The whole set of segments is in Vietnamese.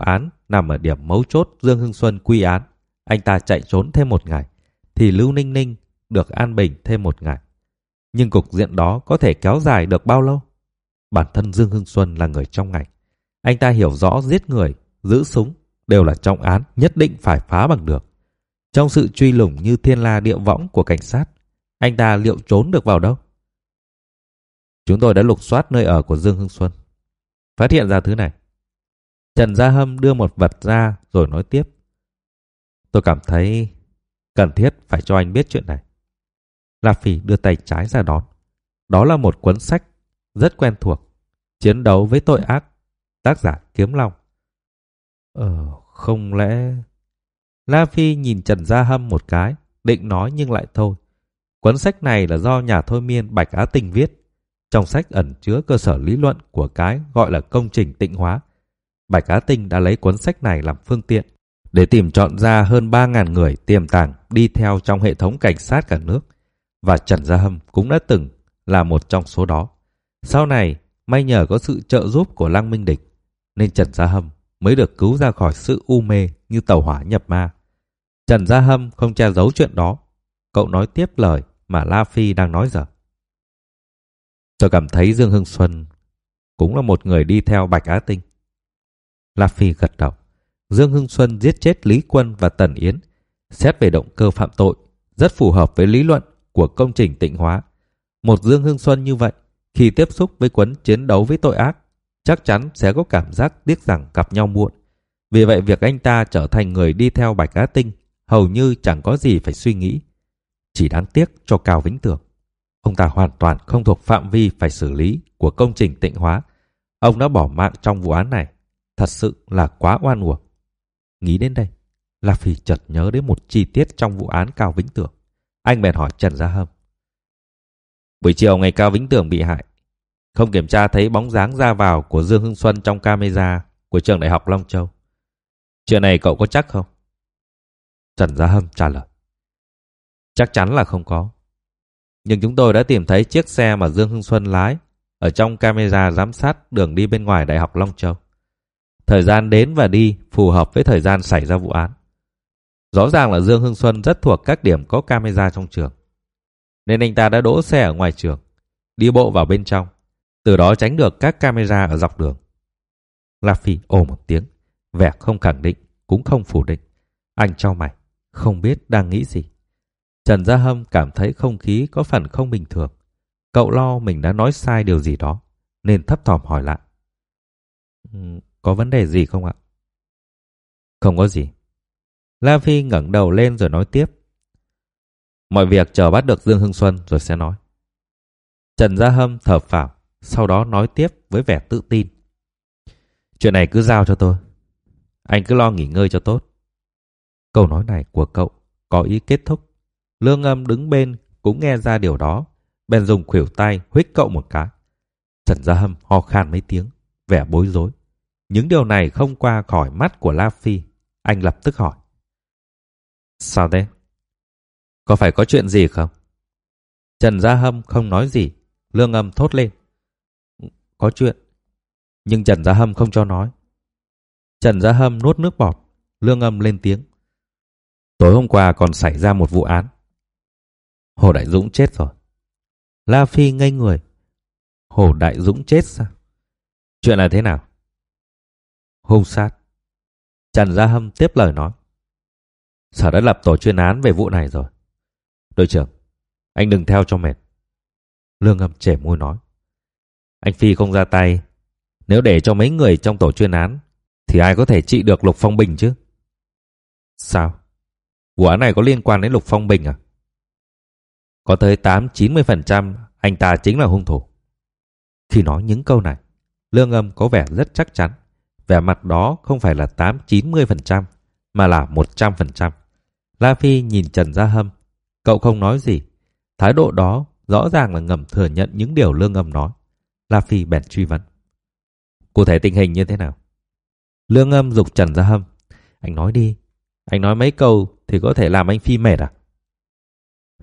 án nằm ở điểm mấu chốt Dương Hưng Xuân quy án, anh ta chạy trốn thêm một ngày, thì Lưu Ninh Ninh được an bình thêm một ngày. Nhưng cục diện đó có thể kéo dài được bao lâu? Bản thân Dương Hưng Xuân là người trong ngành. Anh ta hiểu rõ giết người, giữ súng đều là trọng án nhất định phải phá bằng được. Trong sự truy lùng như thiên la địa võng của cảnh sát, anh ta liệu trốn được vào đâu? Chúng tôi đã lục soát nơi ở của Dương Hưng Xuân. Phát hiện ra thứ này. Trần Gia Hâm đưa một vật ra rồi nói tiếp. Tôi cảm thấy cần thiết phải cho anh biết chuyện này. La Phỉ đưa tay trái ra đón. Đó là một cuốn sách rất quen thuộc. Chiến đấu với tội ác. Tác giả Kiếm Long. Ờ, không lẽ... La Phi nhìn Trần Gia Hâm một cái, định nói nhưng lại thôi. Cuốn sách này là do nhà thôi miên Bạch Á Tình viết. Trong sách ẩn chứa cơ sở lý luận của cái gọi là công trình tịnh hóa. Bạch Á Tinh đã lấy cuốn sách này làm phương tiện để tìm chọn ra hơn 3.000 người tiềm tàng đi theo trong hệ thống cảnh sát cả nước. Và Trần Gia Hâm cũng đã từng là một trong số đó. Sau này, may nhờ có sự trợ giúp của Lăng Minh Địch, nên Trần Gia Hâm mới được cứu ra khỏi sự u mê như tàu hỏa nhập ma. Trần Gia Hâm không che giấu chuyện đó. Cậu nói tiếp lời mà La Phi đang nói giờ. Tôi cảm thấy Dương Hưng Xuân cũng là một người đi theo Bạch Á Tinh. La Phi gật đầu. Dương Hưng Xuân giết chết Lý Quân và Tần Yến. Xét về động cơ phạm tội, rất phù hợp với lý luận của công trình tịnh hóa. Một Dương Hưng Xuân như vậy, khi tiếp xúc với quấn chiến đấu với tội ác, chắc chắn sẽ có cảm giác tiếc rằng gặp nhau muộn. Vì vậy việc anh ta trở thành người đi theo Bạch Á Tinh hầu như chẳng có gì phải suy nghĩ. Chỉ đáng tiếc cho Cao Vĩnh Tường. Ông ta hoàn toàn không thuộc phạm vi phải xử lý của công trình tịnh hóa. Ông đã bỏ mạng trong vụ án này. Thật sự là quá oan uổng. Nghĩ đến đây, La Phi chợt nhớ đến một chi tiết trong vụ án Cao Vĩnh Tường. Anh bèn hỏi Trần Gia Hâm. Buổi chiều ngày Cao Vĩnh Tường bị hại, không kiểm tra thấy bóng dáng ra vào của Dương Hưng Xuân trong camera của trường đại học Long Châu. Chuyện này cậu có chắc không? Trần Gia Hâm trả lời. Chắc chắn là không có. Nhưng chúng tôi đã tìm thấy chiếc xe mà Dương Hưng Xuân lái ở trong camera giám sát đường đi bên ngoài Đại học Long Châu. Thời gian đến và đi phù hợp với thời gian xảy ra vụ án. Rõ ràng là Dương Hưng Xuân rất thuộc các điểm có camera trong trường. Nên anh ta đã đỗ xe ở ngoài trường, đi bộ vào bên trong, từ đó tránh được các camera ở dọc đường. La Phi ồ một tiếng, vẻ không khẳng định, cũng không phủ định. Anh cho mày, không biết đang nghĩ gì. Trần Gia Hâm cảm thấy không khí có phần không bình thường. Cậu lo mình đã nói sai điều gì đó, nên thấp thỏm hỏi lại. Có vấn đề gì không ạ? Không có gì. La Phi ngẩng đầu lên rồi nói tiếp. Mọi việc chờ bắt được Dương Hưng Xuân rồi sẽ nói. Trần Gia Hâm thở phào, sau đó nói tiếp với vẻ tự tin. Chuyện này cứ giao cho tôi. Anh cứ lo nghỉ ngơi cho tốt. Câu nói này của cậu có ý kết thúc. Lương âm đứng bên cũng nghe ra điều đó. Bèn dùng khuỷu tay huých cậu một cái. Trần Gia Hâm ho khan mấy tiếng, vẻ bối rối. Những điều này không qua khỏi mắt của La Phi. Anh lập tức hỏi. Sao thế? Có phải có chuyện gì không? Trần Gia Hâm không nói gì. Lương âm thốt lên. Có chuyện. Nhưng Trần Gia Hâm không cho nói. Trần Gia Hâm nuốt nước bọt. Lương âm lên tiếng. Tối hôm qua còn xảy ra một vụ án. Hồ Đại Dũng chết rồi. La Phi ngây người. Hồ Đại Dũng chết sao? Chuyện là thế nào? Hung sát. Trần Gia Hâm tiếp lời nói. Sở đã lập tổ chuyên án về vụ này rồi. Đội trưởng, anh đừng theo cho mệt. Lương Âm trẻ môi nói. Anh Phi không ra tay. Nếu để cho mấy người trong tổ chuyên án, thì ai có thể trị được Lục Phong Bình chứ? Sao? Vụ án này có liên quan đến Lục Phong Bình à? Có tới 8-90% anh ta chính là hung thủ. Khi nói những câu này, Lương Âm có vẻ rất chắc chắn. Vẻ mặt đó không phải là 8-90%, mà là 100%. La Phi nhìn Trần Gia Hâm. Cậu không nói gì. Thái độ đó rõ ràng là ngầm thừa nhận những điều Lương Âm nói. La Phi bèn truy vấn. Cụ thể tình hình như thế nào? Lương Âm dục Trần Gia Hâm. Anh nói đi. Anh nói mấy câu thì có thể làm anh Phi mệt à?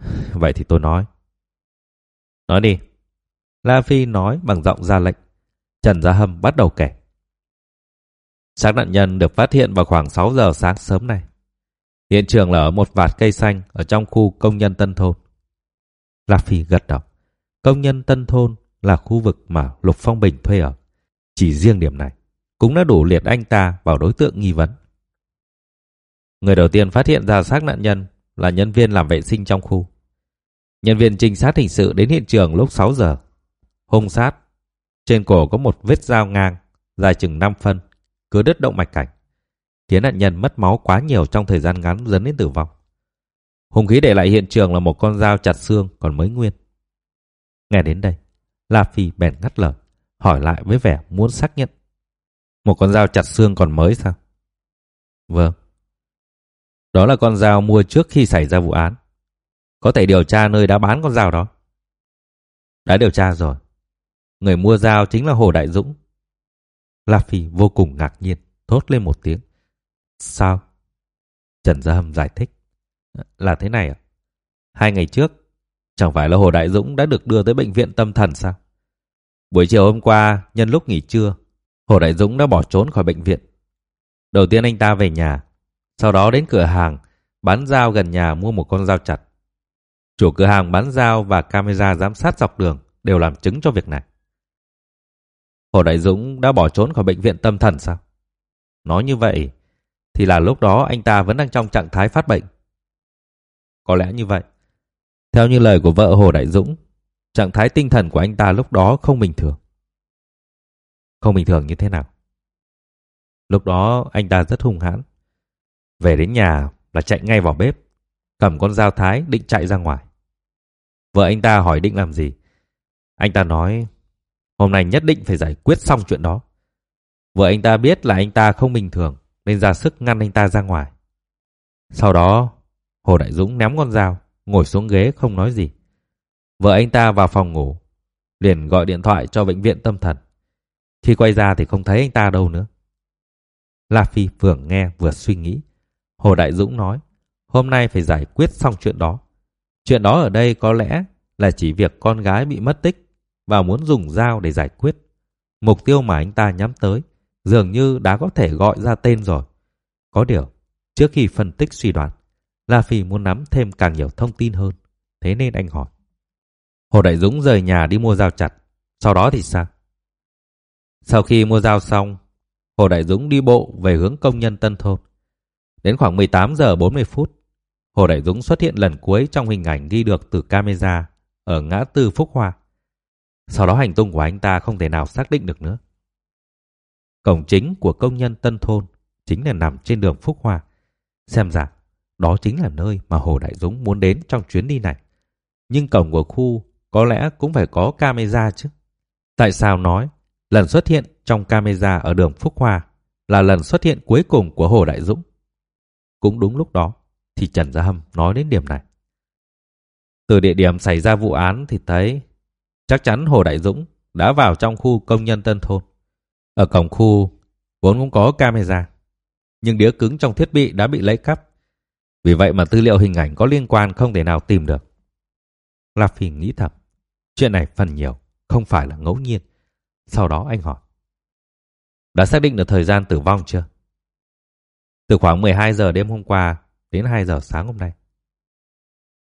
Vậy thì tôi nói. Nói đi. La Phi nói bằng giọng ra lệnh. Trần Gia Hâm bắt đầu kể. Xác nạn nhân được phát hiện vào khoảng 6 giờ sáng sớm này. Hiện trường là ở một vạt cây xanh ở trong khu công nhân Tân Thôn. La Phi gật đầu. Công nhân Tân Thôn là khu vực mà Lục Phong Bình thuê ở. Chỉ riêng điểm này cũng đã đủ liệt anh ta vào đối tượng nghi vấn. Người đầu tiên phát hiện ra xác nạn nhân là nhân viên làm vệ sinh trong khu. Nhân viên trinh sát hình sự đến hiện trường lúc 6 giờ. Hung sát. Trên cổ có một vết dao ngang, dài chừng 5 phân, cứ đứt động mạch cảnh. Khiến nạn nhân mất máu quá nhiều trong thời gian ngắn dẫn đến tử vong. Hung khí để lại hiện trường là một con dao chặt xương còn mới nguyên. Nghe đến đây, La Phi bèn ngắt lời, hỏi lại với vẻ muốn xác nhận. Một con dao chặt xương còn mới sao? Vâng. Đó là con dao mua trước khi xảy ra vụ án. Có thể điều tra nơi đã bán con dao đó. Đã điều tra rồi. Người mua dao chính là Hồ Đại Dũng. La Phi vô cùng ngạc nhiên, thốt lên một tiếng. Sao? Trần Gia Hâm giải thích. Là thế này à? Hai ngày trước, chẳng phải là Hồ Đại Dũng đã được đưa tới bệnh viện tâm thần sao? Buổi chiều hôm qua, nhân lúc nghỉ trưa, Hồ Đại Dũng đã bỏ trốn khỏi bệnh viện. Đầu tiên anh ta về nhà, sau đó đến cửa hàng, bán dao gần nhà mua một con dao chặt. Chủ cửa hàng bán dao và camera giám sát dọc đường đều làm chứng cho việc này. Hồ Đại Dũng đã bỏ trốn khỏi bệnh viện tâm thần sao? Nói như vậy, thì là lúc đó anh ta vẫn đang trong trạng thái phát bệnh. Có lẽ như vậy. Theo như lời của vợ Hồ Đại Dũng, trạng thái tinh thần của anh ta lúc đó không bình thường. Không bình thường như thế nào? Lúc đó anh ta rất hung hãn. Về đến nhà là chạy ngay vào bếp, cầm con dao thái định chạy ra ngoài. Vợ anh ta hỏi định làm gì? Anh ta nói hôm nay nhất định phải giải quyết xong chuyện đó. Vợ anh ta biết là anh ta không bình thường nên ra sức ngăn anh ta ra ngoài. Sau đó, Hồ Đại Dũng ném con dao, ngồi xuống ghế không nói gì. Vợ anh ta vào phòng ngủ, liền gọi điện thoại cho bệnh viện tâm thần. Khi quay ra thì không thấy anh ta đâu nữa. La Phi vừa nghe vừa suy nghĩ. Hồ Đại Dũng nói, hôm nay phải giải quyết xong chuyện đó. Chuyện đó ở đây có lẽ là chỉ việc con gái bị mất tích và muốn dùng dao để giải quyết. Mục tiêu mà anh ta nhắm tới dường như đã có thể gọi ra tên rồi. Có điều, trước khi phân tích suy đoán, La Phi muốn nắm thêm càng nhiều thông tin hơn. Thế nên anh hỏi. Hồ Đại Dũng rời nhà đi mua dao chặt. Sau đó thì sao? Sau khi mua dao xong, Hồ Đại Dũng đi bộ về hướng công nhân Tân Thôn. Đến khoảng 18 giờ 40 phút, Hồ Đại Dũng xuất hiện lần cuối trong hình ảnh ghi được từ camera ở ngã tư Phúc Hoa. Sau đó hành tung của anh ta không thể nào xác định được nữa. Cổng chính của công nhân Tân Thôn chính là nằm trên đường Phúc Hoa. Xem ra, đó chính là nơi mà Hồ Đại Dũng muốn đến trong chuyến đi này. Nhưng cổng của khu có lẽ cũng phải có camera chứ. Tại sao nói lần xuất hiện trong camera ở đường Phúc Hoa là lần xuất hiện cuối cùng của Hồ Đại Dũng? Cũng đúng lúc đó thì Trần Gia Hâm nói đến điểm này. Từ địa điểm xảy ra vụ án thì thấy chắc chắn Hồ Đại Dũng đã vào trong khu công nhân Tân Thôn. Ở cổng khu vốn cũng có camera, nhưng đĩa cứng trong thiết bị đã bị lấy cắp. Vì vậy mà tư liệu hình ảnh có liên quan không thể nào tìm được. La Phi nghĩ thầm, chuyện này phần nhiều, không phải là ngẫu nhiên. Sau đó anh hỏi, đã xác định được thời gian tử vong chưa? Từ khoảng 12 giờ đêm hôm qua đến 2 giờ sáng hôm nay.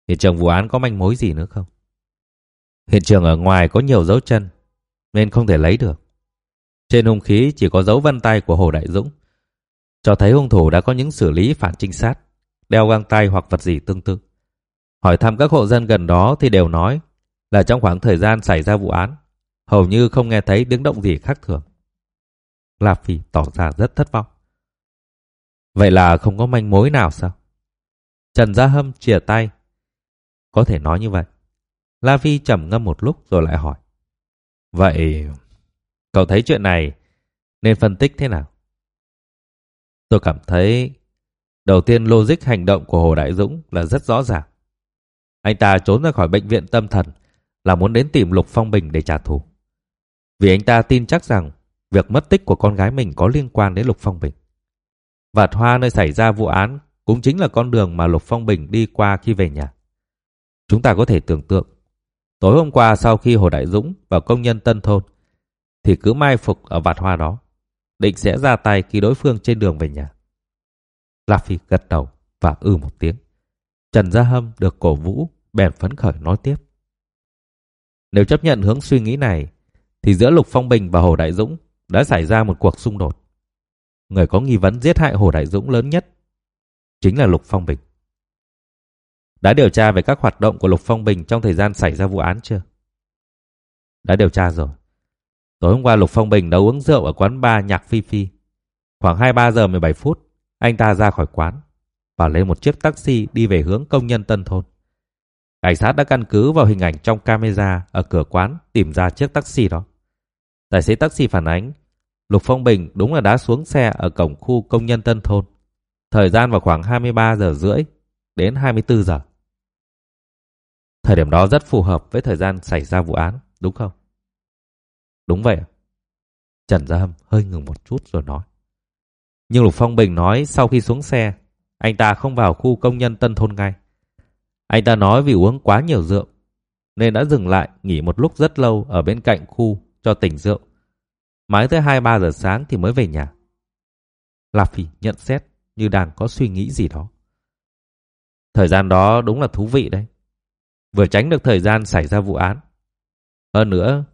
Hiện trường vụ án có manh mối gì nữa không? Hiện trường ở ngoài có nhiều dấu chân nên không thể lấy được. Trên hung khí chỉ có dấu vân tay của Hồ Đại Dũng. Cho thấy hung thủ đã có những xử lý phản trinh sát, đeo găng tay hoặc vật gì tương tự. Hỏi thăm các hộ dân gần đó thì đều nói là trong khoảng thời gian xảy ra vụ án, hầu như không nghe thấy tiếng động gì khác thường. La Phi tỏ ra rất thất vọng. Vậy là không có manh mối nào sao? Trần Gia Hâm chìa tay. Có thể nói như vậy. La Vi trầm ngâm một lúc rồi lại hỏi. Vậy Cậu thấy chuyện này nên phân tích thế nào? Tôi cảm thấy đầu tiên logic hành động của Hồ Đại Dũng là rất rõ ràng. Anh ta trốn ra khỏi bệnh viện tâm thần là muốn đến tìm Lục Phong Bình để trả thù. Vì anh ta tin chắc rằng việc mất tích của con gái mình có liên quan đến Lục Phong Bình. Vạt hoa nơi xảy ra vụ án cũng chính là con đường mà Lục Phong Bình đi qua khi về nhà. Chúng ta có thể tưởng tượng, tối hôm qua sau khi Hồ Đại Dũng và công nhân Tân Thôn thì cứ mai phục ở vạt hoa đó. định sẽ ra tay khi đối phương trên đường về nhà. La Phi gật đầu và ư ừ một tiếng. Trần Gia Hâm được cổ vũ, bèn phấn khởi nói tiếp. Nếu chấp nhận hướng suy nghĩ này, thì giữa Lục Phong Bình và Hồ Đại Dũng đã xảy ra một cuộc xung đột. Người có nghi vấn giết hại Hồ Đại Dũng lớn nhất chính là Lục Phong Bình. Đã điều tra về các hoạt động của Lục Phong Bình trong thời gian xảy ra vụ án chưa? Đã điều tra rồi. Tối hôm qua Lục Phong Bình đã uống rượu ở quán bar Nhạc Phi Phi. Khoảng 23 giờ 17 phút, anh ta ra khỏi quán và lên một chiếc taxi đi về hướng công nhân Tân Thôn. Cảnh sát đã căn cứ vào hình ảnh trong camera ở cửa quán tìm ra chiếc taxi đó. Tài xế taxi phản ánh, Lục Phong Bình đúng là đã xuống xe ở cổng khu công nhân Tân Thôn. Thời gian vào khoảng 23 giờ rưỡi đến 24 giờ. Thời điểm đó rất phù hợp với thời gian xảy ra vụ án, đúng không? Đúng vậy. Trần Gia Hâm hơi ngừng một chút rồi nói. Nhưng Lục Phong Bình nói sau khi xuống xe, anh ta không vào khu công nhân Tân Thôn ngay. Anh ta nói vì uống quá nhiều rượu, nên đã dừng lại nghỉ một lúc rất lâu ở bên cạnh khu cho tỉnh rượu. Mãi tới 2-3 giờ sáng thì mới về nhà. La Phi nhận xét như đang có suy nghĩ gì đó. Thời gian đó đúng là thú vị đấy. Vừa tránh được thời gian xảy ra vụ án. Hơn nữa,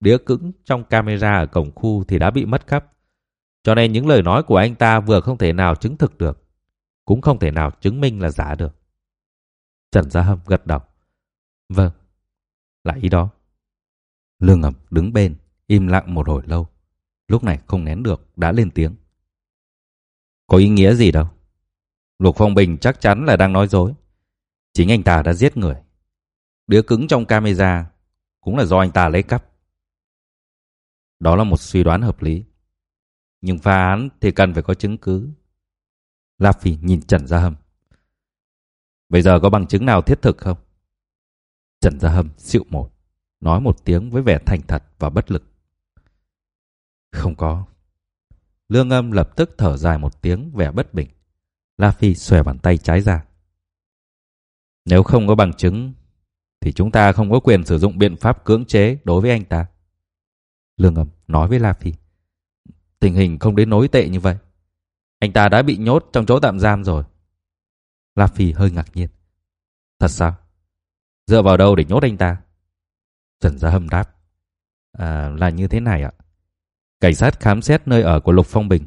đĩa cứng trong camera ở cổng khu thì đã bị mất cắp. Cho nên những lời nói của anh ta vừa không thể nào chứng thực được, cũng không thể nào chứng minh là giả được. Trần Gia Hâm gật đầu. Vâng, là ý đó. Lương Ngầm đứng bên, im lặng một hồi lâu. Lúc này không nén được, đã lên tiếng. Có ý nghĩa gì đâu. Lục Phong Bình chắc chắn là đang nói dối. Chính anh ta đã giết người đĩa cứng trong camera cũng là do anh ta lấy cắp. Đó là một suy đoán hợp lý. Nhưng phá án thì cần phải có chứng cứ. La Phi nhìn Trần Gia Hâm. Bây giờ có bằng chứng nào thiết thực không? Trần Gia Hâm xịu một, nói một tiếng với vẻ thành thật và bất lực. Không có. Lương âm lập tức thở dài một tiếng vẻ bất bình. La Phi xòe bàn tay trái ra. Nếu không có bằng chứng, thì chúng ta không có quyền sử dụng biện pháp cưỡng chế đối với anh ta. Lương âm nói với La Phi. Tình hình không đến nối tệ như vậy. Anh ta đã bị nhốt trong chỗ tạm giam rồi. La Phi hơi ngạc nhiên. Thật sao? Dựa vào đâu để nhốt anh ta? Trần Gia Hâm đáp. À, là như thế này ạ. Cảnh sát khám xét nơi ở của Lục Phong Bình.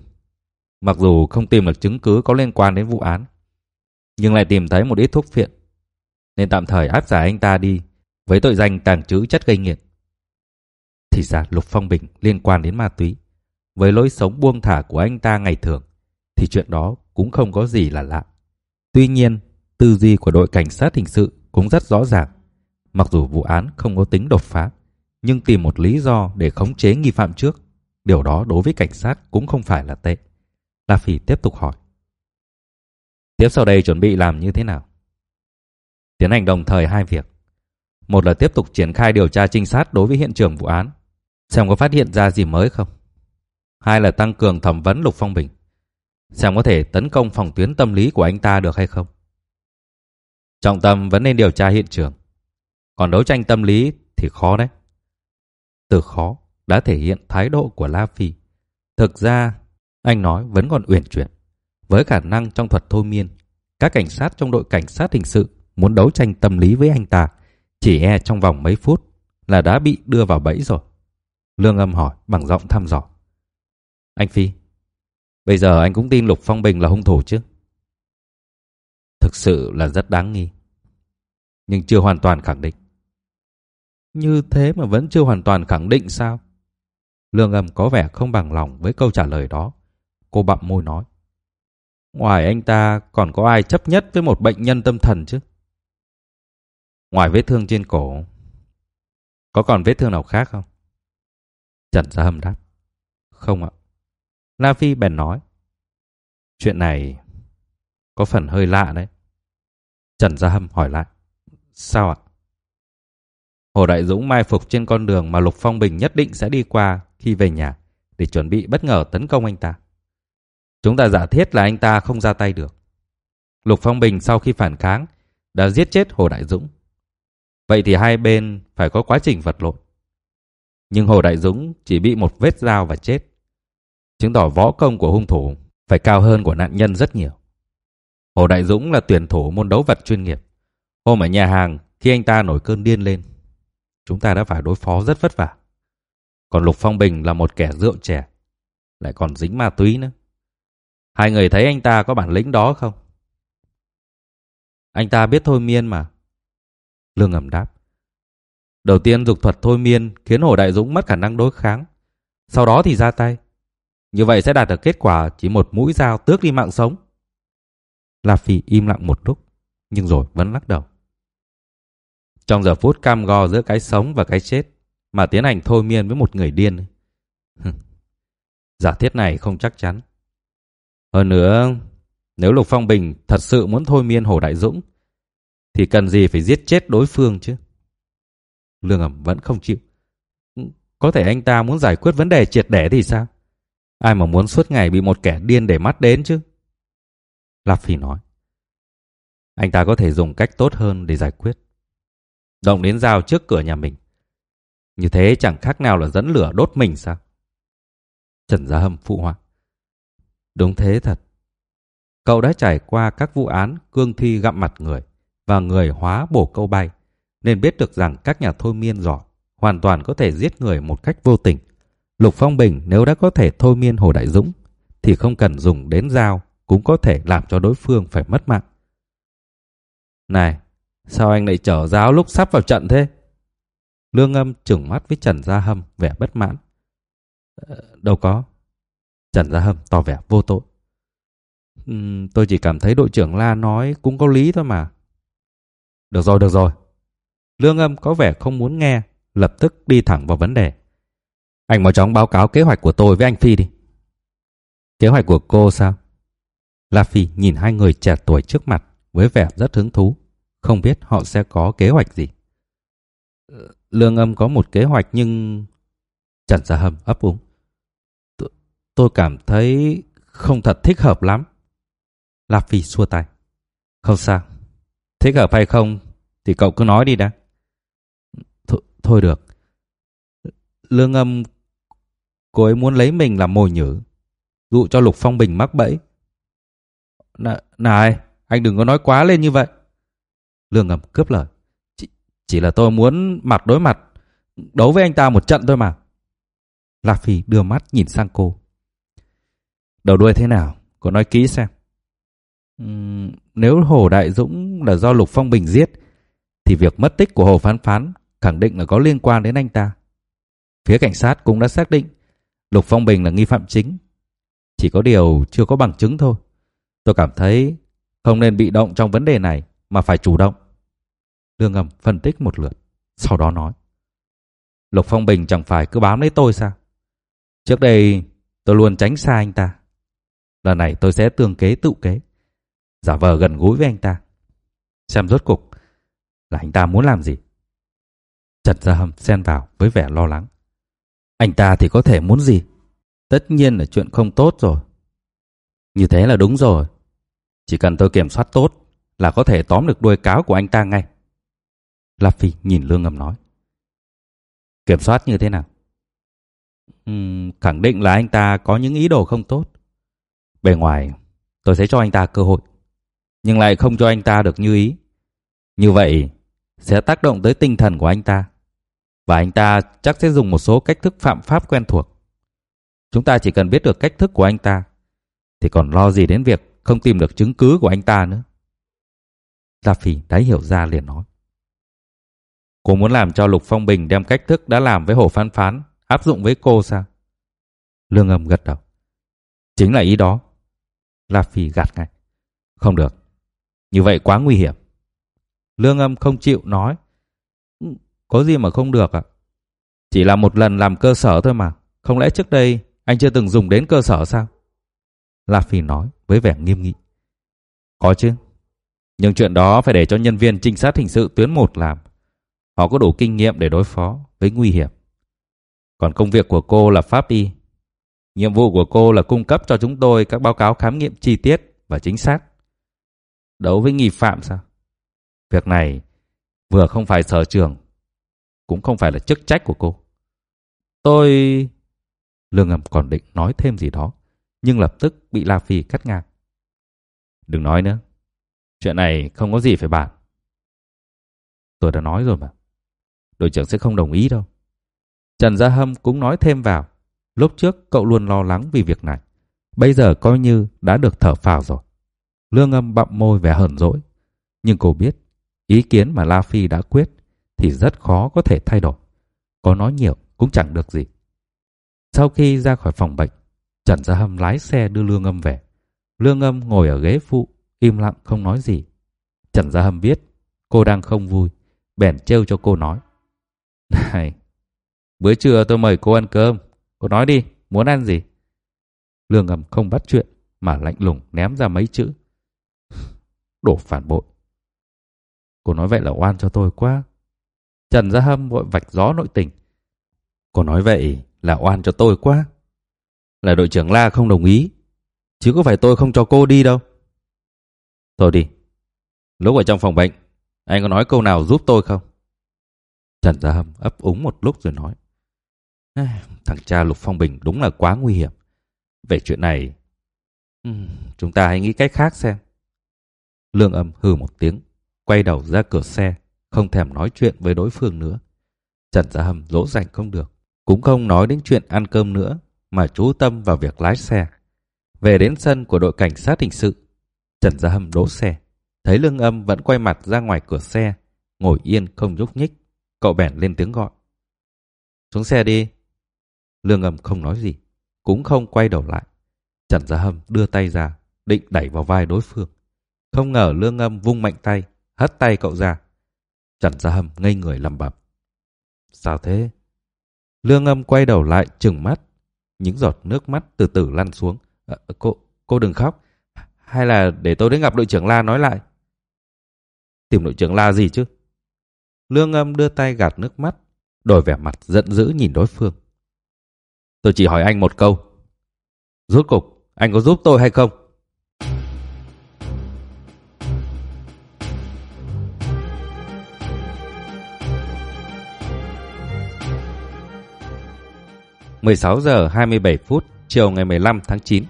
Mặc dù không tìm được chứng cứ có liên quan đến vụ án, nhưng lại tìm thấy một ít thuốc phiện, nên tạm thời áp giải anh ta đi với tội danh tàng trữ chất gây nghiện. Thì ra Lục Phong Bình liên quan đến ma túy. Với lối sống buông thả của anh ta ngày thường, thì chuyện đó cũng không có gì là lạ. Tuy nhiên, tư duy của đội cảnh sát hình sự cũng rất rõ ràng. Mặc dù vụ án không có tính đột phá, nhưng tìm một lý do để khống chế nghi phạm trước, điều đó đối với cảnh sát cũng không phải là tệ. La Phi tiếp tục hỏi. Tiếp sau đây chuẩn bị làm như thế nào? Tiến hành đồng thời hai việc. Một là tiếp tục triển khai điều tra trinh sát đối với hiện trường vụ án, xem có phát hiện ra gì mới không. Hai là tăng cường thẩm vấn Lục Phong Bình, xem có thể tấn công phòng tuyến tâm lý của anh ta được hay không. Trọng tâm vẫn nên điều tra hiện trường, còn đấu tranh tâm lý thì khó đấy. Từ khó đã thể hiện thái độ của La Phi. Thực ra, anh nói vẫn còn uyển chuyển. Với khả năng trong thuật thôi miên, các cảnh sát trong đội cảnh sát hình sự muốn đấu tranh tâm lý với anh ta chỉ e trong vòng mấy phút là đã bị đưa vào bẫy rồi. Lương âm hỏi bằng giọng thăm dò. Anh Phi, bây giờ anh cũng tin Lục Phong Bình là hung thủ chứ? Thực sự là rất đáng nghi. Nhưng chưa hoàn toàn khẳng định. Như thế mà vẫn chưa hoàn toàn khẳng định sao? Lương âm có vẻ không bằng lòng với câu trả lời đó. Cô bặm môi nói. Ngoài anh ta còn có ai chấp nhất với một bệnh nhân tâm thần chứ? Ngoài vết thương trên cổ, có còn vết thương nào khác không? Trần Gia Hâm đáp. Không ạ. La Phi bèn nói. Chuyện này có phần hơi lạ đấy. Trần Gia Hâm hỏi lại. Sao ạ? Hồ Đại Dũng mai phục trên con đường mà Lục Phong Bình nhất định sẽ đi qua khi về nhà để chuẩn bị bất ngờ tấn công anh ta. Chúng ta giả thiết là anh ta không ra tay được. Lục Phong Bình sau khi phản kháng đã giết chết Hồ Đại Dũng. Vậy thì hai bên phải có quá trình vật lộn. Nhưng Hồ Đại Dũng chỉ bị một vết dao và chết. chứng tỏ võ công của hung thủ phải cao hơn của nạn nhân rất nhiều. Hồ Đại Dũng là tuyển thủ môn đấu vật chuyên nghiệp. Hôm ở nhà hàng, khi anh ta nổi cơn điên lên, chúng ta đã phải đối phó rất vất vả. Còn Lục Phong Bình là một kẻ rượu trẻ, lại còn dính ma túy nữa. Hai người thấy anh ta có bản lĩnh đó không? Anh ta biết thôi miên mà. Lương ẩm đáp. Đầu tiên dục thuật thôi miên khiến Hồ Đại Dũng mất khả năng đối kháng. Sau đó thì ra tay. Như vậy sẽ đạt được kết quả chỉ một mũi dao tước đi mạng sống. La Phi im lặng một lúc, nhưng rồi vẫn lắc đầu. Trong giờ phút cam go giữa cái sống và cái chết, mà tiến hành thôi miên với một người điên. Giả thiết này không chắc chắn. Hơn nữa, nếu Lục Phong Bình thật sự muốn thôi miên Hồ Đại Dũng, thì cần gì phải giết chết đối phương chứ? Lương ẩm vẫn không chịu. Có thể anh ta muốn giải quyết vấn đề triệt để thì sao? Ai mà muốn suốt ngày bị một kẻ điên để mắt đến chứ? Lạp Phi nói. Anh ta có thể dùng cách tốt hơn để giải quyết. Động đến dao trước cửa nhà mình. Như thế chẳng khác nào là dẫn lửa đốt mình sao? Trần Gia Hâm phụ họa. Đúng thế thật. Cậu đã trải qua các vụ án, cương thi gặm mặt người và người hóa bổ câu bay, nên biết được rằng các nhà thôi miên giỏi hoàn toàn có thể giết người một cách vô tình. Lục Phong Bình nếu đã có thể thôi miên Hồ Đại Dũng thì không cần dùng đến dao cũng có thể làm cho đối phương phải mất mạng. Này, sao anh lại chở giáo lúc sắp vào trận thế? Lương âm trừng mắt với Trần Gia Hâm vẻ bất mãn. Ờ, đâu có. Trần Gia Hâm tỏ vẻ vô tội. Uhm, tôi chỉ cảm thấy đội trưởng La nói cũng có lý thôi mà. Được rồi, được rồi. Lương âm có vẻ không muốn nghe, lập tức đi thẳng vào vấn đề. Anh mau chóng báo cáo kế hoạch của tôi với anh Phi đi. Kế hoạch của cô sao? La Phi nhìn hai người trẻ tuổi trước mặt với vẻ rất hứng thú, không biết họ sẽ có kế hoạch gì. Ờ, Lương âm có một kế hoạch nhưng... Trần Gia Hâm ấp úng. Tôi cảm thấy không thật thích hợp lắm. La Phi xua tay. Không sao. Thích hợp hay không thì cậu cứ nói đi đã. Th thôi được. Lương âm cô ấy muốn lấy mình làm mồi nhử, dụ cho Lục Phong Bình mắc bẫy. N này, anh đừng có nói quá lên như vậy. Lương âm cướp lời. Chỉ, chỉ là tôi muốn mặt đối mặt, đấu với anh ta một trận thôi mà. La Phi đưa mắt nhìn sang cô. Đầu đuôi thế nào? Cô nói kỹ xem. Uhm, nếu Hồ Đại Dũng là do Lục Phong Bình giết, thì việc mất tích của Hồ Phán Phán khẳng định là có liên quan đến anh ta. Phía cảnh sát cũng đã xác định Lục Phong Bình là nghi phạm chính. Chỉ có điều chưa có bằng chứng thôi. Tôi cảm thấy không nên bị động trong vấn đề này mà phải chủ động. Lương ngầm phân tích một lượt, sau đó nói. Lục Phong Bình chẳng phải cứ bám lấy tôi sao? Trước đây tôi luôn tránh xa anh ta. Lần này tôi sẽ tương kế tự kế. Giả vờ gần gũi với anh ta. Xem rốt cục là anh ta muốn làm gì. Trần Gia Hâm xen vào với vẻ lo lắng. Anh ta thì có thể muốn gì? Tất nhiên là chuyện không tốt rồi. Như thế là đúng rồi. Chỉ cần tôi kiểm soát tốt là có thể tóm được đuôi cáo của anh ta ngay. Lạp Phi nhìn Lương Ngầm nói. Kiểm soát như thế nào? Uhm, khẳng định là anh ta có những ý đồ không tốt. Bề ngoài, tôi sẽ cho anh ta cơ hội. Nhưng lại không cho anh ta được như ý. Như vậy, sẽ tác động tới tinh thần của anh ta. Và anh ta chắc sẽ dùng một số cách thức phạm pháp quen thuộc. Chúng ta chỉ cần biết được cách thức của anh ta, thì còn lo gì đến việc không tìm được chứng cứ của anh ta nữa. Gia phi đã hiểu ra liền nói. Cô muốn làm cho Lục Phong Bình đem cách thức đã làm với Hồ phan Phán áp dụng với cô sao? Lương âm gật đầu. Chính là ý đó. La Phi gạt ngay. Không được. Như vậy quá nguy hiểm. Lương âm không chịu nói. Có gì mà không được ạ? Chỉ là một lần làm cơ sở thôi mà. Không lẽ trước đây anh chưa từng dùng đến cơ sở sao? La Phi nói với vẻ nghiêm nghị. Có chứ. Nhưng chuyện đó phải để cho nhân viên trinh sát hình sự tuyến 1 làm. Họ có đủ kinh nghiệm để đối phó với nguy hiểm. Còn công việc của cô là pháp y. Nhiệm vụ của cô là cung cấp cho chúng tôi các báo cáo khám nghiệm chi tiết và chính xác. Đấu với nghi phạm sao? Việc này vừa không phải sở trường, cũng không phải là chức trách của cô. Tôi... Lương Âm còn định nói thêm gì đó, nhưng lập tức bị La Phi cắt ngang. Đừng nói nữa. Chuyện này không có gì phải bàn. Tôi đã nói rồi mà. Đội trưởng sẽ không đồng ý đâu. Trần Gia Hâm cũng nói thêm vào. Lúc trước cậu luôn lo lắng vì việc này. Bây giờ coi như đã được thở phào rồi. Lương âm bặm môi vẻ hờn dỗi. Nhưng cô biết, ý kiến mà La Phi đã quyết thì rất khó có thể thay đổi. Có nói nhiều cũng chẳng được gì. Sau khi ra khỏi phòng bệnh, Trần Gia Hâm lái xe đưa Lương âm về. Lương âm ngồi ở ghế phụ, im lặng không nói gì. Trần Gia Hâm biết cô đang không vui, bèn trêu cho cô nói. Này, bữa trưa tôi mời cô ăn cơm. Cô nói đi, muốn ăn gì? Lương âm không bắt chuyện, mà lạnh lùng ném ra mấy chữ. Đổ phản bội. Cô nói vậy là oan cho tôi quá. Trần Gia Hâm vội vạch gió nội tình. Cô nói vậy là oan cho tôi quá. Là đội trưởng La không đồng ý. Chứ có phải tôi không cho cô đi đâu. Tôi đi. Lúc ở trong phòng bệnh, anh có nói câu nào giúp tôi không? Trần Gia Hâm ấp úng một lúc rồi nói. Thằng cha Lục Phong Bình đúng là quá nguy hiểm. Về chuyện này, chúng ta hãy nghĩ cách khác xem. Lương âm hừ một tiếng, quay đầu ra cửa xe, không thèm nói chuyện với đối phương nữa. Trần Gia Hâm dỗ dành không được, cũng không nói đến chuyện ăn cơm nữa, mà chú tâm vào việc lái xe. Về đến sân của đội cảnh sát hình sự, Trần Gia Hâm đỗ xe, thấy Lương âm vẫn quay mặt ra ngoài cửa xe, ngồi yên không nhúc nhích. Cậu bèn lên tiếng gọi. Xuống xe đi. Lương âm không nói gì, cũng không quay đầu lại. Trần Gia Hâm đưa tay ra, định đẩy vào vai đối phương. Không ngờ lương âm vung mạnh tay, hất tay cậu ra. Trần Gia Hâm ngây người lầm bầm. Sao thế? Lương âm quay đầu lại trừng mắt. Những giọt nước mắt từ từ lăn xuống. À, cô, cô đừng khóc. Hay là để tôi đến gặp đội trưởng La nói lại? Tìm đội trưởng La gì chứ? Lương âm đưa tay gạt nước mắt, đổi vẻ mặt giận dữ nhìn đối phương. Tôi chỉ hỏi anh một câu. Rốt cục, anh có giúp tôi hay không? Mười sáu giờ hai mươi bảy phút chiều ngày mười lăm tháng 9,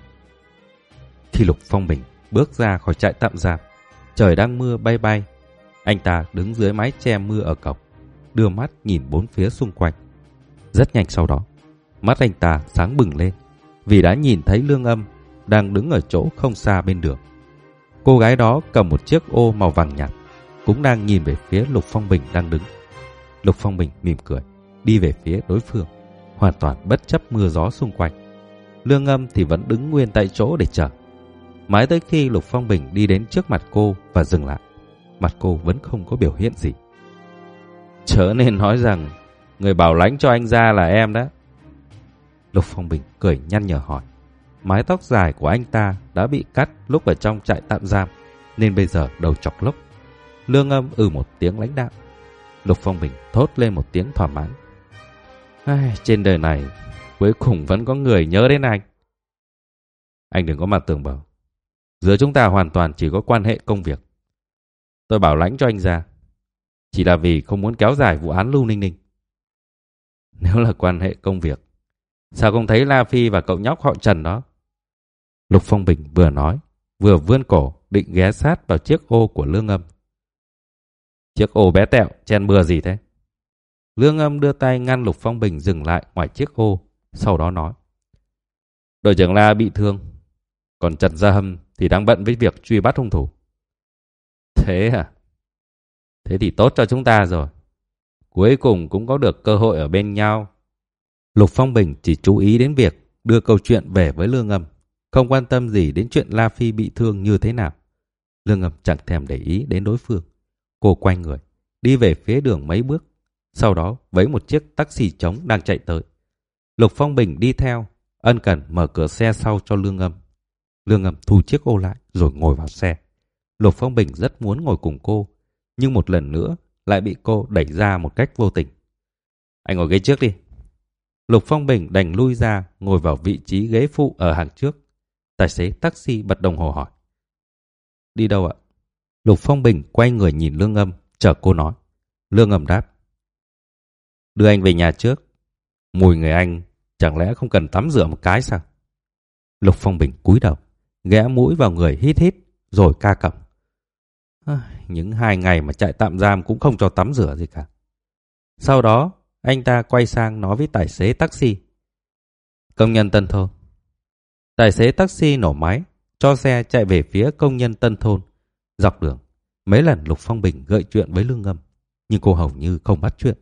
Khi Lục Phong Bình bước ra khỏi trại tạm giam, trời đang mưa bay bay. Anh ta đứng dưới mái che mưa ở cổng, đưa mắt nhìn bốn phía xung quanh. Rất nhanh sau đó, Mắt anh ta sáng bừng lên vì đã nhìn thấy Lương Âm đang đứng ở chỗ không xa bên đường. Cô gái đó cầm một chiếc ô màu vàng nhạt, cũng đang nhìn về phía Lục Phong Bình đang đứng. Lục Phong Bình mỉm cười, đi về phía đối phương, hoàn toàn bất chấp mưa gió xung quanh. Lương Âm thì vẫn đứng nguyên tại chỗ để chờ. Mãi tới khi Lục Phong Bình đi đến trước mặt cô và dừng lại, mặt cô vẫn không có biểu hiện gì. Chớ nên nói rằng người bảo lãnh cho anh ra là em đó. Lục Phong Bình cười nhăn nhở hỏi. Mái tóc dài của anh ta đã bị cắt lúc ở trong trại tạm giam, nên bây giờ đầu chọc lốc. Lương âm ừ một tiếng lãnh đạo. Lục Phong Bình thốt lên một tiếng thỏa mãn. Ai, trên đời này, cuối cùng vẫn có người nhớ đến anh. Anh đừng có mà tưởng bảo. Giữa chúng ta hoàn toàn chỉ có quan hệ công việc. Tôi bảo lãnh cho anh ra. Chỉ là vì không muốn kéo dài vụ án Lưu Ninh Ninh. Nếu là quan hệ công việc, Sao không thấy La Phi và cậu nhóc họ Trần đó? Lục Phong Bình vừa nói, vừa vươn cổ định ghé sát vào chiếc ô của Lương Âm. Chiếc ô bé tẹo, chen bừa gì thế? Lương Âm đưa tay ngăn Lục Phong Bình dừng lại ngoài chiếc ô, sau đó nói. Đội trưởng La bị thương, còn Trần Gia Hâm thì đang bận với việc truy bắt hung thủ. Thế à? Thế thì tốt cho chúng ta rồi. Cuối cùng cũng có được cơ hội ở bên nhau. Lục Phong Bình chỉ chú ý đến việc đưa câu chuyện về với Lương Âm, không quan tâm gì đến chuyện La Phi bị thương như thế nào. Lương Âm chẳng thèm để ý đến đối phương. Cô quay người, đi về phía đường mấy bước, sau đó với một chiếc taxi trống đang chạy tới. Lục Phong Bình đi theo, ân cần mở cửa xe sau cho Lương Âm. Lương Âm thu chiếc ô lại rồi ngồi vào xe. Lục Phong Bình rất muốn ngồi cùng cô, nhưng một lần nữa lại bị cô đẩy ra một cách vô tình. Anh ngồi ghế trước đi, Lục Phong Bình đành lui ra, ngồi vào vị trí ghế phụ ở hàng trước. Tài xế taxi bật đồng hồ hỏi. Đi đâu ạ? Lục Phong Bình quay người nhìn Lương Âm, chờ cô nói. Lương Âm đáp. Đưa anh về nhà trước. Mùi người anh Chẳng lẽ không cần tắm rửa một cái sao? Lục Phong Bình cúi đầu, ghé mũi vào người hít hít, rồi ca cẩm. những hai ngày mà chạy tạm giam cũng không cho tắm rửa gì cả. Sau đó, anh ta quay sang nói với tài xế taxi. Công nhân Tân Thôn. Tài xế taxi nổ máy, cho xe chạy về phía công nhân Tân Thôn. Dọc đường, mấy lần Lục Phong Bình gợi chuyện với Lương Ngâm, nhưng cô hầu như không bắt chuyện.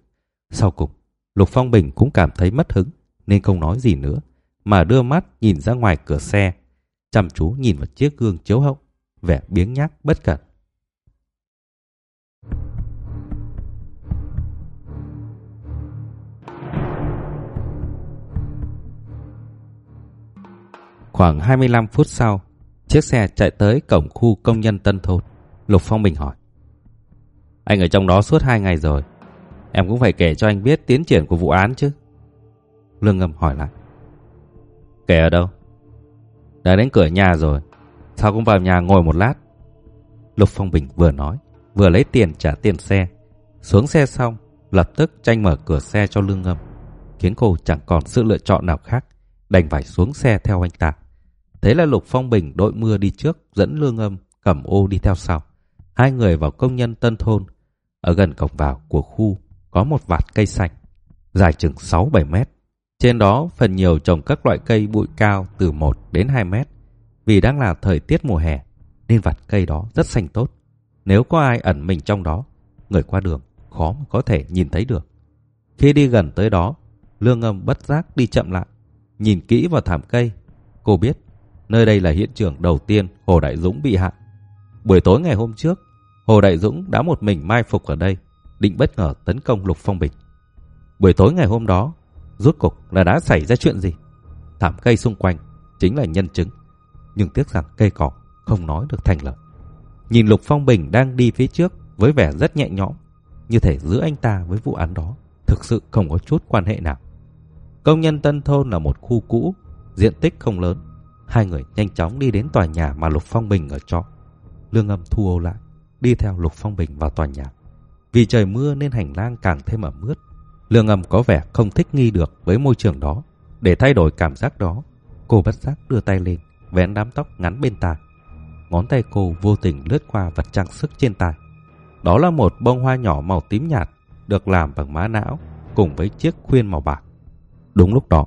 Sau cùng, Lục Phong Bình cũng cảm thấy mất hứng, nên không nói gì nữa, mà đưa mắt nhìn ra ngoài cửa xe, chăm chú nhìn vào chiếc gương chiếu hậu, vẻ biếng nhác bất cẩn. Khoảng 25 phút sau, chiếc xe chạy tới cổng khu công nhân Tân Thôn. Lục Phong Bình hỏi. Anh ở trong đó suốt hai ngày rồi. Em cũng phải kể cho anh biết tiến triển của vụ án chứ. Lương Ngâm hỏi lại. Kể ở đâu? Đã đến cửa nhà rồi. Sao cũng vào nhà ngồi một lát? Lục Phong Bình vừa nói, vừa lấy tiền trả tiền xe. Xuống xe xong, lập tức tranh mở cửa xe cho Lương Ngâm. Khiến cô chẳng còn sự lựa chọn nào khác, đành phải xuống xe theo anh ta. Thế là Lục Phong Bình đội mưa đi trước, dẫn Lương Ngâm cầm ô đi theo sau. Hai người vào công nhân Tân Thôn. Ở gần cổng vào của khu có một vạt cây xanh, dài chừng 6-7 mét. Trên đó phần nhiều trồng các loại cây bụi cao từ 1 đến 2 mét. Vì đang là thời tiết mùa hè, nên vạt cây đó rất xanh tốt. Nếu có ai ẩn mình trong đó, người qua đường khó mà có thể nhìn thấy được. Khi đi gần tới đó, Lương Âm bất giác đi chậm lại, nhìn kỹ vào thảm cây. Cô biết, nơi đây là hiện trường đầu tiên Hồ Đại Dũng bị hại. Buổi tối ngày hôm trước, Hồ Đại Dũng đã một mình mai phục ở đây, định bất ngờ tấn công Lục Phong Bình. Buổi tối ngày hôm đó, rốt cục là đã xảy ra chuyện gì? Thảm cây xung quanh chính là nhân chứng, nhưng tiếc rằng cây cỏ không nói được thành lời. Nhìn Lục Phong Bình đang đi phía trước với vẻ rất nhẹ nhõm, như thể giữa anh ta với vụ án đó thực sự không có chút quan hệ nào. Công nhân Tân Thôn là một khu cũ, diện tích không lớn. Hai người nhanh chóng đi đến tòa nhà mà Lục Phong Bình ở trọ. Lương âm thu ô lại, đi theo Lục Phong Bình vào tòa nhà. Vì trời mưa nên hành lang càng thêm ẩm ướt. Lương âm có vẻ không thích nghi được với môi trường đó. Để thay đổi cảm giác đó, cô bất giác đưa tay lên, vén đám tóc ngắn bên tai. Ngón tay cô vô tình lướt qua vật trang sức trên tay. Đó là một bông hoa nhỏ màu tím nhạt, được làm bằng má não, cùng với chiếc khuyên màu bạc. Đúng lúc đó,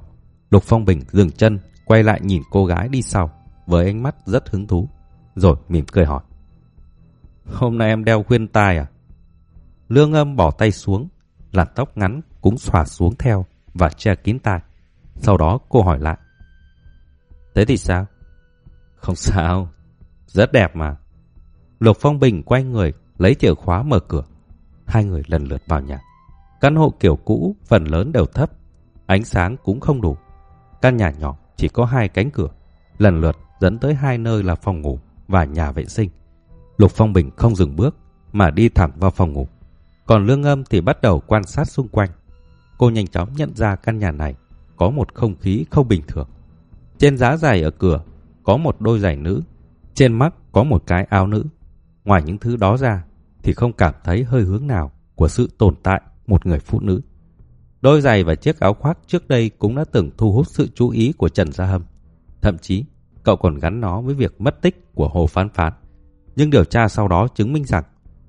Lục Phong Bình dừng chân, quay lại nhìn cô gái đi sau, với ánh mắt rất hứng thú, rồi mỉm cười hỏi. Hôm nay em đeo khuyên tai à? Lương âm bỏ tay xuống, làn tóc ngắn cũng xòa xuống theo và che kín tai. Sau đó cô hỏi lại. Thế thì sao? Không sao, rất đẹp mà. Lục Phong Bình quay người, lấy chìa khóa mở cửa. Hai người lần lượt vào nhà. Căn hộ kiểu cũ phần lớn đều thấp, ánh sáng cũng không đủ. Căn nhà nhỏ chỉ có hai cánh cửa, lần lượt dẫn tới hai nơi là phòng ngủ và nhà vệ sinh. Lục Phong Bình không dừng bước mà đi thẳng vào phòng ngủ. Còn Lương Âm thì bắt đầu quan sát xung quanh. Cô nhanh chóng nhận ra căn nhà này có một không khí không bình thường. Trên giá giày ở cửa có một đôi giày nữ, trên mắt có một cái áo nữ. Ngoài những thứ đó ra thì không cảm thấy hơi hướng nào của sự tồn tại một người phụ nữ. Đôi giày và chiếc áo khoác trước đây cũng đã từng thu hút sự chú ý của Trần Gia Hâm. Thậm chí, cậu còn gắn nó với việc mất tích của Hồ Phán Phán. Nhưng điều tra sau đó chứng minh rằng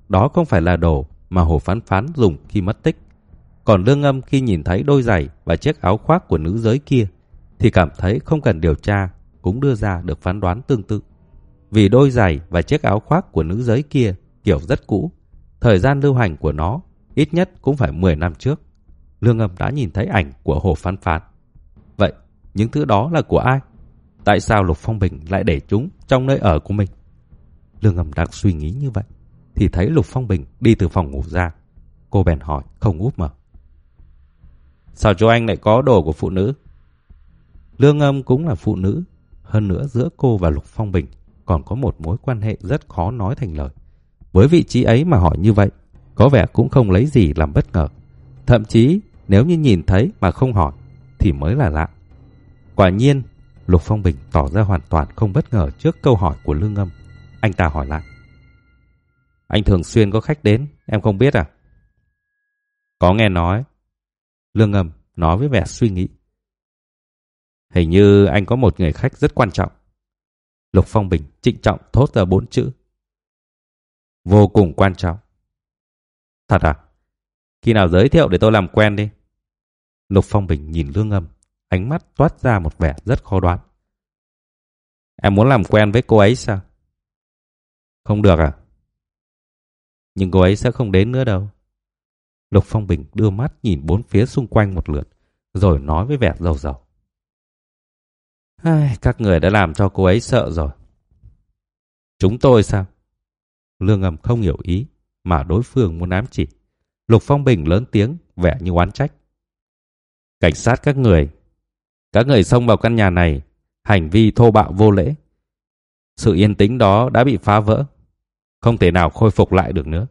đó không phải là đồ mà Hồ Phán Phán dùng khi mất tích. Còn Lương Âm khi nhìn thấy đôi giày và chiếc áo khoác của nữ giới kia thì cảm thấy không cần điều tra cũng đưa ra được phán đoán tương tự. Vì đôi giày và chiếc áo khoác của nữ giới kia kiểu rất cũ, thời gian lưu hành của nó ít nhất cũng phải 10 năm trước. Lương Âm đã nhìn thấy ảnh của Hồ Phán Phán. Vậy, những thứ đó là của ai? Tại sao Lục Phong Bình lại để chúng trong nơi ở của mình? Lương Âm đang suy nghĩ như vậy, thì thấy Lục Phong Bình đi từ phòng ngủ ra. Cô bèn hỏi, không úp mở. Sao chú anh lại có đồ của phụ nữ? Lương Âm cũng là phụ nữ. Hơn nữa giữa cô và Lục Phong Bình còn có một mối quan hệ rất khó nói thành lời. Với vị trí ấy mà hỏi như vậy, có vẻ cũng không lấy gì làm bất ngờ. Thậm chí nếu như nhìn thấy mà không hỏi thì mới là lạ. Quả nhiên, Lục Phong Bình tỏ ra hoàn toàn không bất ngờ trước câu hỏi của Lương Âm. Anh ta hỏi lại. Anh thường xuyên có khách đến, em không biết à? Có nghe nói. Lương Ngầm nói với vẻ suy nghĩ. Hình như anh có một người khách rất quan trọng. Lục Phong Bình trịnh trọng thốt ra bốn chữ. Vô cùng quan trọng. Thật à? Khi nào giới thiệu để tôi làm quen đi. Lục Phong Bình nhìn Lương Âm, ánh mắt toát ra một vẻ rất khó đoán. Em muốn làm quen với cô ấy sao? Không được à? Nhưng cô ấy sẽ không đến nữa đâu. Lục Phong Bình đưa mắt nhìn bốn phía xung quanh một lượt, rồi nói với vẻ rầu rầu. Ai, các người đã làm cho cô ấy sợ rồi. Chúng tôi sao? Lương Âm không hiểu ý, mà đối phương muốn ám chỉ. Lục Phong Bình lớn tiếng, vẻ như oán trách. Cảnh sát các người, các người xông vào căn nhà này, hành vi thô bạo vô lễ. Sự yên tĩnh đó đã bị phá vỡ, không thể nào khôi phục lại được nữa.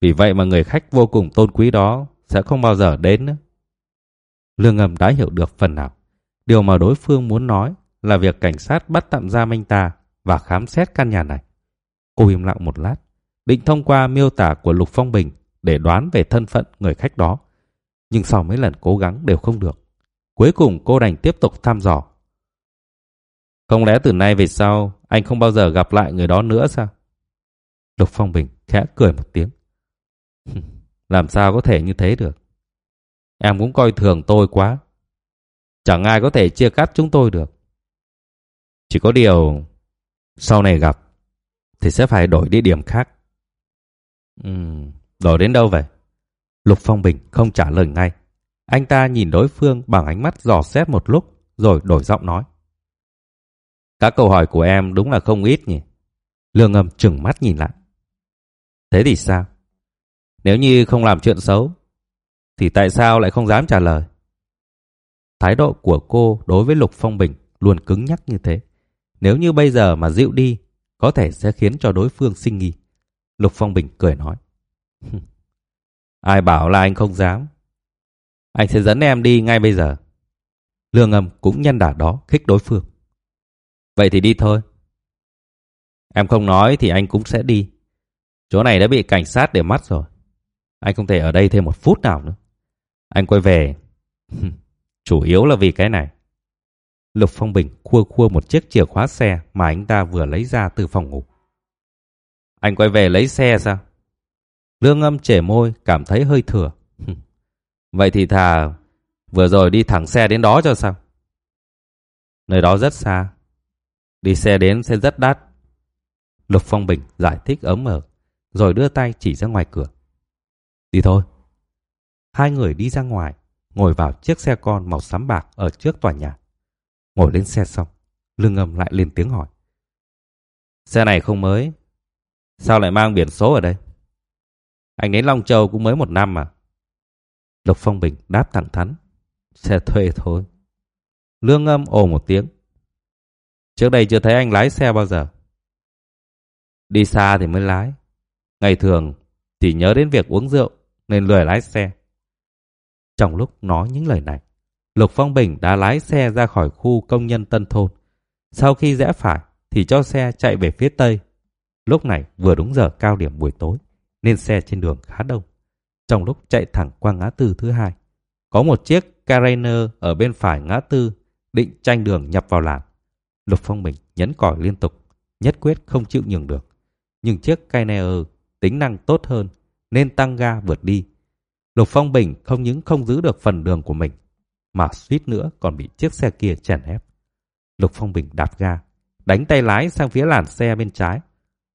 Vì vậy mà người khách vô cùng tôn quý đó sẽ không bao giờ đến nữa. Lương ngầm đã hiểu được phần nào. Điều mà đối phương muốn nói là việc cảnh sát bắt tạm giam anh ta và khám xét căn nhà này. Cô im lặng một lát, định thông qua miêu tả của Lục Phong Bình để đoán về thân phận người khách đó. Nhưng sau mấy lần cố gắng đều không được. Cuối cùng cô đành tiếp tục thăm dò. Không lẽ từ nay về sau anh không bao giờ gặp lại người đó nữa sao? Lục Phong Bình khẽ cười một tiếng. Làm sao có thể như thế được? Em cũng coi thường tôi quá. Chẳng ai có thể chia cắt chúng tôi được. Chỉ có điều sau này gặp thì sẽ phải đổi địa điểm khác. Ừ, đổi đến đâu vậy? Lục Phong Bình không trả lời ngay. Anh ta nhìn đối phương bằng ánh mắt dò xét một lúc rồi đổi giọng nói. Các câu hỏi của em đúng là không ít nhỉ? Lương âm trừng mắt nhìn lại. Thế thì sao? Nếu như không làm chuyện xấu, thì tại sao lại không dám trả lời? Thái độ của cô đối với Lục Phong Bình luôn cứng nhắc như thế. Nếu như bây giờ mà dịu đi, có thể sẽ khiến cho đối phương sinh nghi. Lục Phong Bình cười nói. Ai bảo là anh không dám? Anh sẽ dẫn em đi ngay bây giờ. Lương âm cũng nhân đả đó khích đối phương. Vậy thì đi thôi. Em không nói thì anh cũng sẽ đi. Chỗ này đã bị cảnh sát để mắt rồi. Anh không thể ở đây thêm một phút nào nữa. Anh quay về. Chủ yếu là vì cái này. Lục Phong Bình khua khua một chiếc chìa khóa xe mà anh ta vừa lấy ra từ phòng ngủ. Anh quay về lấy xe sao? Lương âm trẻ môi cảm thấy hơi thừa. Vậy thì thà vừa rồi đi thẳng xe đến đó cho sao? Nơi đó rất xa. Đi xe đến sẽ rất đắt. Lục Phong Bình giải thích ấm mở, rồi đưa tay chỉ ra ngoài cửa. Đi thôi. Hai người đi ra ngoài, ngồi vào chiếc xe con màu xám bạc ở trước tòa nhà. Ngồi lên xe xong, lương âm lại lên tiếng hỏi. Xe này không mới. Sao lại mang biển số ở đây? Anh đến Long Châu cũng mới một năm mà. Lục Phong Bình đáp thẳng thắn. Xe thuê thôi. Lương âm ồ một tiếng. Trước đây chưa thấy anh lái xe bao giờ. Đi xa thì mới lái. Ngày thường chỉ nhớ đến việc uống rượu nên lười lái xe. Trong lúc nói những lời này, Lục Phong Bình đã lái xe ra khỏi khu công nhân Tân Thôn. Sau khi rẽ phải thì cho xe chạy về phía Tây. Lúc này vừa đúng giờ cao điểm buổi tối nên xe trên đường khá đông. Trong lúc chạy thẳng qua ngã tư thứ hai, có một chiếc cariner ở bên phải ngã tư định tranh đường nhập vào làn. Lục Phong Bình nhấn còi liên tục, nhất quyết không chịu nhường được. Nhưng chiếc cariner tính năng tốt hơn nên tăng ga vượt đi. Lục Phong Bình không những không giữ được phần đường của mình, mà suýt nữa còn bị chiếc xe kia chèn ép. Lục Phong Bình đạp ga, đánh tay lái sang phía làn xe bên trái.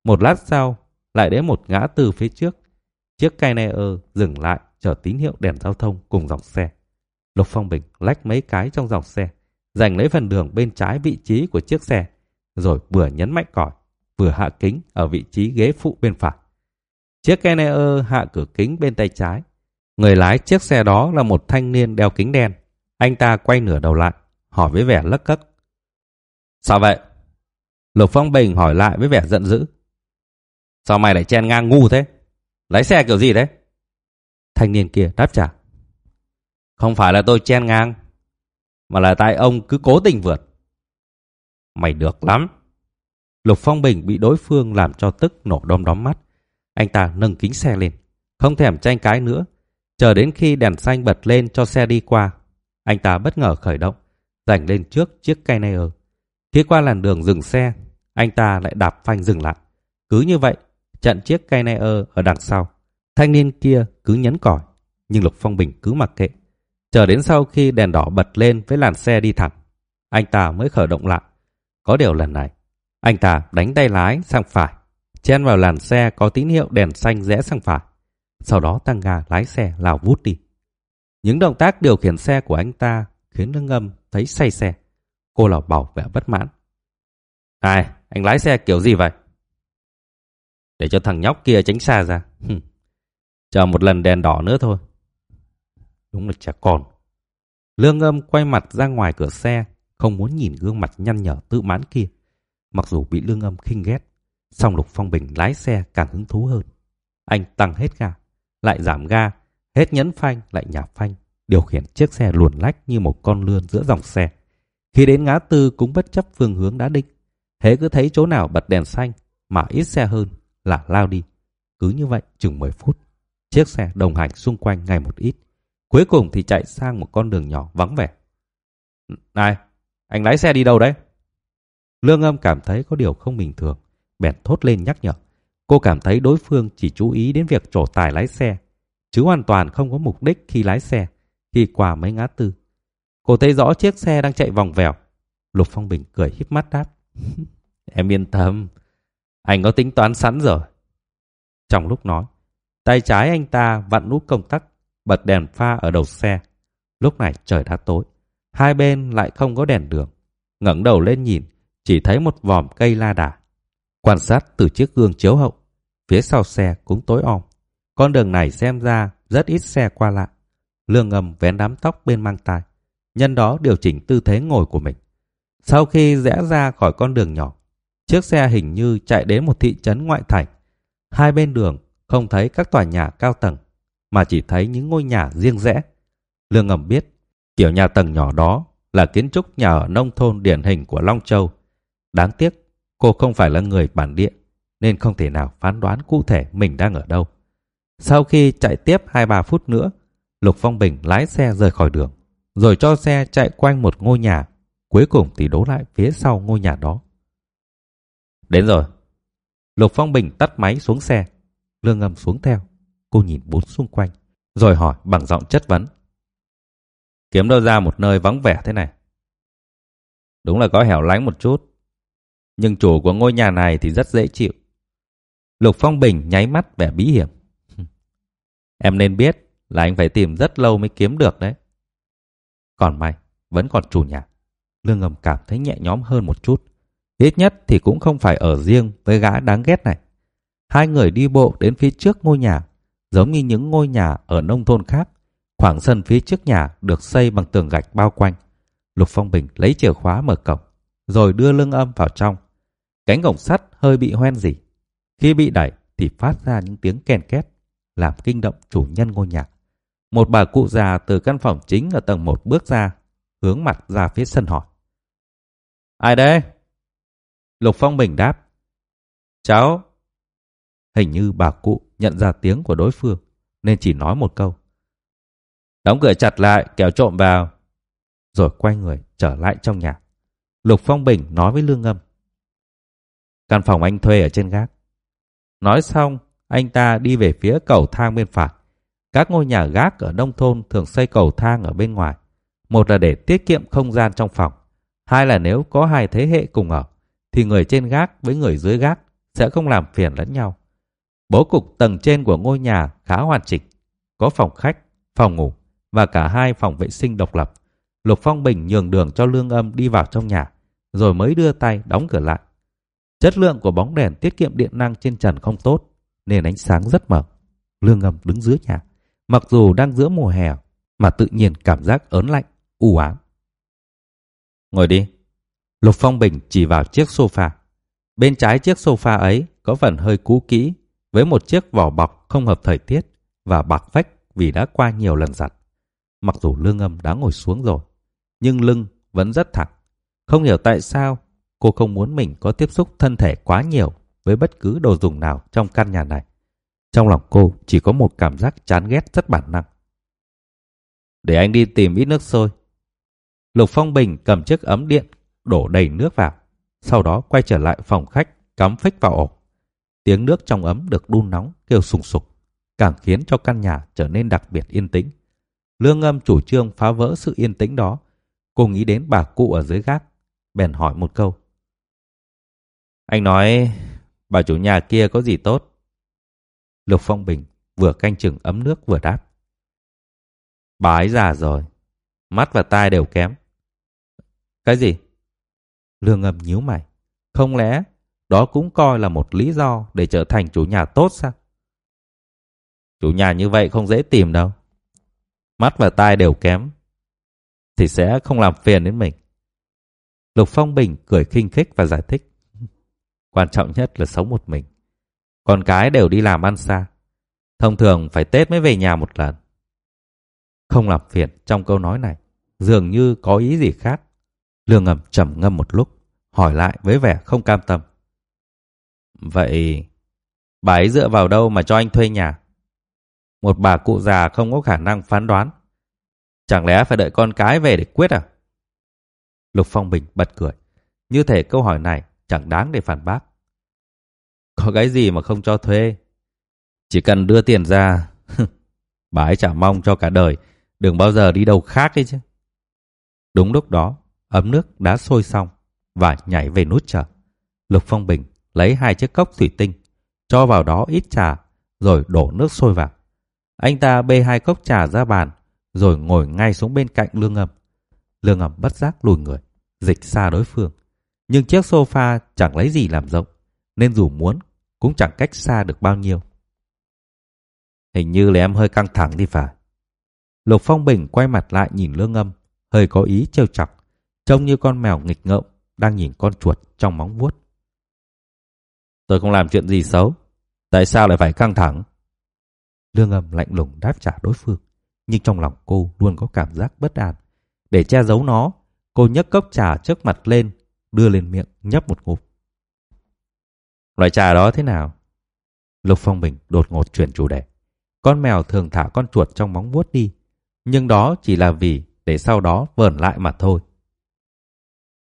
Một lát sau, lại đến một ngã tư phía trước. Chiếc Carrier dừng lại chờ tín hiệu đèn giao thông cùng dòng xe. Lục Phong Bình lách mấy cái trong dòng xe, giành lấy phần đường bên trái vị trí của chiếc xe, rồi vừa nhấn mạnh còi, vừa hạ kính ở vị trí ghế phụ bên phải. Chiếc Kenner hạ cửa kính bên tay trái. Người lái chiếc xe đó là một thanh niên đeo kính đen. Anh ta quay nửa đầu lại, hỏi với vẻ lất cất. Sao vậy? Lục Phong Bình hỏi lại với vẻ giận dữ. Sao mày lại chen ngang ngu thế? Lái xe kiểu gì đấy? Thanh niên kia đáp trả. Không phải là tôi chen ngang, mà là tại ông cứ cố tình vượt. Mày được lắm. Lục Phong Bình bị đối phương làm cho tức nổ đom đóm mắt. Anh ta nâng kính xe lên, không thèm tranh cái nữa. Chờ đến khi đèn xanh bật lên cho xe đi qua, anh ta bất ngờ khởi động, giành lên trước chiếc cây. Khi qua làn đường dừng xe, anh ta lại đạp phanh dừng lại. Cứ như vậy, chặn chiếc cây ở đằng sau. Thanh niên kia cứ nhấn còi, nhưng Lục Phong Bình cứ mặc kệ. Chờ đến sau khi đèn đỏ bật lên với làn xe đi thẳng, anh ta mới khởi động lại. Có điều lần này, anh ta đánh tay lái sang phải, chen vào làn xe có tín hiệu đèn xanh rẽ sang phải. Sau đó tăng ga lái xe lao vút đi. Những động tác điều khiển xe của anh ta khiến lương âm thấy say xe. Cô lào bảo vẻ bất mãn. Ai, anh lái xe kiểu gì vậy? Để cho thằng nhóc kia tránh xa ra. Chờ một lần đèn đỏ nữa thôi. Đúng là trẻ con. Lương âm quay mặt ra ngoài cửa xe, không muốn nhìn gương mặt nhăn nhở tự mãn kia. Mặc dù bị lương âm khinh ghét, song Lục Phong Bình lái xe càng hứng thú hơn. Anh tăng hết ga, lại giảm ga, hết nhấn phanh lại nhả phanh, điều khiển chiếc xe luồn lách như một con lươn giữa dòng xe. Khi đến ngã tư cũng bất chấp phương hướng đã định. Hễ cứ thấy chỗ nào bật đèn xanh mà ít xe hơn là lao đi. Cứ như vậy chừng 10 phút, chiếc xe đồng hành xung quanh ngày một ít. Cuối cùng thì chạy sang một con đường nhỏ vắng vẻ. Này, anh lái xe đi đâu đấy? Lương âm cảm thấy có điều không bình thường, bèn thốt lên nhắc nhở. Cô cảm thấy đối phương chỉ chú ý đến việc trổ tài lái xe, chứ hoàn toàn không có mục đích khi lái xe, khi qua mấy ngã tư. Cô thấy rõ chiếc xe đang chạy vòng vèo. Lục Phong Bình cười híp mắt đáp. em yên tâm, anh có tính toán sẵn rồi. Trong lúc nói, tay trái anh ta vặn nút công tắc, bật đèn pha ở đầu xe. Lúc này trời đã tối, hai bên lại không có đèn đường. ngẩng đầu lên nhìn, chỉ thấy một vòm cây la đà. Quan sát từ chiếc gương chiếu hậu, phía sau xe cũng tối om. Con đường này xem ra rất ít xe qua lại. Lương ngầm vén đám tóc bên mang tai. Nhân đó điều chỉnh tư thế ngồi của mình. Sau khi rẽ ra khỏi con đường nhỏ, chiếc xe hình như chạy đến một thị trấn ngoại thành. Hai bên đường không thấy các tòa nhà cao tầng, mà chỉ thấy những ngôi nhà riêng rẽ. Lương ngầm biết, kiểu nhà tầng nhỏ đó là kiến trúc nhà ở nông thôn điển hình của Long Châu. Đáng tiếc, cô không phải là người bản địa, nên không thể nào phán đoán cụ thể mình đang ở đâu. Sau khi chạy tiếp 2-3 phút nữa, Lục Phong Bình lái xe rời khỏi đường, rồi cho xe chạy quanh một ngôi nhà, cuối cùng thì đố lại phía sau ngôi nhà đó. Đến rồi. Lục Phong Bình tắt máy xuống xe, lương ngầm xuống theo. Cô nhìn bốn xung quanh, rồi hỏi bằng giọng chất vấn. Kiếm đâu ra một nơi vắng vẻ thế này? Đúng là có hẻo lánh một chút. Nhưng chủ của ngôi nhà này thì rất dễ chịu. Lục Phong Bình nháy mắt vẻ bí hiểm. em nên biết là anh phải tìm rất lâu mới kiếm được đấy. Còn mày vẫn còn chủ nhà. Lương ngầm cảm thấy nhẹ nhõm hơn một chút. Ít nhất thì cũng không phải ở riêng với gã đáng ghét này. Hai người đi bộ đến phía trước ngôi nhà, giống như những ngôi nhà ở nông thôn khác. Khoảng sân phía trước nhà được xây bằng tường gạch bao quanh. Lục Phong Bình lấy chìa khóa mở cổng, rồi đưa lưng âm vào trong. Cánh cổng sắt hơi bị hoen dỉ. Khi bị đẩy thì phát ra những tiếng kèn két, làm kinh động chủ nhân ngôi nhà. Một bà cụ già từ căn phòng chính ở tầng 1 bước ra, hướng mặt ra phía sân hỏi. Ai đây? Lục Phong Bình đáp. Cháu. Hình như bà cụ nhận ra tiếng của đối phương, nên chỉ nói một câu. Đóng cửa chặt lại, kéo trộm vào. Rồi quay người trở lại trong nhà. Lục Phong Bình nói với Lương Ngâm. Căn phòng anh thuê ở trên gác. Nói xong, anh ta đi về phía cầu thang bên phải. Các ngôi nhà gác ở nông thôn thường xây cầu thang ở bên ngoài. Một là để tiết kiệm không gian trong phòng. Hai là nếu có hai thế hệ cùng ở, thì người trên gác với người dưới gác sẽ không làm phiền lẫn nhau. Bố cục tầng trên của ngôi nhà khá hoàn chỉnh. Có phòng khách, phòng ngủ và cả hai phòng vệ sinh độc lập. Lục Phong Bình nhường đường cho Lương Âm đi vào trong nhà, rồi mới đưa tay đóng cửa lại. Chất lượng của bóng đèn tiết kiệm điện năng trên trần không tốt, nên ánh sáng rất mờ. Lương Âm đứng dưới nhà, mặc dù đang giữa mùa hè, mà tự nhiên cảm giác ớn lạnh, u ám. Ngồi đi. Lục Phong Bình chỉ vào chiếc sofa. Bên trái chiếc sofa ấy có phần hơi cũ kỹ, với một chiếc vỏ bọc không hợp thời tiết và bạc vách vì đã qua nhiều lần giặt. Mặc dù lương âm đã ngồi xuống rồi, nhưng lưng vẫn rất thẳng. Không hiểu tại sao cô không muốn mình có tiếp xúc thân thể quá nhiều với bất cứ đồ dùng nào trong căn nhà này. Trong lòng cô chỉ có một cảm giác chán ghét rất bản năng. Để anh đi tìm ít nước sôi. Lục Phong Bình cầm chiếc ấm điện, đổ đầy nước vào. Sau đó quay trở lại phòng khách, cắm phích vào ổ. Tiếng nước trong ấm được đun nóng, kêu sùng sục, càng khiến cho căn nhà trở nên đặc biệt yên tĩnh. Lương âm chủ trương phá vỡ sự yên tĩnh đó. Cô nghĩ đến bà cụ ở dưới gác, bèn hỏi một câu. Anh nói bà chủ nhà kia có gì tốt? Lục Phong Bình vừa canh chừng ấm nước vừa đáp. Bà ấy già rồi, mắt và tai đều kém. Cái gì? Lương âm nhíu mày. Không lẽ đó cũng coi là một lý do để trở thành chủ nhà tốt sao? Chủ nhà như vậy không dễ tìm đâu. Mắt và tai đều kém. Thì sẽ không làm phiền đến mình. Lục Phong Bình cười khinh khích và giải thích. Quan trọng nhất là sống một mình. Con cái đều đi làm ăn xa. Thông thường phải Tết mới về nhà một lần. Không làm phiền trong câu nói này. Dường như có ý gì khác. Lương ngầm trầm ngâm một lúc. Hỏi lại với vẻ không cam tâm. Vậy, bà ấy dựa vào đâu mà cho anh thuê nhà? Một bà cụ già không có khả năng phán đoán. Chẳng lẽ phải đợi con cái về để quyết à? Lục Phong Bình bật cười. Như thể câu hỏi này chẳng đáng để phản bác. Có cái gì mà không cho thuê? Chỉ cần đưa tiền ra, bà ấy chả mong cho cả đời, đừng bao giờ đi đâu khác ấy chứ. Đúng lúc đó, ấm nước đã sôi xong và nhảy về nút chờ. Lục Phong Bình lấy hai chiếc cốc thủy tinh, cho vào đó ít trà, rồi đổ nước sôi vào. Anh ta bê hai cốc trà ra bàn, rồi ngồi ngay xuống bên cạnh lương ngầm. Lương ngầm bất giác lùi người, dịch xa đối phương. Nhưng chiếc sofa chẳng lấy gì làm rộng, nên dù muốn cũng chẳng cách xa được bao nhiêu. Hình như là em hơi căng thẳng đi phải. Lục Phong Bình quay mặt lại nhìn lương âm, hơi có ý trêu chọc, trông như con mèo nghịch ngợm đang nhìn con chuột trong móng vuốt. Tôi không làm chuyện gì xấu, tại sao lại phải căng thẳng? Lương âm lạnh lùng đáp trả đối phương, nhưng trong lòng cô luôn có cảm giác bất an. Để che giấu nó, cô nhấc cốc trà trước mặt lên, đưa lên miệng nhấp một ngụm. Loại trà đó thế nào? Lục Phong Bình đột ngột chuyển chủ đề. Con mèo thường thả con chuột trong móng vuốt đi, nhưng đó chỉ là vì để sau đó vờn lại mà thôi.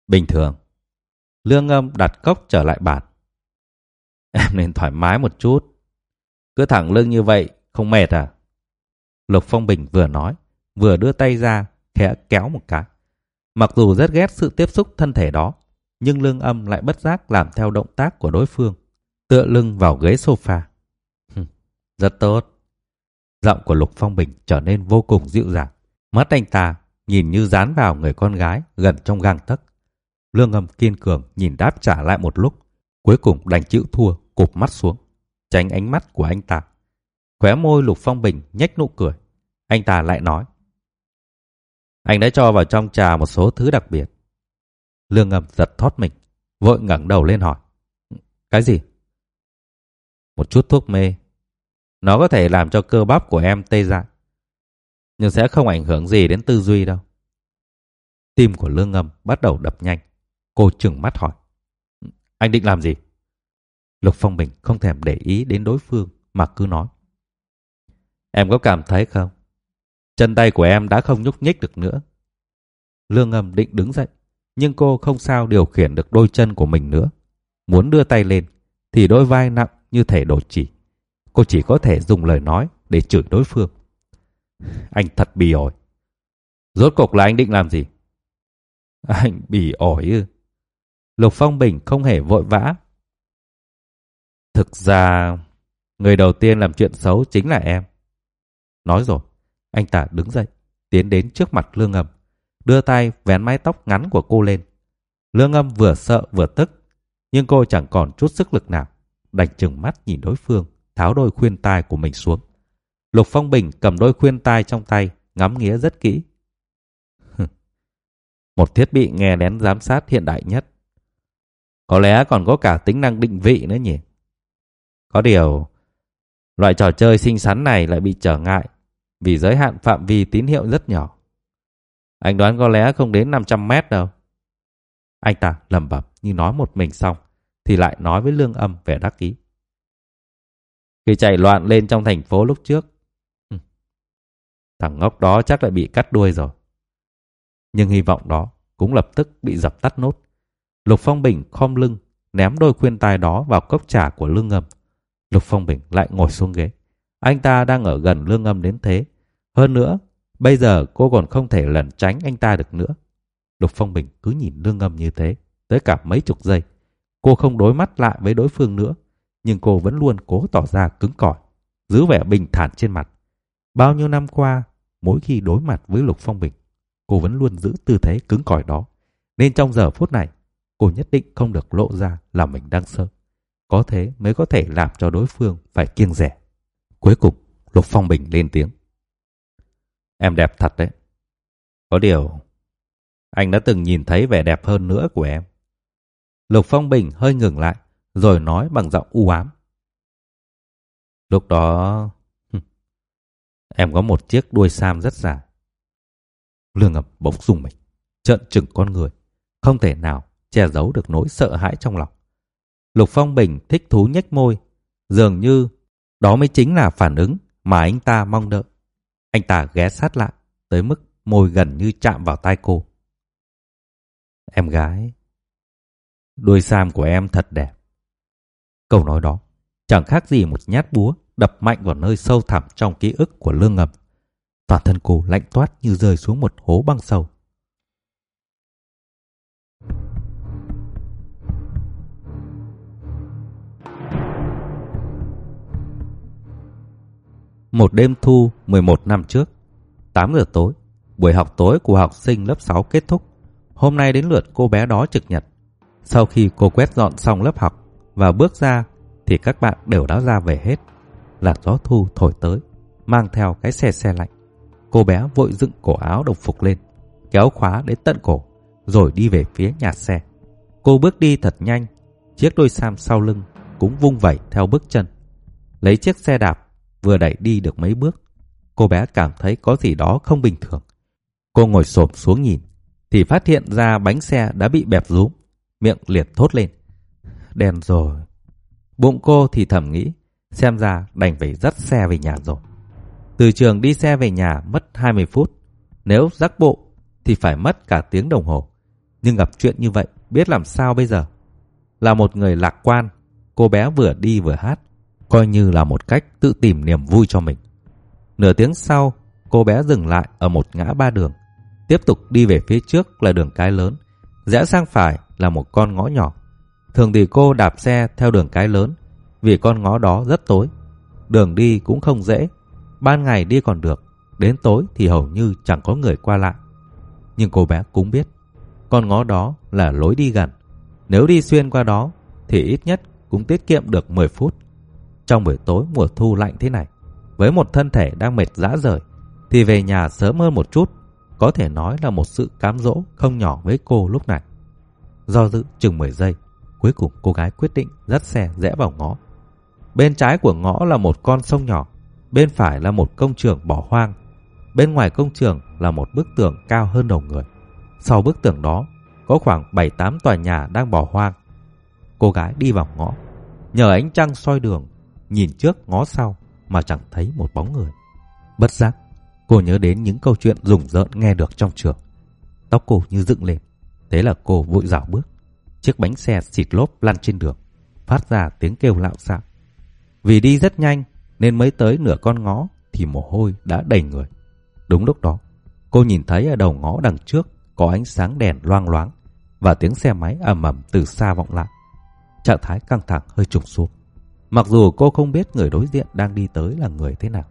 Bình thường. Lương âm đặt cốc trở lại bàn. Em nên thoải mái một chút. Cứ thẳng lưng như vậy, không mệt à? Lục Phong Bình vừa nói, vừa đưa tay ra, khẽ kéo một cái. Mặc dù rất ghét sự tiếp xúc thân thể đó, nhưng lương âm lại bất giác làm theo động tác của đối phương, tựa lưng vào ghế sofa. rất tốt. Giọng của Lục Phong Bình trở nên vô cùng dịu dàng. Mắt anh ta nhìn như dán vào người con gái gần trong gang tấc. Lương âm kiên cường nhìn đáp trả lại một lúc, cuối cùng đành chịu thua, cụp mắt xuống, tránh ánh mắt của anh ta. Khóe môi Lục Phong Bình nhếch nụ cười. Anh ta lại nói. Anh đã cho vào trong trà một số thứ đặc biệt. Lương ngầm giật thoát mình, vội ngẩng đầu lên hỏi. Cái gì? Một chút thuốc mê. Nó có thể làm cho cơ bắp của em tê dại. Nhưng sẽ không ảnh hưởng gì đến tư duy đâu. Tim của lương ngầm bắt đầu đập nhanh. Cô chừng mắt hỏi. Anh định làm gì? Lục Phong Bình không thèm để ý đến đối phương mà cứ nói. Em có cảm thấy không? Chân tay của em đã không nhúc nhích được nữa. Lương ngầm định đứng dậy nhưng cô không sao điều khiển được đôi chân của mình nữa. Muốn đưa tay lên, thì đôi vai nặng như thể đổ chỉ. Cô chỉ có thể dùng lời nói để chửi đối phương. Anh thật bì ổi. Rốt cục là anh định làm gì? Anh bì ổi ư? Lục Phong Bình không hề vội vã. Thực ra, người đầu tiên làm chuyện xấu chính là em. Nói rồi, anh ta đứng dậy, tiến đến trước mặt Lương Âm, đưa tay vén mái tóc ngắn của cô lên. Lương âm vừa sợ vừa tức, nhưng cô chẳng còn chút sức lực nào, đành chừng mắt nhìn đối phương, tháo đôi khuyên tai của mình xuống. Lục Phong Bình cầm đôi khuyên tai trong tay, ngắm nghía rất kỹ. Một thiết bị nghe lén giám sát hiện đại nhất. Có lẽ còn có cả tính năng định vị nữa nhỉ? Có điều, loại trò chơi xinh xắn này lại bị trở ngại vì giới hạn phạm vi tín hiệu rất nhỏ. Anh đoán có lẽ không đến 500 mét đâu. Anh ta lầm bẩm như nói một mình xong, thì lại nói với lương âm vẻ đắc ý. Khi chạy loạn lên trong thành phố lúc trước, thằng ngốc đó chắc lại bị cắt đuôi rồi. Nhưng hy vọng đó cũng lập tức bị dập tắt nốt. Lục Phong Bình khom lưng, ném đôi khuyên tai đó vào cốc trà của lương ngầm. Lục Phong Bình lại ngồi xuống ghế. Anh ta đang ở gần lương ngâm đến thế. Hơn nữa, bây giờ cô còn không thể lẩn tránh anh ta được nữa. Lục Phong Bình cứ nhìn lương ngâm như thế, tới cả mấy chục giây. Cô không đối mắt lại với đối phương nữa, nhưng cô vẫn luôn cố tỏ ra cứng cỏi, giữ vẻ bình thản trên mặt. Bao nhiêu năm qua, mỗi khi đối mặt với Lục Phong Bình, cô vẫn luôn giữ tư thế cứng cỏi đó. Nên trong giờ phút này, cô nhất định không được lộ ra là mình đang sợ. Có thế mới có thể làm cho đối phương phải kiêng rẻ. Cuối cùng, Lục Phong Bình lên tiếng. Em đẹp thật đấy. Có điều, anh đã từng nhìn thấy vẻ đẹp hơn nữa của em. Lục Phong Bình hơi ngừng lại, rồi nói bằng giọng u ám. Lúc đó, em có một chiếc đuôi sam rất dài. Lương Ngập bỗng dùng mình, trợn trừng con người, không thể nào che giấu được nỗi sợ hãi trong lòng. Lục Phong Bình thích thú nhếch môi, dường như đó mới chính là phản ứng mà anh ta mong đợi. Anh ta ghé sát lại, tới mức môi gần như chạm vào tai cô. Em gái, đuôi sam của em thật đẹp. Câu nói đó chẳng khác gì một nhát búa đập mạnh vào nơi sâu thẳm trong ký ức của lương ngầm. Toàn thân cô lạnh toát như rơi xuống một hố băng sâu. Một đêm thu 11 năm trước, 8 giờ tối, buổi học tối của học sinh lớp 6 kết thúc. Hôm nay đến lượt cô bé đó trực nhật. Sau khi cô quét dọn xong lớp học và bước ra thì các bạn đều đã ra về hết. là gió thu thổi tới, mang theo cái xe xe lạnh. Cô bé vội dựng cổ áo đồng phục lên, kéo khóa đến tận cổ, rồi đi về phía nhà xe. Cô bước đi thật nhanh, chiếc đôi sam sau lưng cũng vung vẩy theo bước chân. Lấy chiếc xe đạp Vừa đẩy đi được mấy bước, cô bé cảm thấy có gì đó không bình thường. Cô ngồi xổm xuống nhìn, thì phát hiện ra bánh xe đã bị bẹp rúm, miệng liệt thốt lên. Đen rồi. Bụng cô thì thầm nghĩ, xem ra đành phải dắt xe về nhà rồi. Từ trường đi xe về nhà mất 20 phút, nếu rắc bộ thì phải mất cả tiếng đồng hồ. Nhưng gặp chuyện như vậy, biết làm sao bây giờ? Là một người lạc quan, cô bé vừa đi vừa hát, coi như là một cách tự tìm niềm vui cho mình. Nửa tiếng sau, cô bé dừng lại ở một ngã ba đường. Tiếp tục đi về phía trước là đường cái lớn, rẽ sang phải là một con ngõ nhỏ. Thường thì cô đạp xe theo đường cái lớn, vì con ngõ đó rất tối. Đường đi cũng không dễ, ban ngày đi còn được, đến tối thì hầu như chẳng có người qua lại. Nhưng cô bé cũng biết, con ngõ đó là lối đi gần. Nếu đi xuyên qua đó thì ít nhất cũng tiết kiệm được 10 phút. Trong buổi tối mùa thu lạnh thế này, với một thân thể đang mệt rã rời, thì về nhà sớm hơn một chút, có thể nói là một sự cám dỗ không nhỏ với cô lúc này. Do dự chừng 10 giây, cuối cùng cô gái quyết định dắt xe rẽ vào ngõ. Bên trái của ngõ là một con sông nhỏ, bên phải là một công trường bỏ hoang. Bên ngoài công trường là một bức tường cao hơn đầu người. Sau bức tường đó có khoảng 7-8 tòa nhà đang bỏ hoang. Cô gái đi vào ngõ, nhờ ánh trăng soi đường nhìn trước ngó sau mà chẳng thấy một bóng người. Bất giác, cô nhớ đến những câu chuyện rùng rợn nghe được trong trường. Tóc cô như dựng lên, thế là cô vội dạo bước. Chiếc bánh xe xịt lốp lăn trên đường, phát ra tiếng kêu lạo xạo. Vì đi rất nhanh nên mới tới nửa con ngõ thì mồ hôi đã đầy người. Đúng lúc đó, cô nhìn thấy ở đầu ngõ đằng trước có ánh sáng đèn loang loáng và tiếng xe máy ầm ầm từ xa vọng lại. Trạng thái căng thẳng hơi trùng xuống. Mặc dù cô không biết người đối diện đang đi tới là người thế nào,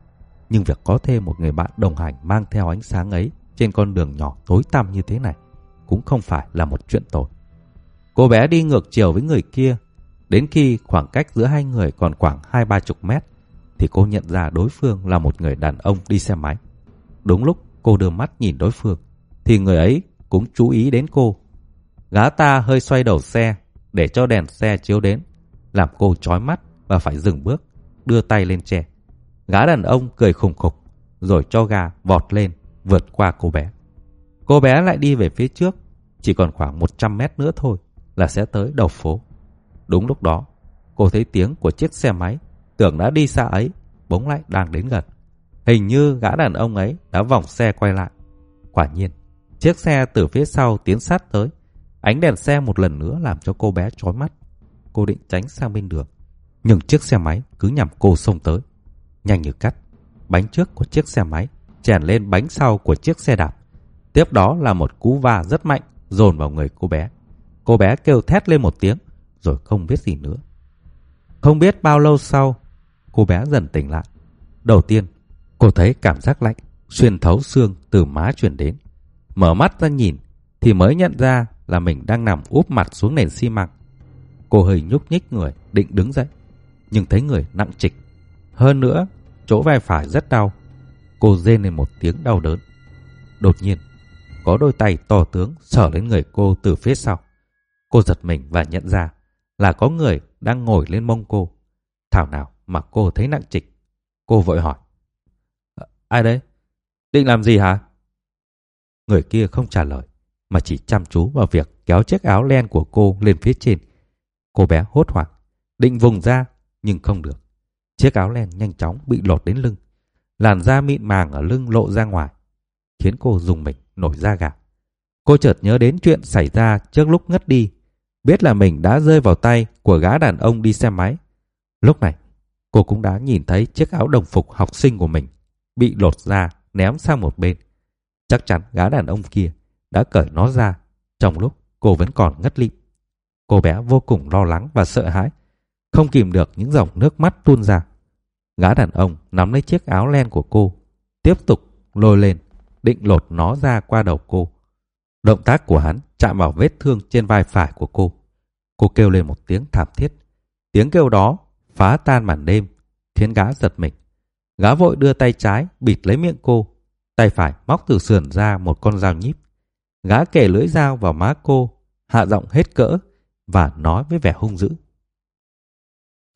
nhưng việc có thêm một người bạn đồng hành mang theo ánh sáng ấy trên con đường nhỏ tối tăm như thế này cũng không phải là một chuyện tội. Cô bé đi ngược chiều với người kia, đến khi khoảng cách giữa hai người còn khoảng hai ba chục mét, thì cô nhận ra đối phương là một người đàn ông đi xe máy. Đúng lúc cô đưa mắt nhìn đối phương, thì người ấy cũng chú ý đến cô. Gã ta hơi xoay đầu xe để cho đèn xe chiếu đến, làm cô chói mắt và phải dừng bước, đưa tay lên che. Gã đàn ông cười khùng khục, rồi cho gà vọt lên, vượt qua cô bé. Cô bé lại đi về phía trước, chỉ còn khoảng 100 mét nữa thôi là sẽ tới đầu phố. Đúng lúc đó, cô thấy tiếng của chiếc xe máy, tưởng đã đi xa ấy, bỗng lại đang đến gần. Hình như gã đàn ông ấy đã vòng xe quay lại. Quả nhiên, Chiếc xe từ phía sau tiến sát tới. Ánh đèn xe một lần nữa làm cho cô bé chói mắt. Cô định tránh sang bên đường. Nhưng chiếc xe máy cứ nhằm cô xông tới. Nhanh như cắt. Bánh trước của chiếc xe máy chèn lên bánh sau của chiếc xe đạp. Tiếp đó là một cú va rất mạnh dồn vào người cô bé. Cô bé kêu thét lên một tiếng rồi không biết gì nữa. Không biết bao lâu sau, cô bé dần tỉnh lại. Đầu tiên, cô thấy cảm giác lạnh xuyên thấu xương từ má chuyển đến. Mở mắt ra nhìn thì mới nhận ra là mình đang nằm úp mặt xuống nền xi măng. Cô hơi nhúc nhích người định đứng dậy, nhưng thấy người nặng trịch. Hơn nữa, chỗ vai phải rất đau. Cô rên lên một tiếng đau đớn. Đột nhiên, có đôi tay to tướng sờ lên người cô từ phía sau. Cô giật mình và nhận ra là có người đang ngồi lên mông cô. Thảo nào mà cô thấy nặng trịch. Cô vội hỏi. Ờ, ai đấy? Định làm gì hả? Người kia không trả lời, mà chỉ chăm chú vào việc kéo chiếc áo len của cô lên phía trên. Cô bé hốt hoảng, định vùng ra, nhưng không được. Chiếc áo len nhanh chóng bị lột đến lưng. Làn da mịn màng ở lưng lộ ra ngoài, khiến cô dùng mình nổi da gà. Cô chợt nhớ đến chuyện xảy ra trước lúc ngất đi, biết là mình đã rơi vào tay của gã đàn ông đi xe máy. Lúc này, cô cũng đã nhìn thấy chiếc áo đồng phục học sinh của mình bị lột ra ném sang một bên. Chắc chắn gã đàn ông kia đã cởi nó ra trong lúc cô vẫn còn ngất lịm. Cô bé vô cùng lo lắng và sợ hãi, không kìm được những dòng nước mắt tuôn ra. Gã đàn ông nắm lấy chiếc áo len của cô, tiếp tục lôi lên, định lột nó ra qua đầu cô. Động tác của hắn chạm vào vết thương trên vai phải của cô. Cô kêu lên một tiếng thảm thiết. Tiếng kêu đó phá tan màn đêm, khiến gã giật mình. Gã vội đưa tay trái bịt lấy miệng cô, tay phải móc từ sườn ra một con dao nhíp. Gã kề lưỡi dao vào má cô, hạ giọng hết cỡ và nói với vẻ hung dữ.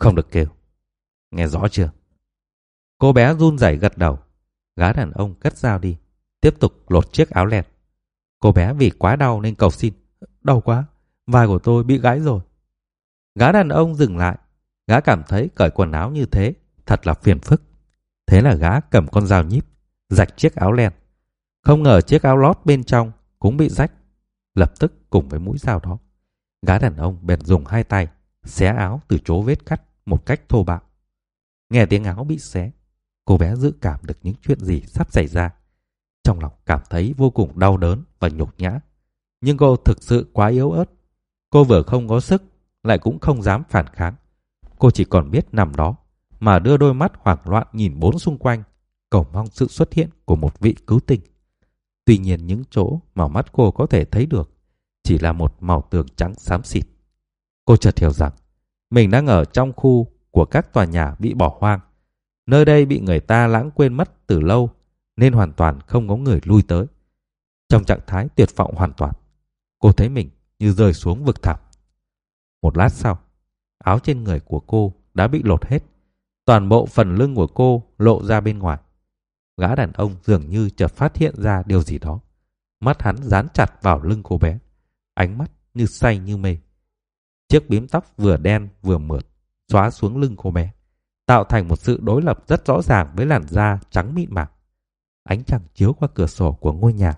Không được kêu. Nghe rõ chưa? Cô bé run rẩy gật đầu. Gã đàn ông cất dao đi, tiếp tục lột chiếc áo len. Cô bé vì quá đau nên cầu xin. Đau quá, vai của tôi bị gãy rồi. Gã đàn ông dừng lại. Gã cảm thấy cởi quần áo như thế thật là phiền phức. Thế là gã cầm con dao nhíp, rạch chiếc áo len. Không ngờ chiếc áo lót bên trong cũng bị rách. Lập tức cùng với mũi dao đó, gã đàn ông bèn dùng hai tay xé áo từ chỗ vết cắt một cách thô bạo. Nghe tiếng áo bị xé, cô bé dự cảm được những chuyện gì sắp xảy ra. Trong lòng cảm thấy vô cùng đau đớn và nhục nhã. Nhưng cô thực sự quá yếu ớt. Cô vừa không có sức, lại cũng không dám phản kháng. Cô chỉ còn biết nằm đó, mà đưa đôi mắt hoảng loạn nhìn bốn xung quanh, cầu mong sự xuất hiện của một vị cứu tinh. Tuy nhiên những chỗ mà mắt cô có thể thấy được chỉ là một màu tường trắng xám xịt. Cô chợt hiểu rằng mình đang ở trong khu của các tòa nhà bị bỏ hoang. Nơi đây bị người ta lãng quên mất từ lâu nên hoàn toàn không có người lui tới. Trong trạng thái tuyệt vọng hoàn toàn, cô thấy mình như rơi xuống vực thẳm. Một lát sau, áo trên người của cô đã bị lột hết. Toàn bộ phần lưng của cô lộ ra bên ngoài. Gã đàn ông dường như chợt phát hiện ra điều gì đó. Mắt hắn dán chặt vào lưng cô bé. Ánh mắt như say như mê. Chiếc bím tóc vừa đen vừa mượt xóa xuống lưng cô bé. Tạo thành một sự đối lập rất rõ ràng với làn da trắng mịn màng. Ánh trăng chiếu qua cửa sổ của ngôi nhà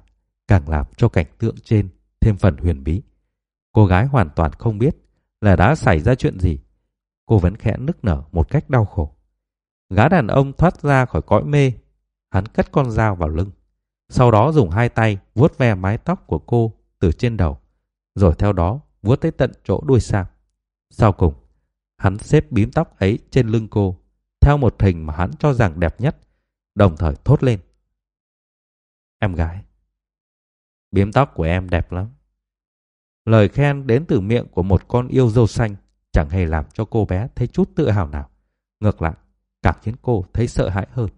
càng làm cho cảnh tượng trên thêm phần huyền bí. Cô gái hoàn toàn không biết là đã xảy ra chuyện gì. Cô vẫn khẽ nức nở một cách đau khổ. Gã đàn ông thoát ra khỏi cõi mê. Hắn cất con dao vào lưng. Sau đó dùng hai tay vuốt ve mái tóc của cô từ trên đầu. Rồi theo đó vuốt tới tận chỗ đuôi sam. Sau cùng, hắn xếp bím tóc ấy trên lưng cô theo một hình mà hắn cho rằng đẹp nhất, đồng thời thốt lên. Em gái, bím tóc của em đẹp lắm. Lời khen đến từ miệng của một con yêu dâu xanh chẳng hề làm cho cô bé thấy chút tự hào nào. Ngược lại, càng khiến cô thấy sợ hãi hơn.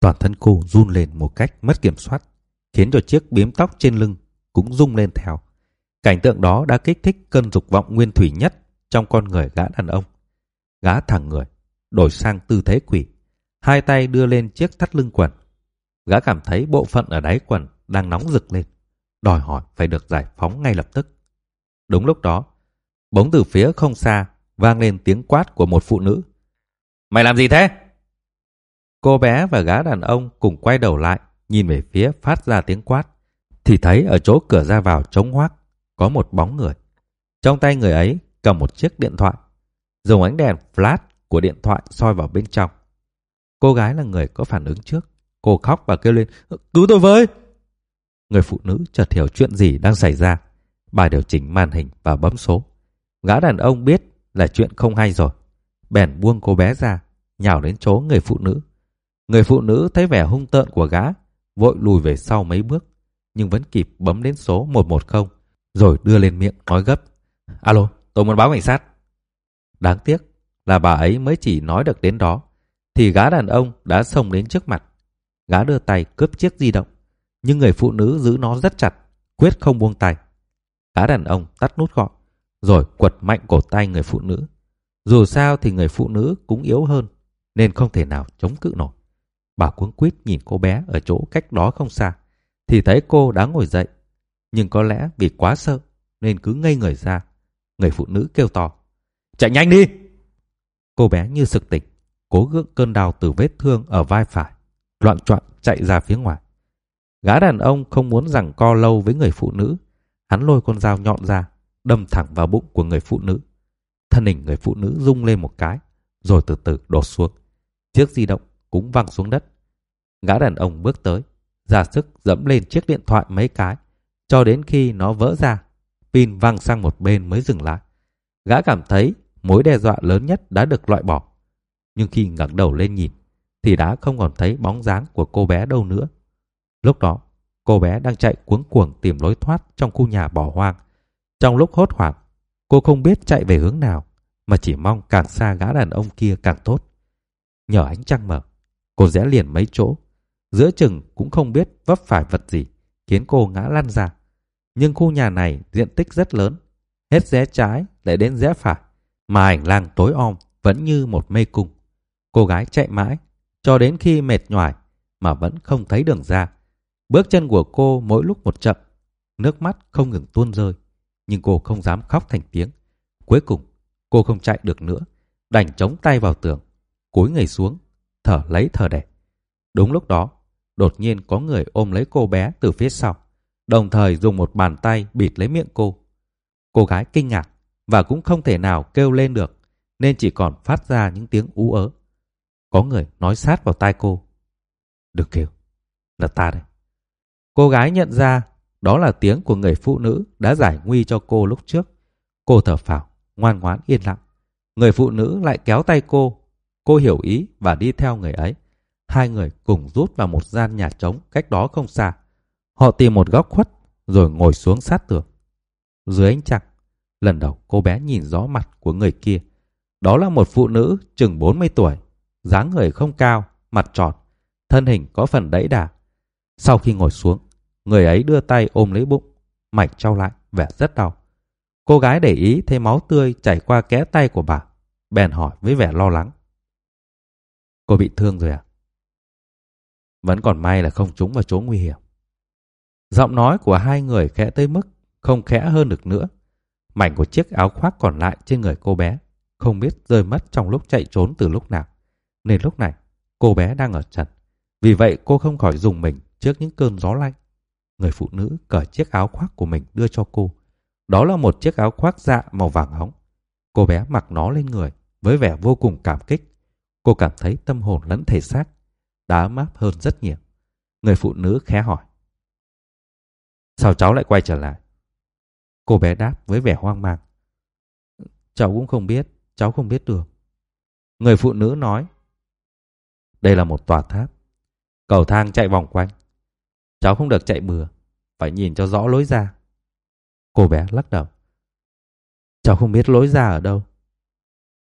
Toàn thân cô run lên một cách mất kiểm soát, khiến cho chiếc bím tóc trên lưng cũng rung lên theo. Cảnh tượng đó đã kích thích cơn dục vọng nguyên thủy nhất trong con người gã đàn ông. Gã thẳng người, đổi sang tư thế quỷ, hai tay đưa lên chiếc thắt lưng quần. Gã cảm thấy bộ phận ở đáy quần đang nóng rực lên, đòi hỏi phải được giải phóng ngay lập tức. Đúng lúc đó, bỗng từ phía không xa vang lên tiếng quát của một phụ nữ. Mày làm gì thế? Cô bé và gã đàn ông cùng quay đầu lại, nhìn về phía phát ra tiếng quát. thì thấy ở chỗ cửa ra vào trống hoác có một bóng người. Trong tay người ấy cầm một chiếc điện thoại, dùng ánh đèn flash của điện thoại soi vào bên trong. Cô gái là người có phản ứng trước. Cô khóc và kêu lên, cứu tôi với! Người phụ nữ chợt hiểu chuyện gì đang xảy ra. Bà điều chỉnh màn hình và bấm số. Gã đàn ông biết là chuyện không hay rồi. Bèn buông cô bé ra, nhào đến chỗ người phụ nữ. Người phụ nữ thấy vẻ hung tợn của gã, vội lùi về sau mấy bước, nhưng vẫn kịp bấm đến số 110, rồi đưa lên miệng nói gấp. Alo, tôi muốn báo cảnh sát. Đáng tiếc là bà ấy mới chỉ nói được đến đó, thì gã đàn ông đã xông đến trước mặt. Gã đưa tay cướp chiếc di động, nhưng người phụ nữ giữ nó rất chặt, quyết không buông tay. Gã đàn ông tắt nút gọi, rồi quật mạnh cổ tay người phụ nữ. Dù sao thì người phụ nữ cũng yếu hơn, nên không thể nào chống cự nổi. Bà cuống quýt nhìn cô bé ở chỗ cách đó không xa, thì thấy cô đã ngồi dậy. Nhưng có lẽ vì quá sợ, nên cứ ngây người ra. Người phụ nữ kêu to. Chạy nhanh đi! Cô bé như sực tỉnh, cố gượng cơn đau từ vết thương ở vai phải, loạn trọn chạy ra phía ngoài. Gã đàn ông không muốn rằng co lâu với người phụ nữ. Hắn lôi con dao nhọn ra, đâm thẳng vào bụng của người phụ nữ. Thân hình người phụ nữ rung lên một cái, rồi từ từ đổ xuống. Chiếc di động cũng văng xuống đất. Gã đàn ông bước tới, ra sức dẫm lên chiếc điện thoại mấy cái, cho đến khi nó vỡ ra, pin văng sang một bên mới dừng lại. Gã cảm thấy mối đe dọa lớn nhất đã được loại bỏ. Nhưng khi ngẩng đầu lên nhìn, thì đã không còn thấy bóng dáng của cô bé đâu nữa. Lúc đó, cô bé đang chạy cuống cuồng tìm lối thoát trong khu nhà bỏ hoang. Trong lúc hốt hoảng, cô không biết chạy về hướng nào, mà chỉ mong càng xa gã đàn ông kia càng tốt. Nhờ ánh trăng mở, cô rẽ liền mấy chỗ. Giữa chừng cũng không biết vấp phải vật gì, khiến cô ngã lăn ra. Nhưng khu nhà này diện tích rất lớn, hết rẽ trái lại đến rẽ phải, mà hành lang tối om vẫn như một mê cung. Cô gái chạy mãi, cho đến khi mệt nhoài mà vẫn không thấy đường ra. Bước chân của cô mỗi lúc một chậm, nước mắt không ngừng tuôn rơi, nhưng cô không dám khóc thành tiếng. Cuối cùng, cô không chạy được nữa, đành chống tay vào tường, cúi người xuống, thở lấy thở đẻ. Đúng lúc đó, đột nhiên có người ôm lấy cô bé từ phía sau, đồng thời dùng một bàn tay bịt lấy miệng cô. Cô gái kinh ngạc và cũng không thể nào kêu lên được, nên chỉ còn phát ra những tiếng ú ớ. Có người nói sát vào tai cô. Đừng kêu, là ta đây. Cô gái nhận ra đó là tiếng của người phụ nữ đã giải nguy cho cô lúc trước. Cô thở phào, ngoan ngoãn yên lặng. Người phụ nữ lại kéo tay cô. Cô hiểu ý và đi theo người ấy. Hai người cùng rút vào một gian nhà trống cách đó không xa. Họ tìm một góc khuất rồi ngồi xuống sát tường. Dưới ánh trăng, lần đầu cô bé nhìn rõ mặt của người kia. Đó là một phụ nữ chừng 40 tuổi, dáng người không cao, mặt tròn, thân hình có phần đẫy đà. Sau khi ngồi xuống, người ấy đưa tay ôm lấy bụng, mạch trao lại, vẻ rất đau. Cô gái để ý thấy máu tươi chảy qua kẽ tay của bà, bèn hỏi với vẻ lo lắng. Cô bị thương rồi à? Vẫn còn may là không trúng vào chỗ nguy hiểm. Giọng nói của hai người khẽ tới mức không khẽ hơn được nữa. Mảnh của chiếc áo khoác còn lại trên người cô bé không biết rơi mất trong lúc chạy trốn từ lúc nào. Nên lúc này, cô bé đang ở trần. Vì vậy, cô không khỏi dùng mình trước những cơn gió lạnh. Người phụ nữ cởi chiếc áo khoác của mình đưa cho cô. Đó là một chiếc áo khoác dạ màu vàng óng. Cô bé mặc nó lên người với vẻ vô cùng cảm kích. Cô cảm thấy tâm hồn lẫn thể xác đã ấm áp hơn rất nhiều. Người phụ nữ khẽ hỏi. Sao cháu lại quay trở lại? Cô bé đáp với vẻ hoang mang. Cháu cũng không biết, cháu không biết được. Người phụ nữ nói. Đây là một tòa tháp. Cầu thang chạy vòng quanh. Cháu không được chạy bừa, phải nhìn cho rõ lối ra. Cô bé lắc đầu. Cháu không biết lối ra ở đâu.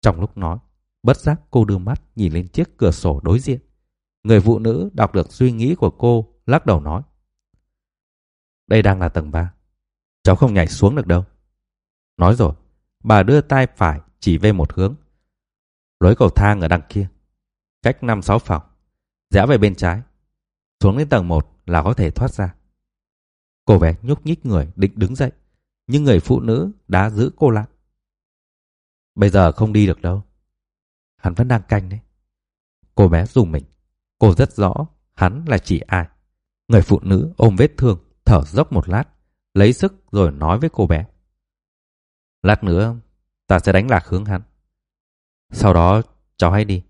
Trong lúc nói, bất giác cô đưa mắt nhìn lên chiếc cửa sổ đối diện. Người phụ nữ đọc được suy nghĩ của cô, lắc đầu nói. Đây đang là tầng 3. Cháu không nhảy xuống được đâu. Nói rồi, bà đưa tay phải chỉ về một hướng. Lối cầu thang ở đằng kia, cách 5-6 phòng. Rẽ về bên trái. Xuống đến tầng 1 là có thể thoát ra. Cô bé nhúc nhích người định đứng dậy, nhưng người phụ nữ đã giữ cô lại. Bây giờ không đi được đâu. Hắn vẫn đang canh đấy. Cô bé dùng mình. Cô rất rõ hắn là chỉ ai. Người phụ nữ ôm vết thương, thở dốc một lát, lấy sức rồi nói với cô bé. Lát nữa, ta sẽ đánh lạc hướng hắn. Sau đó, cháu hãy đi.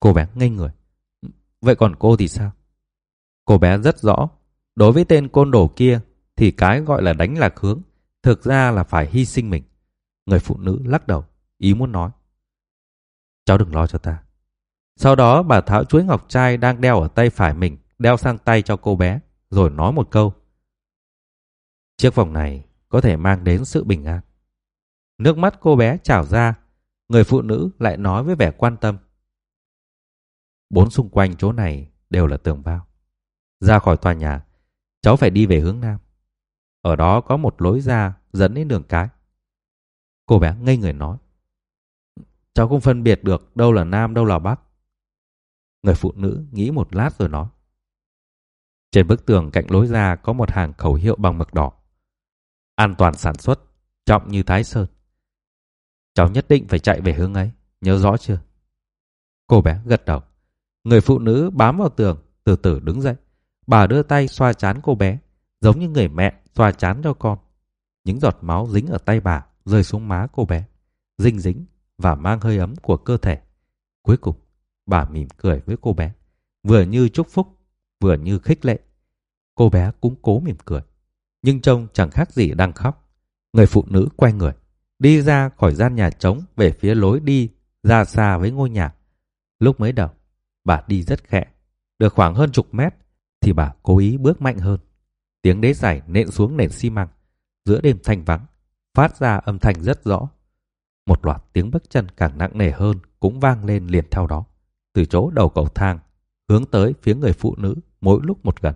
Cô bé ngây người. Vậy còn cô thì sao? Cô bé rất rõ, đối với tên côn đồ kia thì cái gọi là đánh lạc hướng thực ra là phải hy sinh mình. Người phụ nữ lắc đầu, ý muốn nói. Cháu đừng lo cho ta. Sau đó bà tháo chuối ngọc trai đang đeo ở tay phải mình, đeo sang tay cho cô bé, rồi nói một câu. Chiếc vòng này có thể mang đến sự bình an. Nước mắt cô bé trào ra, người phụ nữ lại nói với vẻ quan tâm. Bốn xung quanh chỗ này đều là tường bao. Ra khỏi tòa nhà, cháu phải đi về hướng nam. Ở đó có một lối ra dẫn đến đường cái. Cô bé ngây người nói. Cháu không phân biệt được đâu là nam đâu là bắc. Người phụ nữ nghĩ một lát rồi nói. Trên bức tường cạnh lối ra có một hàng khẩu hiệu bằng mực đỏ. An toàn sản xuất, trọng như Thái Sơn. Cháu nhất định phải chạy về hướng ấy, nhớ rõ chưa? Cô bé gật đầu. Người phụ nữ bám vào tường, từ từ đứng dậy. Bà đưa tay xoa chán cô bé, giống như người mẹ xoa chán cho con. Những giọt máu dính ở tay bà rơi xuống má cô bé, dinh dính và mang hơi ấm của cơ thể. Cuối cùng, bà mỉm cười với cô bé, vừa như chúc phúc, vừa như khích lệ. Cô bé cũng cố mỉm cười, nhưng trông chẳng khác gì đang khóc. Người phụ nữ quay người, đi ra khỏi gian nhà trống về phía lối đi ra xa với ngôi nhà. Lúc mới đầu, bà đi rất khẽ, được khoảng hơn chục mét thì bà cố ý bước mạnh hơn. Tiếng đế giày nện xuống nền xi măng, giữa đêm thanh vắng, phát ra âm thanh rất rõ. Một loạt tiếng bước chân càng nặng nề hơn cũng vang lên liền theo đó. Từ chỗ đầu cầu thang, hướng tới phía người phụ nữ mỗi lúc một gần.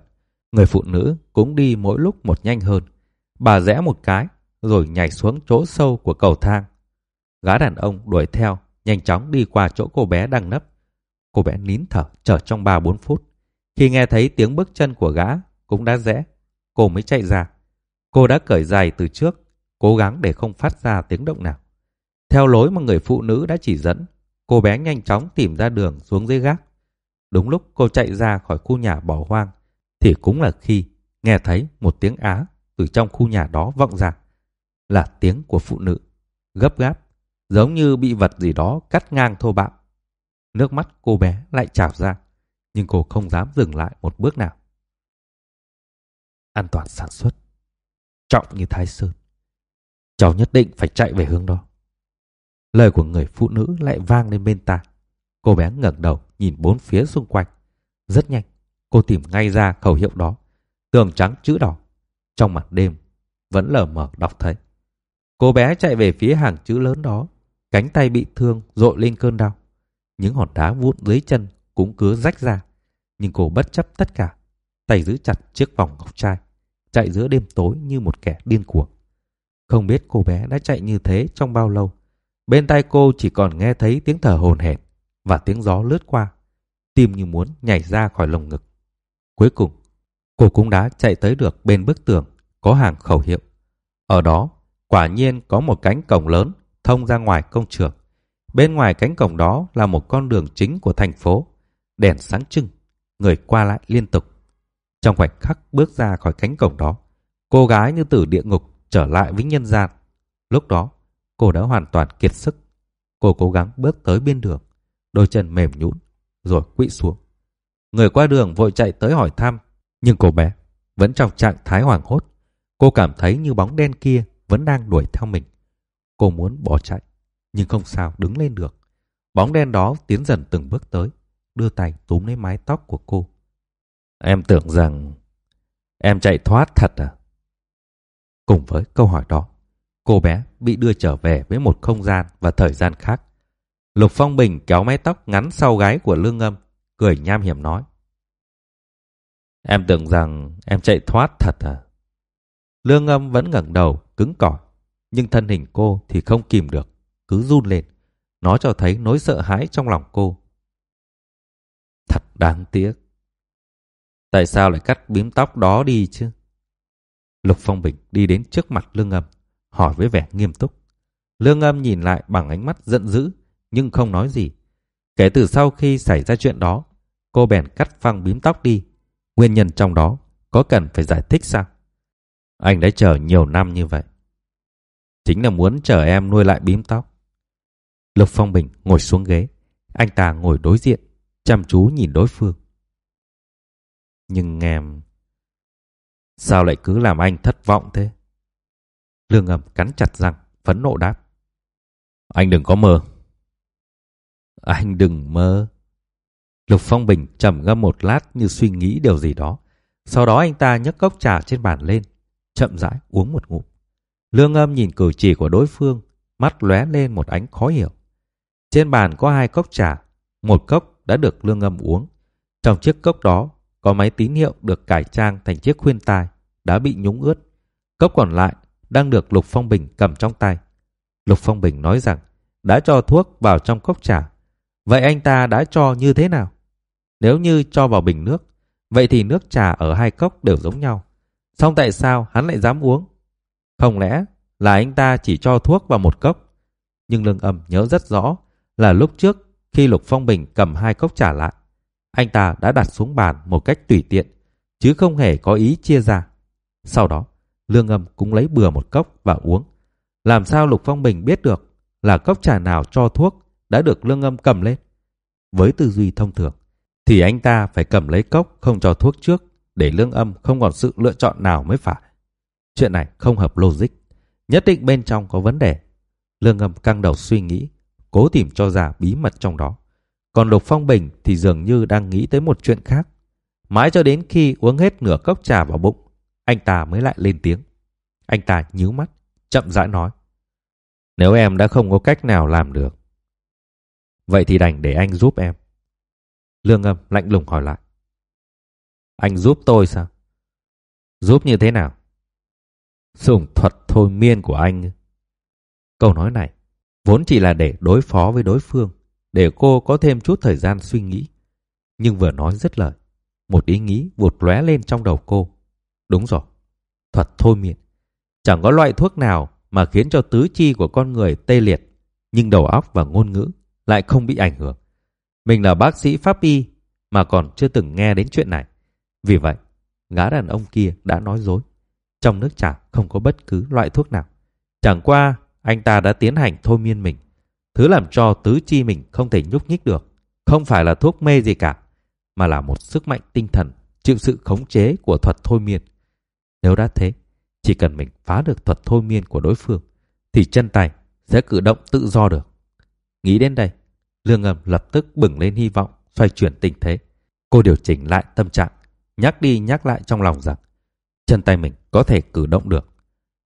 Người phụ nữ cũng đi mỗi lúc một nhanh hơn. Bà rẽ một cái, rồi nhảy xuống chỗ sâu của cầu thang. Gã đàn ông đuổi theo, nhanh chóng đi qua chỗ cô bé đang nấp. Cô bé nín thở chờ trong 3-4 phút. Khi nghe thấy tiếng bước chân của gã cũng đã rẽ, cô mới chạy ra. Cô đã cởi giày từ trước, cố gắng để không phát ra tiếng động nào. Theo lối mà người phụ nữ đã chỉ dẫn, cô bé nhanh chóng tìm ra đường xuống dưới gác. Đúng lúc cô chạy ra khỏi khu nhà bỏ hoang, thì cũng là khi nghe thấy một tiếng á từ trong khu nhà đó vọng ra. Là tiếng của phụ nữ, gấp gáp, giống như bị vật gì đó cắt ngang thô bạo. Nước mắt cô bé lại trào ra, nhưng cô không dám dừng lại một bước nào. An toàn sản xuất, trọng như Thái Sơn. Cháu nhất định phải chạy về hướng đó. Lời của người phụ nữ lại vang lên bên tai. Cô bé ngẩng đầu nhìn bốn phía xung quanh. Rất nhanh, cô tìm ngay ra khẩu hiệu đó. Tường trắng chữ đỏ. Trong mặt đêm, vẫn lờ mờ đọc thấy. Cô bé chạy về phía hàng chữ lớn đó. Cánh tay bị thương rội lên cơn đau. Những hòn đá vụn dưới chân cũng cứ rách ra. Nhưng cô bất chấp tất cả. Tay giữ chặt chiếc vòng ngọc trai. Chạy giữa đêm tối như một kẻ điên cuồng. Không biết cô bé đã chạy như thế trong bao lâu. Bên tai cô chỉ còn nghe thấy tiếng thở hồn hển và tiếng gió lướt qua. Tim như muốn nhảy ra khỏi lồng ngực. Cuối cùng, cô cũng đã chạy tới được bên bức tường có hàng khẩu hiệu. Ở đó, quả nhiên có một cánh cổng lớn thông ra ngoài công trường. Bên ngoài cánh cổng đó là một con đường chính của thành phố. Đèn sáng trưng, người qua lại liên tục. Trong khoảnh khắc bước ra khỏi cánh cổng đó, cô gái như từ địa ngục trở lại với nhân gian. Lúc đó, cô đã hoàn toàn kiệt sức. Cô cố gắng bước tới bên đường, đôi chân mềm nhũn rồi quỵ xuống. Người qua đường vội chạy tới hỏi thăm, nhưng cô bé vẫn trong trạng thái hoảng hốt. Cô cảm thấy như bóng đen kia vẫn đang đuổi theo mình. Cô muốn bỏ chạy, nhưng không sao đứng lên được. Bóng đen đó tiến dần từng bước tới, đưa tay túm lấy mái tóc của cô. Em tưởng rằng em chạy thoát thật à? Cùng với câu hỏi đó, cô bé bị đưa trở về với một không gian và thời gian khác. Lục Phong Bình kéo mái tóc ngắn sau gáy của Lương Âm, cười nham hiểm nói. Em tưởng rằng em chạy thoát thật à? Lương Âm vẫn ngẩng đầu, cứng cỏi, nhưng thân hình cô thì không kìm được, cứ run lên. Nó cho thấy nỗi sợ hãi trong lòng cô. Thật đáng tiếc. Tại sao lại cắt bím tóc đó đi chứ? Lục Phong Bình đi đến trước mặt Lương Âm, hỏi với vẻ nghiêm túc. Lương Âm nhìn lại bằng ánh mắt giận dữ, nhưng không nói gì. Kể từ sau khi xảy ra chuyện đó, cô bèn cắt phăng bím tóc đi. Nguyên nhân trong đó có cần phải giải thích sao? Anh đã chờ nhiều năm như vậy. Chính là muốn chờ em nuôi lại bím tóc. Lục Phong Bình ngồi xuống ghế. Anh ta ngồi đối diện, chăm chú nhìn đối phương. Nhưng em... Sao lại cứ làm anh thất vọng thế? Lương ầm cắn chặt răng, phẫn nộ đáp. Anh đừng có mơ. Anh đừng mơ. Lục Phong Bình trầm ngâm một lát như suy nghĩ điều gì đó. Sau đó anh ta nhấc cốc trà trên bàn lên, chậm rãi uống một ngụm. Lương âm nhìn cử chỉ của đối phương, mắt lóe lên một ánh khó hiểu. Trên bàn có hai cốc trà, một cốc đã được lương âm uống. Trong chiếc cốc đó có máy tín hiệu được cải trang thành chiếc khuyên tai, đã bị nhúng ướt. Cốc còn lại đang được Lục Phong Bình cầm trong tay. Lục Phong Bình nói rằng đã cho thuốc vào trong cốc trà. Vậy anh ta đã cho như thế nào? Nếu như cho vào bình nước, vậy thì nước trà ở hai cốc đều giống nhau. Xong tại sao hắn lại dám uống? Không lẽ là anh ta chỉ cho thuốc vào một cốc? Nhưng lương âm nhớ rất rõ là lúc trước khi Lục Phong Bình cầm hai cốc trà lại, anh ta đã đặt xuống bàn một cách tùy tiện, chứ không hề có ý chia ra. Sau đó, lương âm cũng lấy bừa một cốc và uống. Làm sao Lục Phong Bình biết được là cốc trà nào cho thuốc đã được lương âm cầm lên? Với tư duy thông thường, thì anh ta phải cầm lấy cốc không cho thuốc trước để lương âm không còn sự lựa chọn nào mới phải. Chuyện này không hợp logic. Nhất định bên trong có vấn đề. Lương âm căng đầu suy nghĩ, cố tìm cho ra bí mật trong đó. Còn Lục Phong Bình thì dường như đang nghĩ tới một chuyện khác. Mãi cho đến khi uống hết nửa cốc trà vào bụng, anh ta mới lại lên tiếng. Anh ta nhíu mắt, chậm rãi nói. Nếu em đã không có cách nào làm được, vậy thì đành để anh giúp em. Lương âm lạnh lùng hỏi lại. Anh giúp tôi sao? Giúp như thế nào? Dùng thuật thôi miên của anh. Câu nói này vốn chỉ là để đối phó với đối phương, để cô có thêm chút thời gian suy nghĩ. Nhưng vừa nói rất lời, một ý nghĩ vụt lóe lên trong đầu cô. Đúng rồi, thuật thôi miên. Chẳng có loại thuốc nào mà khiến cho tứ chi của con người tê liệt, nhưng đầu óc và ngôn ngữ lại không bị ảnh hưởng. Mình là bác sĩ pháp y mà còn chưa từng nghe đến chuyện này. Vì vậy, gã đàn ông kia đã nói dối. Trong nước trà không có bất cứ loại thuốc nào. Chẳng qua, anh ta đã tiến hành thôi miên mình. Thứ làm cho tứ chi mình không thể nhúc nhích được. Không phải là thuốc mê gì cả, mà là một sức mạnh tinh thần chịu sự khống chế của thuật thôi miên. Nếu đã thế, chỉ cần mình phá được thuật thôi miên của đối phương, thì chân tay sẽ cử động tự do được. Nghĩ đến đây, Lương Ngầm lập tức bừng lên hy vọng xoay chuyển tình thế. Cô điều chỉnh lại tâm trạng, nhắc đi nhắc lại trong lòng rằng chân tay mình có thể cử động được.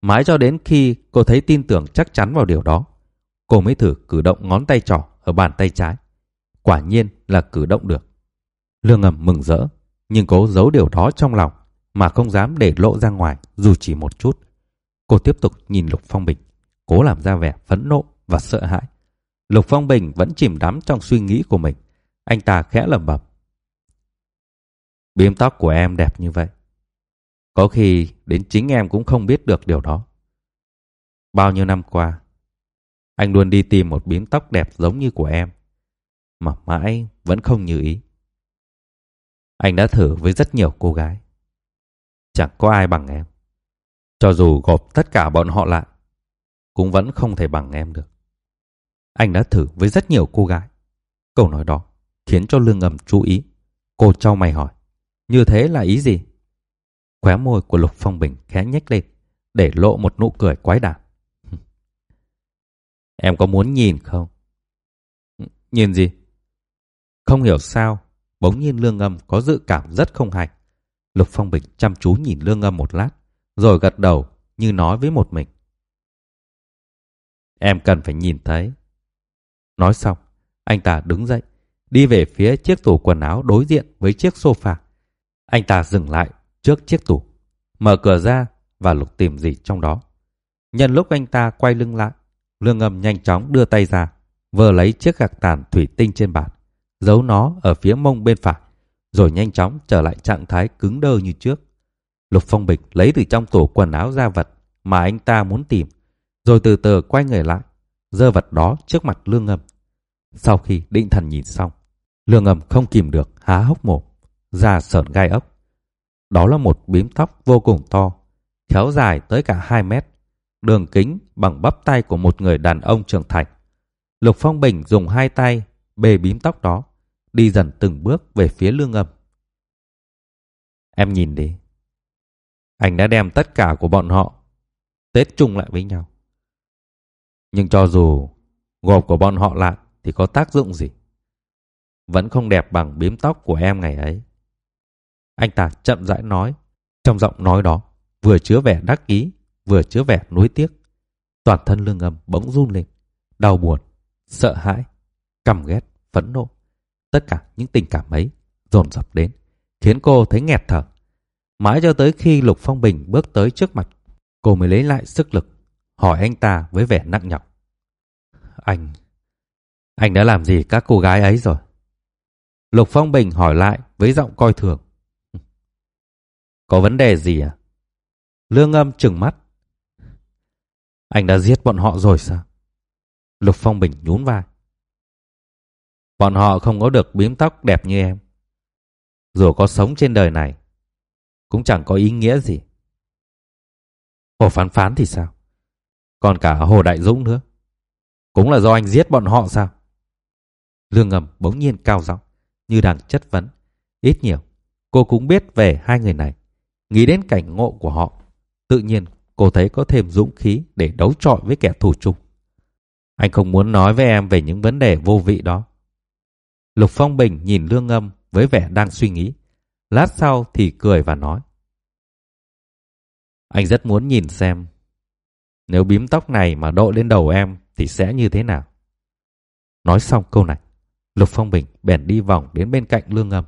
Mãi cho đến khi cô thấy tin tưởng chắc chắn vào điều đó, cô mới thử cử động ngón tay trỏ ở bàn tay trái. Quả nhiên là cử động được. Lương ngầm mừng rỡ, nhưng cố giấu điều đó trong lòng mà không dám để lộ ra ngoài dù chỉ một chút. Cô tiếp tục nhìn Lục Phong Bình, cố làm ra vẻ phẫn nộ và sợ hãi. Lục Phong Bình vẫn chìm đắm trong suy nghĩ của mình. Anh ta khẽ lẩm bẩm. Biếm tóc của em đẹp như vậy. Có khi đến chính em cũng không biết được điều đó. Bao nhiêu năm qua, anh luôn đi tìm một biếm tóc đẹp giống như của em, mà mãi vẫn không như ý. Anh đã thử với rất nhiều cô gái. Chẳng có ai bằng em. Cho dù gộp tất cả bọn họ lại, cũng vẫn không thể bằng em được. Anh đã thử với rất nhiều cô gái. Câu nói đó khiến cho Lương Ngầm chú ý. Cô trao mày hỏi. Như thế là ý gì? Khóe môi của Lục Phong Bình khẽ nhếch lên, để lộ một nụ cười quái đản. em có muốn nhìn không? Nhìn gì? Không hiểu sao, bỗng nhiên Lương Ngầm có dự cảm rất không hay. Lục Phong Bình chăm chú nhìn Lương Ngâm một lát, rồi gật đầu như nói với một mình. Em cần phải nhìn thấy. Nói xong, anh ta đứng dậy, đi về phía chiếc tủ quần áo đối diện với chiếc sofa. Anh ta dừng lại trước chiếc tủ, mở cửa ra và lục tìm gì trong đó. Nhân lúc anh ta quay lưng lại, lương ngầm nhanh chóng đưa tay ra, vờ lấy chiếc gạc tàn thủy tinh trên bàn, giấu nó ở phía mông bên phải, rồi nhanh chóng trở lại trạng thái cứng đơ như trước. Lục Phong Bịch lấy từ trong tủ quần áo ra vật mà anh ta muốn tìm, rồi từ từ quay người lại, dơ vật đó trước mặt lương ngầm. Sau khi định thần nhìn xong, lương ngầm không kìm được há hốc mồm, ra sờn gai ốc. Đó là một bím tóc vô cùng to, kéo dài tới cả 2 mét, đường kính bằng bắp tay của một người đàn ông trưởng thành. Lục Phong Bình dùng hai tay bê bím tóc đó, đi dần từng bước về phía lương ngầm Em nhìn đi. Anh đã đem tất cả của bọn họ tết chung lại với nhau. Nhưng cho dù gộp của bọn họ lại thì có tác dụng gì? Vẫn không đẹp bằng bím tóc của em ngày ấy. Anh ta chậm rãi nói, trong giọng nói đó vừa chứa vẻ đắc ý, vừa chứa vẻ nuối tiếc. Toàn thân lương âm bỗng run lên, đau buồn, sợ hãi, căm ghét, phẫn nộ. Tất cả những tình cảm ấy dồn dập đến, khiến cô thấy nghẹt thở. Mãi cho tới khi Lục Phong Bình bước tới trước mặt, cô mới lấy lại sức lực, hỏi anh ta với vẻ nặng nhọc. Anh, anh đã làm gì các cô gái ấy rồi? Lục Phong Bình hỏi lại với giọng coi thường. Có vấn đề gì à? Lương âm trừng mắt. Anh đã giết bọn họ rồi sao? Lục Phong Bình nhún vai. Bọn họ không có được bím tóc đẹp như em. Dù có sống trên đời này, cũng chẳng có ý nghĩa gì. Hồ Phán Phán thì sao? Còn cả Hồ Đại Dũng nữa. Cũng là do anh giết bọn họ sao? Lương ngầm bỗng nhiên cao giọng như đang chất vấn. Ít nhiều, cô cũng biết về hai người này. Nghĩ đến cảnh ngộ của họ, tự nhiên cô thấy có thêm dũng khí để đấu trọi với kẻ thù chung. Anh không muốn nói với em về những vấn đề vô vị đó. Lục Phong Bình nhìn Lương Ngâm với vẻ đang suy nghĩ. Lát sau thì cười và nói. Anh rất muốn nhìn xem nếu bím tóc này mà đội lên đầu em thì sẽ như thế nào. Nói xong câu này, Lục Phong Bình bèn đi vòng đến bên cạnh Lương Ngâm.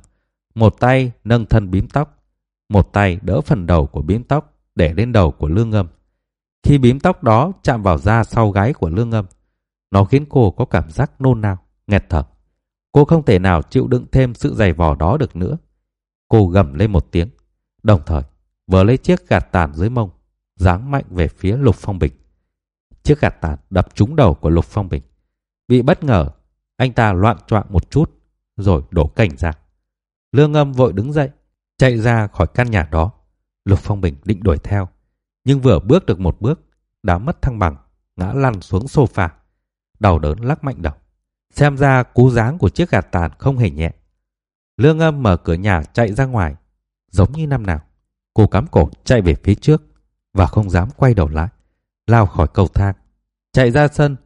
Một tay nâng thân bím tóc, một tay đỡ phần đầu của bím tóc để lên đầu của Lương Ngâm. Khi bím tóc đó chạm vào da sau gáy của Lương Ngâm, nó khiến cô có cảm giác nôn nao, nghẹt thở. Cô không thể nào chịu đựng thêm sự dày vò đó được nữa. Cô gầm lên một tiếng, đồng thời vừa lấy chiếc gạt tàn dưới mông, giáng mạnh về phía Lục Phong Bình. Chiếc gạt tàn đập trúng đầu của Lục Phong Bình. Bị bất ngờ, anh ta loạn choạng một chút, rồi đổ cảnh ra. Lương âm vội đứng dậy, chạy ra khỏi căn nhà đó. Lục Phong Bình định đuổi theo, nhưng vừa bước được một bước, đã mất thăng bằng, ngã lăn xuống sofa. Đầu đớn lắc mạnh đầu. Xem ra cú dáng của chiếc gạt tàn không hề nhẹ. Lương âm mở cửa nhà chạy ra ngoài, giống như năm nào. Cô cắm cổ chạy về phía trước và không dám quay đầu lại, lao khỏi cầu thang, chạy ra sân,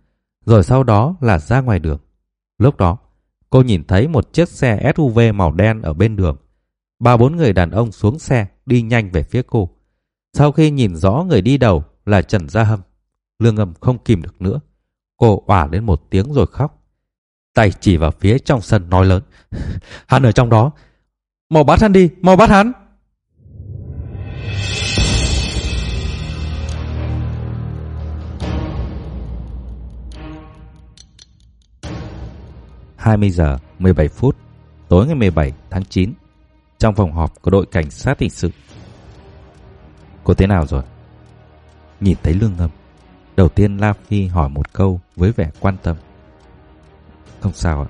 rồi sau đó là ra ngoài đường. Lúc đó, cô nhìn thấy một chiếc xe SUV màu đen ở bên đường. Ba bốn người đàn ông xuống xe đi nhanh về phía cô. Sau khi nhìn rõ người đi đầu là Trần Gia Hâm, Lương Âm không kìm được nữa. Cô òa lên một tiếng rồi khóc. Tay chỉ vào phía trong sân nói lớn. Hắn ở trong đó. Mau bắt hắn đi, mau bắt hắn. 20 giờ 17 phút tối ngày 17 tháng 9 trong phòng họp của đội cảnh sát hình sự. Cô thế nào rồi? Nhìn thấy lương ngâm, đầu tiên La Phi hỏi một câu với vẻ quan tâm. Không sao ạ.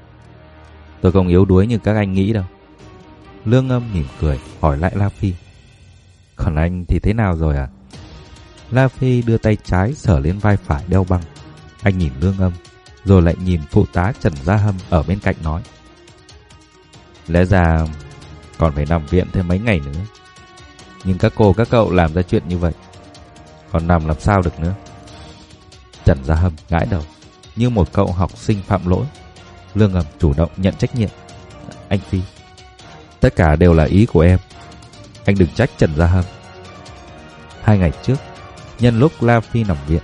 Tôi không yếu đuối như các anh nghĩ đâu. Lương ngâm mỉm cười hỏi lại La Phi. Còn anh thì thế nào rồi ạ? La Phi đưa tay trái sờ lên vai phải đeo băng. Anh nhìn lương âm rồi lại nhìn phụ tá Trần Gia Hâm ở bên cạnh nói. Lẽ ra còn phải nằm viện thêm mấy ngày nữa. Nhưng các cô các cậu làm ra chuyện như vậy, còn nằm làm sao được nữa. Trần Gia Hâm gãi đầu, như một cậu học sinh phạm lỗi. Lương Ngầm chủ động nhận trách nhiệm. Anh Phi, tất cả đều là ý của em. Anh đừng trách Trần Gia Hâm. Hai ngày trước, nhân lúc La Phi nằm viện,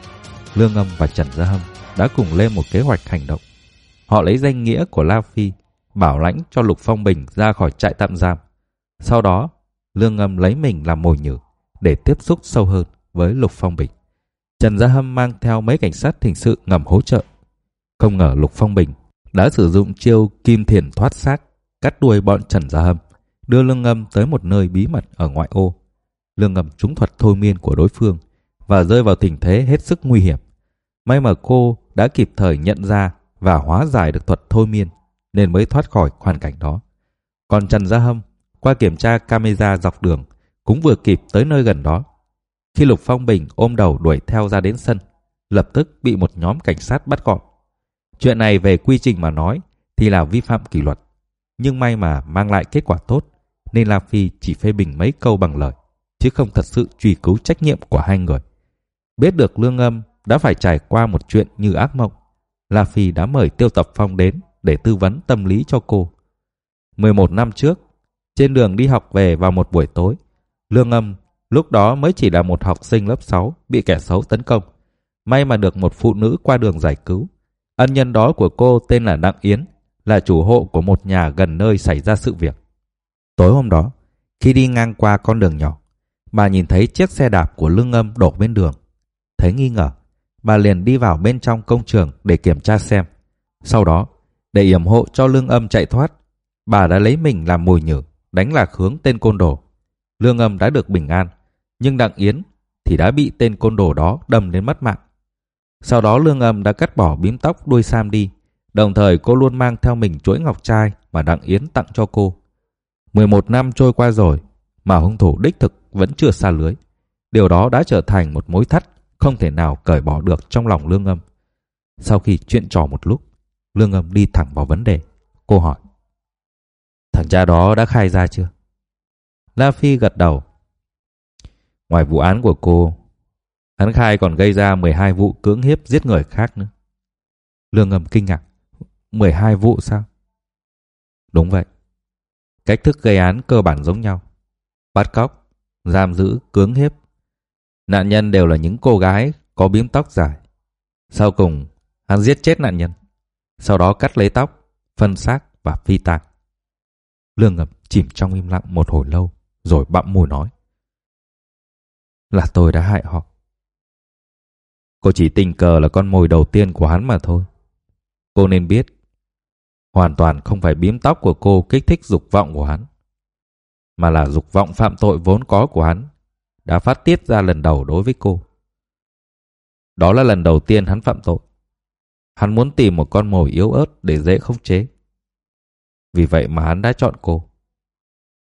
Lương Ngâm và Trần Gia Hâm đã cùng lên một kế hoạch hành động. Họ lấy danh nghĩa của La Phi bảo lãnh cho Lục Phong Bình ra khỏi trại tạm giam. Sau đó, Lương Ngâm lấy mình làm mồi nhử để tiếp xúc sâu hơn với Lục Phong Bình. Trần Gia Hâm mang theo mấy cảnh sát hình sự ngầm hỗ trợ. Không ngờ Lục Phong Bình đã sử dụng chiêu kim thiền thoát xác cắt đuôi bọn Trần Gia Hâm, đưa Lương Ngâm tới một nơi bí mật ở ngoại ô. Lương Ngâm trúng thuật thôi miên của đối phương và rơi vào tình thế hết sức nguy hiểm. May mà cô đã kịp thời nhận ra và hóa giải được thuật thôi miên nên mới thoát khỏi hoàn cảnh đó. Còn Trần Gia Hâm, qua kiểm tra camera dọc đường, cũng vừa kịp tới nơi gần đó. Khi Lục Phong Bình ôm đầu đuổi theo ra đến sân, lập tức bị một nhóm cảnh sát bắt gọn. Chuyện này về quy trình mà nói thì là vi phạm kỷ luật. Nhưng may mà mang lại kết quả tốt nên La Phi chỉ phê bình mấy câu bằng lời chứ không thật sự truy cứu trách nhiệm của hai người. Biết được lương âm đã phải trải qua một chuyện như ác mộng, La Phi đã mời Tiêu Tập Phong đến để tư vấn tâm lý cho cô. 11 năm trước, trên đường đi học về vào một buổi tối, lương âm lúc đó mới chỉ là một học sinh lớp 6 bị kẻ xấu tấn công. May mà được một phụ nữ qua đường giải cứu. Ân nhân đó của cô tên là Đặng Yến, là chủ hộ của một nhà gần nơi xảy ra sự việc. Tối hôm đó, khi đi ngang qua con đường nhỏ, bà nhìn thấy chiếc xe đạp của lương âm đổ bên đường. Thấy nghi ngờ, bà liền đi vào bên trong công trường để kiểm tra xem. Sau đó, để yểm hộ cho lương âm chạy thoát, bà đã lấy mình làm mồi nhử, đánh lạc hướng tên côn đồ. Lương âm đã được bình an, nhưng Đặng Yến thì đã bị tên côn đồ đó đâm đến mất mạng. Sau đó Lương âm đã cắt bỏ bím tóc đuôi sam đi, đồng thời cô luôn mang theo mình chuỗi ngọc trai mà Đặng Yến tặng cho cô. 11 năm trôi qua rồi, mà hung thủ đích thực vẫn chưa xa lưới. Điều đó đã trở thành một mối thắt không thể nào cởi bỏ được trong lòng Lương Âm. Sau khi chuyện trò một lúc, Lương Âm đi thẳng vào vấn đề. Cô hỏi. Thằng cha đó đã khai ra chưa? La Phi gật đầu. Ngoài vụ án của cô, hắn khai còn gây ra 12 vụ cưỡng hiếp giết người khác nữa. Lương Âm kinh ngạc. 12 vụ sao? Đúng vậy. Cách thức gây án cơ bản giống nhau. Bắt cóc, giam giữ, cưỡng hiếp. Nạn nhân đều là những cô gái có bím tóc dài. Sau cùng, hắn giết chết nạn nhân. Sau đó cắt lấy tóc, phân xác và phi tang. Lương ngập chìm trong im lặng một hồi lâu, rồi bặm môi nói. Là tôi đã hại họ. Cô chỉ tình cờ là con mồi đầu tiên của hắn mà thôi. Cô nên biết, hoàn toàn không phải bím tóc của cô kích thích dục vọng của hắn mà là dục vọng phạm tội vốn có của hắn đã phát tiết ra lần đầu đối với cô. Đó là lần đầu tiên hắn phạm tội. Hắn muốn tìm một con mồi yếu ớt để dễ khống chế. Vì vậy mà hắn đã chọn cô.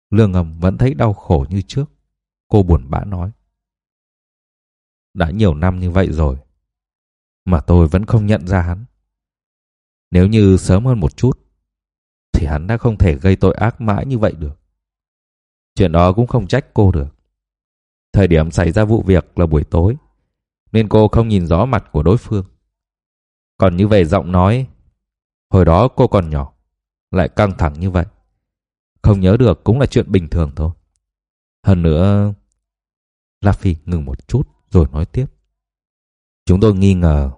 Lương ngầm vẫn thấy đau khổ như trước. Cô buồn bã nói. Đã nhiều năm như vậy rồi. Mà tôi vẫn không nhận ra hắn. Nếu như sớm hơn một chút, thì hắn đã không thể gây tội ác mãi như vậy được. Chuyện đó cũng không trách cô được. Thời điểm xảy ra vụ việc là buổi tối, nên cô không nhìn rõ mặt của đối phương. Còn như về giọng nói, hồi đó cô còn nhỏ, lại căng thẳng như vậy. Không nhớ được cũng là chuyện bình thường thôi. Hơn nữa, La Phi ngừng một chút rồi nói tiếp. Chúng tôi nghi ngờ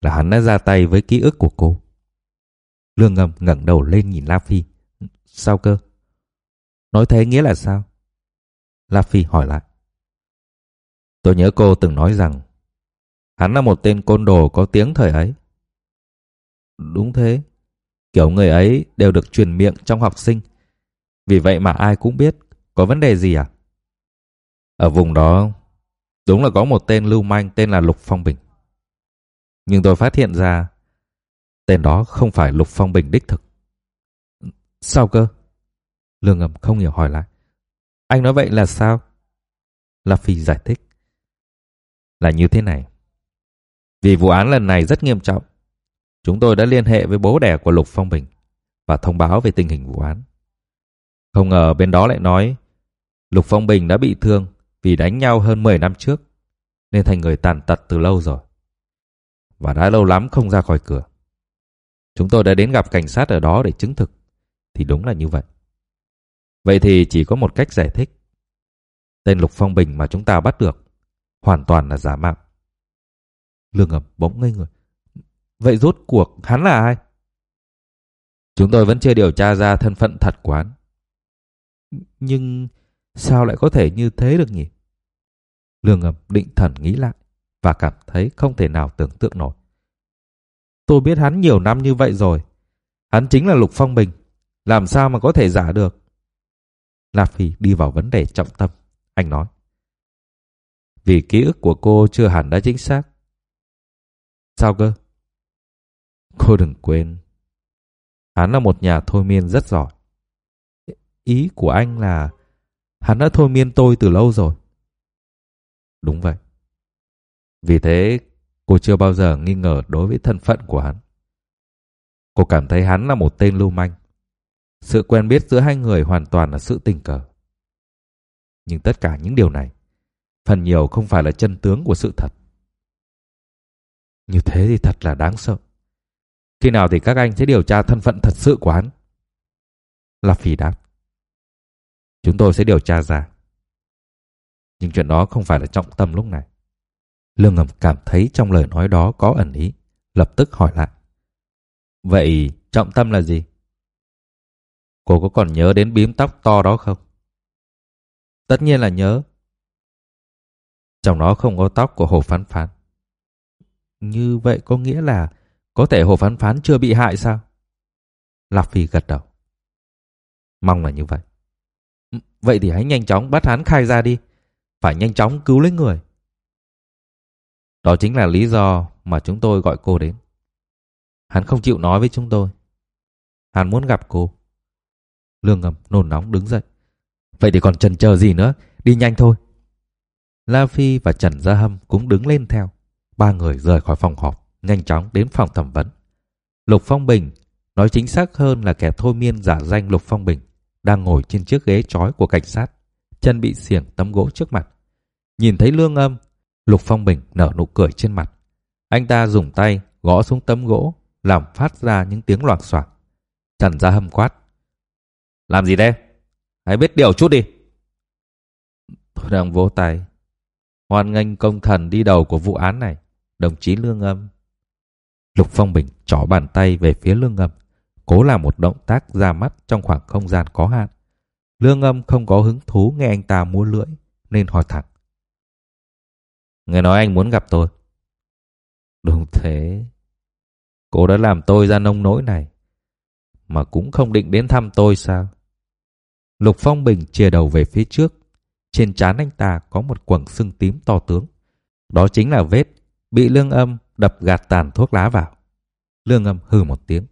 là hắn đã ra tay với ký ức của cô. Lương ngầm ngẩng đầu lên nhìn La Phi. Sao cơ? Nói thế nghĩa là sao? La Phi hỏi lại. Tôi nhớ cô từng nói rằng, hắn là một tên côn đồ có tiếng thời ấy. Đúng thế. Kiểu người ấy đều được truyền miệng trong học sinh. Vì vậy mà ai cũng biết, có vấn đề gì à? Ở vùng đó, đúng là có một tên lưu manh tên là Lục Phong Bình. Nhưng tôi phát hiện ra, tên đó không phải Lục Phong Bình đích thực. Sao cơ? Lương ngầm không hiểu hỏi lại. Anh nói vậy là sao? La Phi giải thích. Là như thế này. Vì vụ án lần này rất nghiêm trọng, chúng tôi đã liên hệ với bố đẻ của Lục Phong Bình và thông báo về tình hình vụ án. Không ngờ bên đó lại nói Lục Phong Bình đã bị thương vì đánh nhau hơn 10 năm trước nên thành người tàn tật từ lâu rồi. Và đã lâu lắm không ra khỏi cửa. Chúng tôi đã đến gặp cảnh sát ở đó để chứng thực thì đúng là như vậy. Vậy thì chỉ có một cách giải thích. Tên Lục Phong Bình mà chúng ta bắt được hoàn toàn là giả mạo. Lương Ngầm bỗng ngây người. Vậy rốt cuộc hắn là ai? Chúng tôi vẫn chưa điều tra ra thân phận thật của hắn. Nhưng sao lại có thể như thế được nhỉ? Lương Ngầm định thần nghĩ lại và cảm thấy không thể nào tưởng tượng nổi. Tôi biết hắn nhiều năm như vậy rồi. Hắn chính là Lục Phong Bình. Làm sao mà có thể giả được? La Phi đi vào vấn đề trọng tâm. Anh nói. Vì ký ức của cô chưa hẳn đã chính xác. Sao cơ? Cô đừng quên. Hắn là một nhà thôi miên rất giỏi. Ý của anh là Hắn đã thôi miên tôi từ lâu rồi. Đúng vậy. Vì thế, cô chưa bao giờ nghi ngờ đối với thân phận của hắn. Cô cảm thấy hắn là một tên lưu manh. Sự quen biết giữa hai người hoàn toàn là sự tình cờ. Nhưng tất cả những điều này, phần nhiều không phải là chân tướng của sự thật. Như thế thì thật là đáng sợ. Khi nào thì các anh sẽ điều tra thân phận thật sự của hắn? La Phi đáp. Chúng tôi sẽ điều tra ra. Nhưng chuyện đó không phải là trọng tâm lúc này. Lương ngầm cảm thấy trong lời nói đó có ẩn ý, lập tức hỏi lại. Vậy trọng tâm là gì? Cô có còn nhớ đến bím tóc to đó không? Tất nhiên là nhớ. Trong đó không có tóc của Hồ Phán Phán. Như vậy có nghĩa là có thể Hồ Phán Phán chưa bị hại sao? Lạc Phi gật đầu. Mong là như vậy. Ừ, vậy thì hãy nhanh chóng bắt hắn khai ra đi. Phải nhanh chóng cứu lấy người. Đó chính là lý do mà chúng tôi gọi cô đến. Hắn không chịu nói với chúng tôi. Hắn muốn gặp cô. Lương ngầm nôn nóng đứng dậy. Vậy thì còn chần chờ gì nữa, đi nhanh thôi. La Phi và Trần Gia Hâm cũng đứng lên theo. Ba người rời khỏi phòng họp, nhanh chóng đến phòng thẩm vấn. Lục Phong Bình, nói chính xác hơn là kẻ thôi miên giả danh Lục Phong Bình, đang ngồi trên chiếc ghế chói của cảnh sát, chân bị xiềng tấm gỗ trước mặt. Nhìn thấy lương âm, Lục Phong Bình nở nụ cười trên mặt. Anh ta dùng tay gõ xuống tấm gỗ, làm phát ra những tiếng loảng xoảng. Trần Gia Hâm quát. Làm gì đây? Hãy biết điều chút đi. Tôi đang vỗ tay. Hoan nghênh công thần đi đầu của vụ án này. Đồng chí Lương Âm. Lục Phong Bình trỏ bàn tay về phía Lương Âm. Cố làm một động tác ra mắt trong khoảng không gian có hạn. Lương Âm không có hứng thú nghe anh ta múa lưỡi. Nên hỏi thẳng. Người nói anh muốn gặp tôi. Đúng thế. Cô đã làm tôi ra nông nỗi này. Mà cũng không định đến thăm tôi sao? Lục Phong Bình chia đầu về phía trước. Trên trán anh ta có một quầng sưng tím to tướng. Đó chính là vết bị lương âm đập gạt tàn thuốc lá vào. Lương âm hừ một tiếng.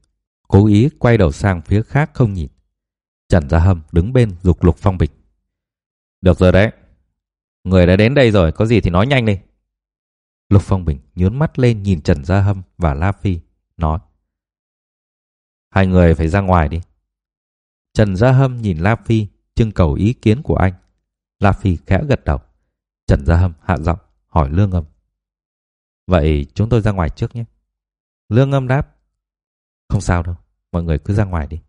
Cố ý quay đầu sang phía khác không nhìn. Trần Gia Hâm đứng bên dục Lục Phong Bình. Được rồi đấy. Người đã đến đây rồi, có gì thì nói nhanh đi. Lục Phong Bình nhướng mắt lên nhìn Trần Gia Hâm và La Phi, nói. Hai người phải ra ngoài đi. Trần Gia Hâm nhìn La Phi, trưng cầu ý kiến của anh. La Phi khẽ gật đầu. Trần Gia Hâm hạ giọng, hỏi Lương Âm. Vậy chúng tôi ra ngoài trước nhé. Lương Âm đáp. Không sao đâu, mọi người cứ ra ngoài đi.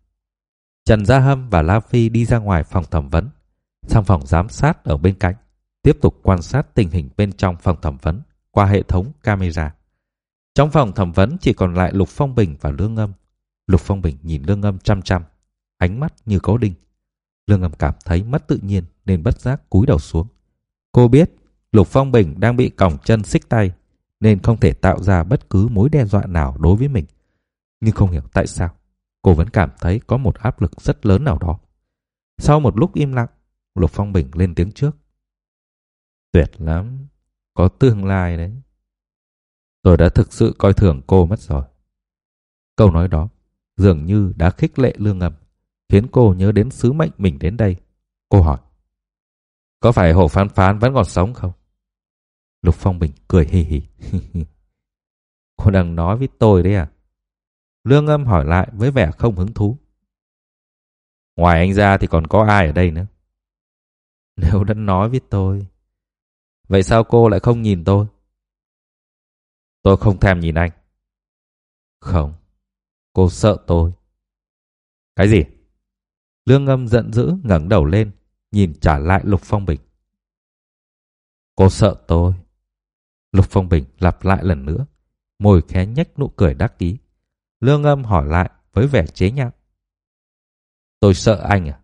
Trần Gia Hâm và La Phi đi ra ngoài phòng thẩm vấn, sang phòng giám sát ở bên cạnh, tiếp tục quan sát tình hình bên trong phòng thẩm vấn qua hệ thống camera. Trong phòng thẩm vấn chỉ còn lại Lục Phong Bình và Lương Âm. Lục Phong Bình nhìn Lương Âm chăm chăm, ánh mắt như cố đinh. Lương Ngầm cảm thấy mất tự nhiên nên bất giác cúi đầu xuống. Cô biết Lục Phong Bình đang bị còng chân xích tay nên không thể tạo ra bất cứ mối đe dọa nào đối với mình. Nhưng không hiểu tại sao, cô vẫn cảm thấy có một áp lực rất lớn nào đó. Sau một lúc im lặng, Lục Phong Bình lên tiếng trước. Tuyệt lắm, có tương lai đấy. Tôi đã thực sự coi thường cô mất rồi. Câu nói đó dường như đã khích lệ lương ngầm, khiến cô nhớ đến sứ mệnh mình đến đây. Cô hỏi, có phải hổ Phán Phán vẫn còn sống không? Lục Phong Bình cười hì hì. cô đang nói với tôi đấy à? Lương âm hỏi lại với vẻ không hứng thú. Ngoài anh ra thì còn có ai ở đây nữa? Nếu đã nói với tôi, vậy sao cô lại không nhìn tôi? Tôi không thèm nhìn anh. Không, cô sợ tôi. Cái gì? Lương âm giận dữ ngẩng đầu lên, nhìn trả lại Lục Phong Bình. Cô sợ tôi. Lục Phong Bình lặp lại lần nữa, môi khẽ nhếch nụ cười đắc ý. Lương âm hỏi lại với vẻ chế nhạo. Tôi sợ anh à?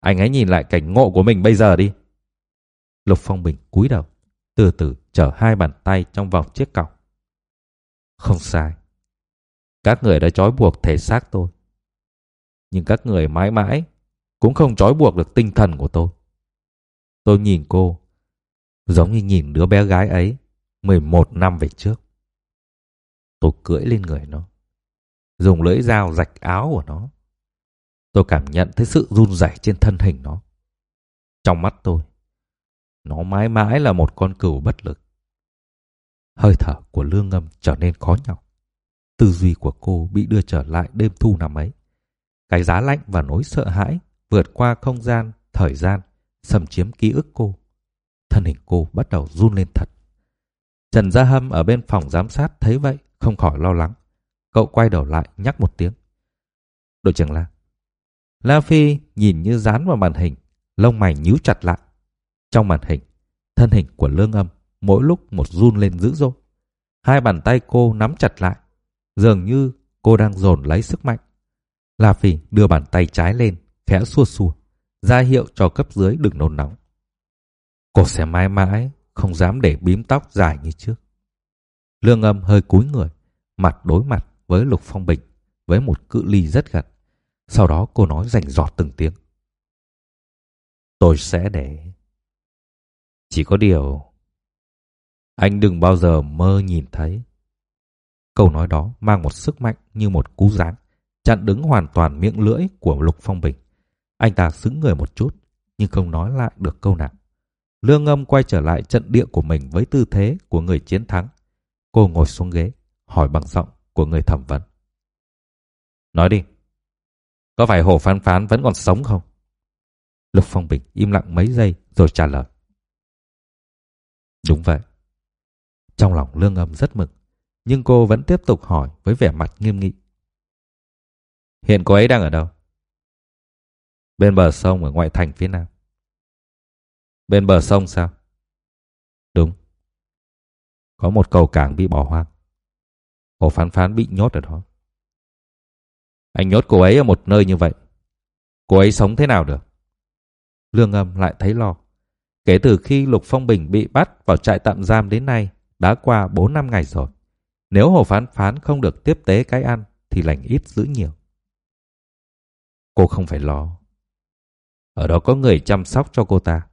Anh hãy nhìn lại cảnh ngộ của mình bây giờ đi. Lục Phong Bình cúi đầu, từ từ chở hai bàn tay trong vòng chiếc cọc. Không sai. Các người đã trói buộc thể xác tôi. Nhưng các người mãi mãi cũng không trói buộc được tinh thần của tôi. Tôi nhìn cô, giống như nhìn đứa bé gái ấy 11 năm về trước. Tôi cưỡi lên người nó, dùng lưỡi dao rạch áo của nó. Tôi cảm nhận thấy sự run rẩy trên thân hình nó. Trong mắt tôi, nó mãi mãi là một con cừu bất lực. Hơi thở của lương ngâm trở nên khó nhọc. Tư duy của cô bị đưa trở lại đêm thu năm ấy. Cái giá lạnh và nỗi sợ hãi vượt qua không gian, thời gian, xâm chiếm ký ức cô. Thân hình cô bắt đầu run lên thật. Trần Gia Hâm ở bên phòng giám sát thấy vậy, không khỏi lo lắng. Cậu quay đầu lại nhắc một tiếng. Đội trưởng La. La Phi nhìn như dán vào màn hình, lông mày nhíu chặt lại. Trong màn hình, thân hình của lương âm mỗi lúc một run lên dữ dội. Hai bàn tay cô nắm chặt lại, dường như cô đang dồn lấy sức mạnh. La Phi đưa bàn tay trái lên, khẽ xua xua, ra hiệu cho cấp dưới đừng nôn nóng. Cô sẽ mãi mãi không dám để bím tóc dài như trước. Lương âm hơi cúi người, mặt đối mặt với Lục Phong Bình với một cự ly rất gần. Sau đó cô nói rành giọt từng tiếng. Tôi sẽ để. Chỉ có điều... Anh đừng bao giờ mơ nhìn thấy. Câu nói đó mang một sức mạnh như một cú giáng, chặn đứng hoàn toàn miệng lưỡi của Lục Phong Bình. Anh ta sững người một chút, nhưng không nói lại được câu nào. Lương âm quay trở lại trận địa của mình với tư thế của người chiến thắng. Cô ngồi xuống ghế, hỏi bằng giọng của người thẩm vấn. Nói đi, có phải Hồ Phán Phán vẫn còn sống không? Lục Phong Bình im lặng mấy giây rồi trả lời. Đúng vậy. Trong lòng lương âm rất mừng, nhưng cô vẫn tiếp tục hỏi với vẻ mặt nghiêm nghị. Hiện cô ấy đang ở đâu? Bên bờ sông ở ngoại thành phía nam. Bên bờ sông sao? Đúng. Có một cầu cảng bị bỏ hoang. Hồ Phán Phán bị nhốt ở đó. Anh nhốt cô ấy ở một nơi như vậy. Cô ấy sống thế nào được? Lương âm lại thấy lo. Kể từ khi Lục Phong Bình bị bắt vào trại tạm giam đến nay, đã qua 4 năm ngày rồi. Nếu Hồ Phán Phán không được tiếp tế cái ăn, thì lành ít giữ nhiều. Cô không phải lo. Ở đó có người chăm sóc cho cô ta.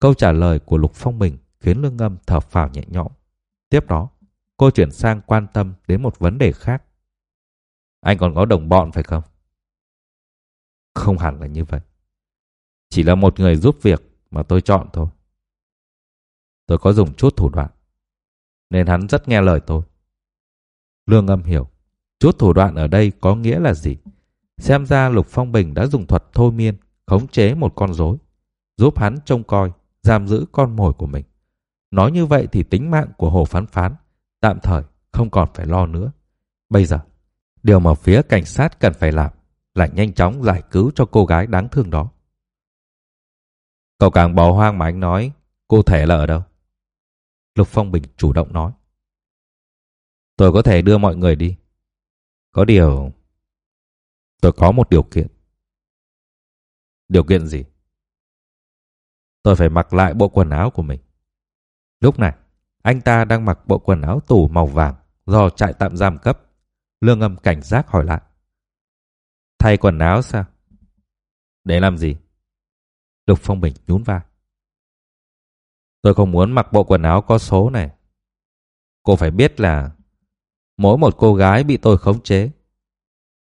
Câu trả lời của Lục Phong Bình khiến Lương Âm thở phào nhẹ nhõm. Tiếp đó, cô chuyển sang quan tâm đến một vấn đề khác. Anh còn có đồng bọn phải không? Không hẳn là như vậy. Chỉ là một người giúp việc mà tôi chọn thôi. Tôi có dùng chút thủ đoạn, nên hắn rất nghe lời tôi. Lương âm hiểu, chút thủ đoạn ở đây có nghĩa là gì? Xem ra Lục Phong Bình đã dùng thuật thôi miên, khống chế một con rối, giúp hắn trông coi, giam giữ con mồi của mình. Nói như vậy thì tính mạng của Hồ Phán Phán tạm thời không còn phải lo nữa. Bây giờ, điều mà phía cảnh sát cần phải làm là nhanh chóng giải cứu cho cô gái đáng thương đó. Cậu càng bỏ hoang mà anh nói, cụ thể là ở đâu? Lục Phong Bình chủ động nói. Tôi có thể đưa mọi người đi. Có điều... Tôi có một điều kiện. Điều kiện gì? Tôi phải mặc lại bộ quần áo của mình. Lúc này, anh ta đang mặc bộ quần áo tù màu vàng do trại tạm giam cấp. Lương âm cảnh giác hỏi lại. Thay quần áo sao? Để làm gì? Lục Phong Bình nhún vai. Tôi không muốn mặc bộ quần áo có số này. Cô phải biết là mỗi một cô gái bị tôi khống chế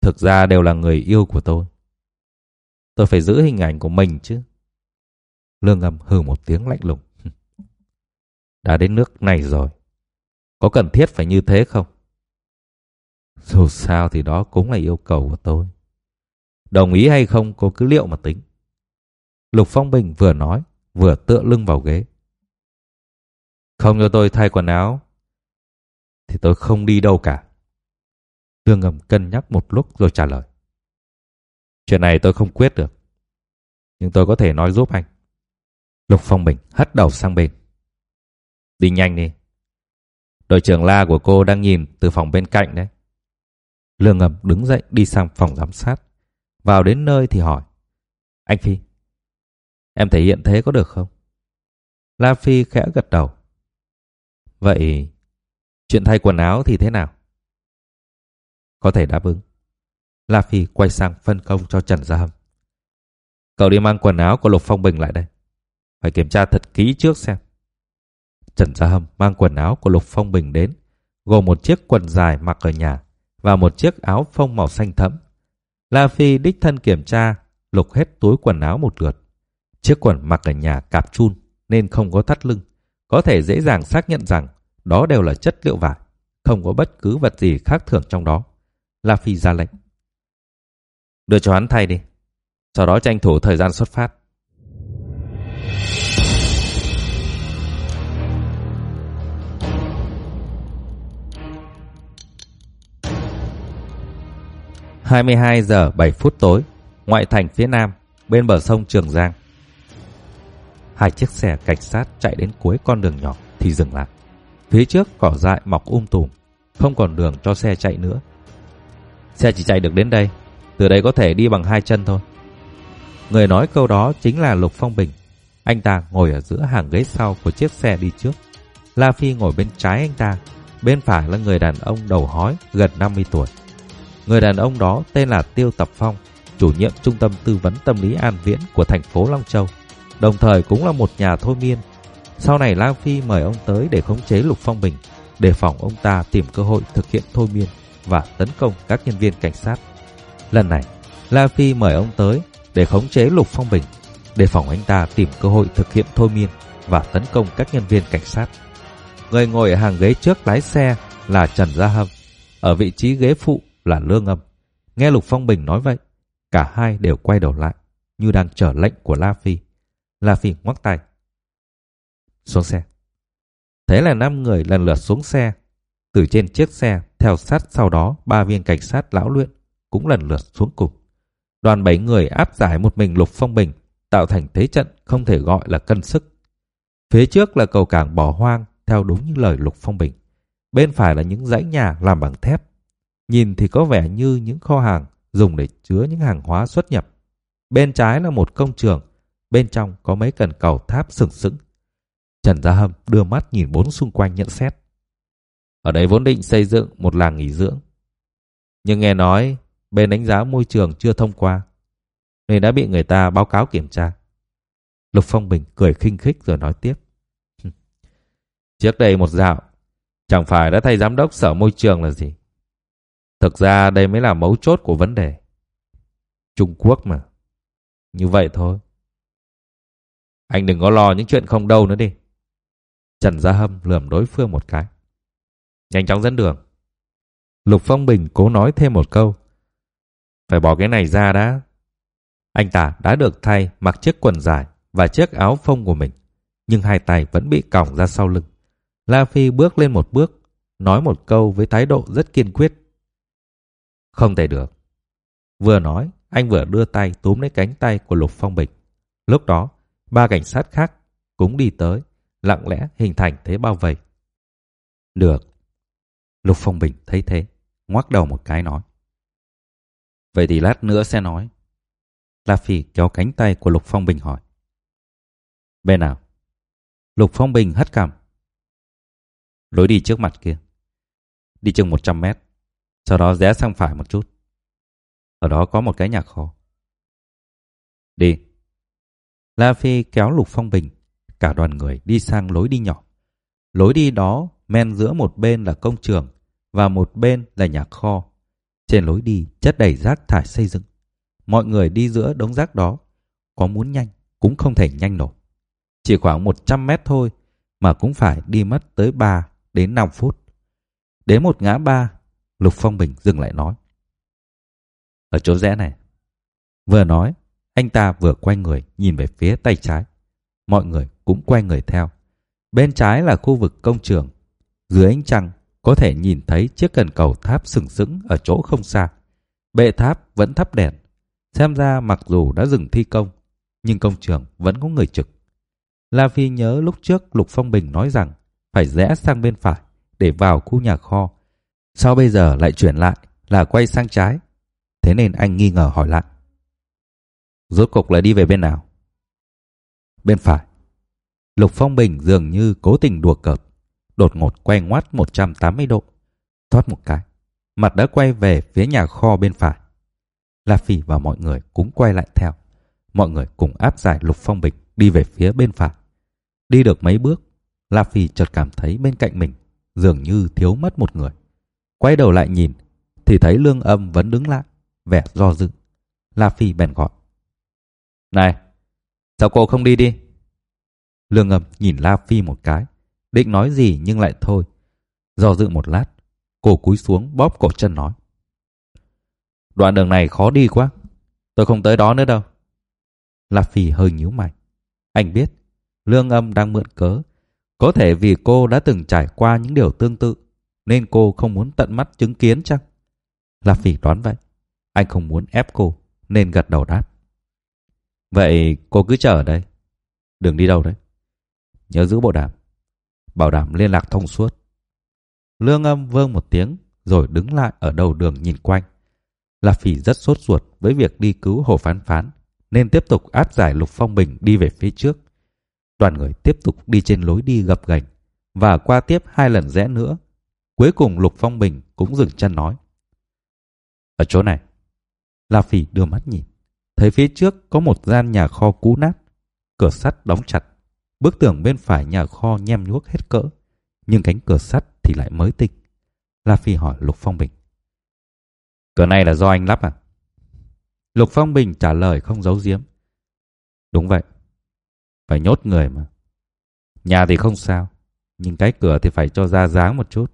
thực ra đều là người yêu của tôi. Tôi phải giữ hình ảnh của mình chứ. Lương âm hừ một tiếng lạnh lùng. Đã đến nước này rồi. Có cần thiết phải như thế không? Dù sao thì đó cũng là yêu cầu của tôi. Đồng ý hay không cô cứ liệu mà tính. Lục Phong Bình vừa nói, vừa tựa lưng vào ghế. Không cho tôi thay quần áo, thì tôi không đi đâu cả. Lương ngầm cân nhắc một lúc rồi trả lời. Chuyện này tôi không quyết được. Nhưng tôi có thể nói giúp anh. Lục Phong Bình hất đầu sang bên. Đi nhanh đi. Đội trưởng La của cô đang nhìn từ phòng bên cạnh đấy. Lương ngầm đứng dậy đi sang phòng giám sát. Vào đến nơi thì hỏi. Anh Phi, em thể hiện thế có được không? La Phi khẽ gật đầu. Vậy, chuyện thay quần áo thì thế nào? Có thể đáp ứng. La Phi quay sang phân công cho Trần Gia Hâm. Cậu đi mang quần áo của Lục Phong Bình lại đây. Phải kiểm tra thật kỹ trước xem. Trần Gia Hâm mang quần áo của Lục Phong Bình đến, gồm một chiếc quần dài mặc ở nhà và một chiếc áo phông màu xanh thẫm. La Phi đích thân kiểm tra, lục hết túi quần áo một lượt. Chiếc quần mặc ở nhà cạp chun nên không có thắt lưng. Có thể dễ dàng xác nhận rằng đó đều là chất liệu vải, không có bất cứ vật gì khác thường trong đó. La Phi ra lệnh. Đưa cho hắn thay đi. Sau đó tranh thủ thời gian xuất phát. hai mươi hai giờ bảy phút tối, ngoại thành phía nam, bên bờ sông Trường Giang. Hai chiếc xe cảnh sát chạy đến cuối con đường nhỏ thì dừng lại. Phía trước cỏ dại mọc um tùm, không còn đường cho xe chạy nữa. Xe chỉ chạy được đến đây, từ đây có thể đi bằng hai chân thôi. Người nói câu đó chính là Lục Phong Bình. Anh ta ngồi ở giữa hàng ghế sau của chiếc xe đi trước. La Phi ngồi bên trái anh ta, bên phải là người đàn ông đầu hói gần 50 tuổi. Người đàn ông đó tên là Tiêu Tập Phong, chủ nhiệm trung tâm tư vấn tâm lý An Viễn của thành phố Long Châu, đồng thời cũng là một nhà thôi miên. Sau này La Phi mời ông tới để khống chế Lục Phong Bình, đề phòng ông ta tìm cơ hội thực hiện thôi miên và tấn công các nhân viên cảnh sát. Lần này, La Phi mời ông tới để khống chế Lục Phong Bình, để phòng anh ta tìm cơ hội thực hiện thôi miên và tấn công các nhân viên cảnh sát. Người ngồi ở hàng ghế trước lái xe là Trần Gia Hâm, ở vị trí ghế phụ là Lương Âm. Nghe Lục Phong Bình nói vậy, cả hai đều quay đầu lại, như đang chờ lệnh của La Phi. La Phi ngoắc tay. Xuống xe. Thế là năm người lần lượt xuống xe. Từ trên chiếc xe, theo sát sau đó ba viên cảnh sát lão luyện cũng lần lượt xuống cùng. Đoàn bảy người áp giải một mình Lục Phong Bình, tạo thành thế trận không thể gọi là cân sức. Phía trước là cầu cảng bỏ hoang, theo đúng như lời Lục Phong Bình. Bên phải là những dãy nhà làm bằng thép. Nhìn thì có vẻ như những kho hàng dùng để chứa những hàng hóa xuất nhập. Bên trái là một công trường, bên trong có mấy cần cầu tháp sừng sững. Trần Gia Hâm đưa mắt nhìn bốn xung quanh nhận xét. Ở đây vốn định xây dựng một làng nghỉ dưỡng. Nhưng nghe nói bên đánh giá môi trường chưa thông qua, nên đã bị người ta báo cáo kiểm tra. Lục Phong Bình cười khinh khích rồi nói tiếp. Trước đây một dạo, chẳng phải đã thay giám đốc sở môi trường là gì? Thực ra đây mới là mấu chốt của vấn đề. Trung Quốc mà. Như vậy thôi. Anh đừng có lo những chuyện không đâu nữa đi. Trần Gia Hâm lườm đối phương một cái. Nhanh chóng dẫn đường. Lục Phong Bình cố nói thêm một câu. Phải bỏ cái này ra đã. Anh ta đã được thay mặc chiếc quần dài và chiếc áo phông của mình, nhưng hai tay vẫn bị còng ra sau lưng. La Phi bước lên một bước, nói một câu với thái độ rất kiên quyết. Không thể được. Vừa nói, anh vừa đưa tay túm lấy cánh tay của Lục Phong Bình. Lúc đó, ba cảnh sát khác cũng đi tới, lặng lẽ hình thành thế bao vây. Được. Lục Phong Bình thấy thế, ngoắc đầu một cái nói. Vậy thì lát nữa sẽ nói. La Phi kéo cánh tay của Lục Phong Bình hỏi. Bên nào? Lục Phong Bình hất cằm. Lối đi trước mặt kia. Đi chừng 100 mét. Sau đó rẽ sang phải một chút. Ở đó có một cái nhà kho. Đi. La Phi kéo Lục Phong Bình. Cả đoàn người đi sang lối đi nhỏ. Lối đi đó men giữa một bên là công trường và một bên là nhà kho. Trên lối đi chất đầy rác thải xây dựng. Mọi người đi giữa đống rác đó. Có muốn nhanh cũng không thể nhanh nổi. Chỉ khoảng 100 mét thôi mà cũng phải đi mất tới 3 đến 5 phút. Đến một ngã ba, Lục Phong Bình dừng lại nói. Ở chỗ rẽ này. Vừa nói, anh ta vừa quay người nhìn về phía tay trái. Mọi người cũng quay người theo. Bên trái là khu vực công trường. Dưới ánh trăng có thể nhìn thấy chiếc cần cầu tháp sừng sững ở chỗ không xa. Bệ tháp vẫn thắp đèn. Xem ra mặc dù đã dừng thi công, nhưng công trường vẫn có người trực. La Phi nhớ lúc trước Lục Phong Bình nói rằng phải rẽ sang bên phải để vào khu nhà kho. Sao bây giờ lại chuyển lại là quay sang trái? Thế nên anh nghi ngờ hỏi lại. Rốt cục lại đi về bên nào? Bên phải. Lục Phong Bình dường như cố tình đùa cợt, đột ngột quay ngoắt 180 độ. Thoát một cái, mặt đã quay về phía nhà kho bên phải. La Phi và mọi người cũng quay lại theo. Mọi người cùng áp giải Lục Phong Bình đi về phía bên phải. Đi được mấy bước, La Phi chợt cảm thấy bên cạnh mình dường như thiếu mất một người. Quay đầu lại nhìn, thì thấy Lương Âm vẫn đứng lại, vẻ do dự. La Phi bèn gọi. Này, Sao cô không đi đi? Lương âm nhìn La Phi một cái, định nói gì nhưng lại thôi. Do dự một lát, cô cúi xuống bóp cổ chân nói. Đoạn đường này khó đi quá, tôi không tới đó nữa đâu. La Phi hơi nhíu mày. Anh biết, lương âm đang mượn cớ. Có thể vì cô đã từng trải qua những điều tương tự, nên cô không muốn tận mắt chứng kiến chăng? La Phi đoán vậy. Anh không muốn ép cô, nên gật đầu đáp. Vậy cô cứ chờ ở đây. Đừng đi đâu đấy. Nhớ giữ bộ đàm. Bảo đảm liên lạc thông suốt. Lương âm vương một tiếng rồi đứng lại ở đầu đường nhìn quanh. La Phỉ rất sốt ruột với việc đi cứu Hồ Phán Phán nên tiếp tục áp giải Lục Phong Bình đi về phía trước. Đoàn người tiếp tục đi trên lối đi gập ghềnh và qua tiếp hai lần rẽ nữa. Cuối cùng Lục Phong Bình cũng dừng chân nói. Ở chỗ này, La Phỉ đưa mắt nhìn. Thấy phía trước có một gian nhà kho cũ nát, cửa sắt đóng chặt. Bức tường bên phải nhà kho nhem nhuốc hết cỡ, nhưng cánh cửa sắt thì lại mới tinh. La Phi hỏi Lục Phong Bình. Cửa này là do anh lắp à? Lục Phong Bình trả lời không giấu giếm. Đúng vậy. Phải nhốt người mà. Nhà thì không sao, nhưng cái cửa thì phải cho ra dáng một chút.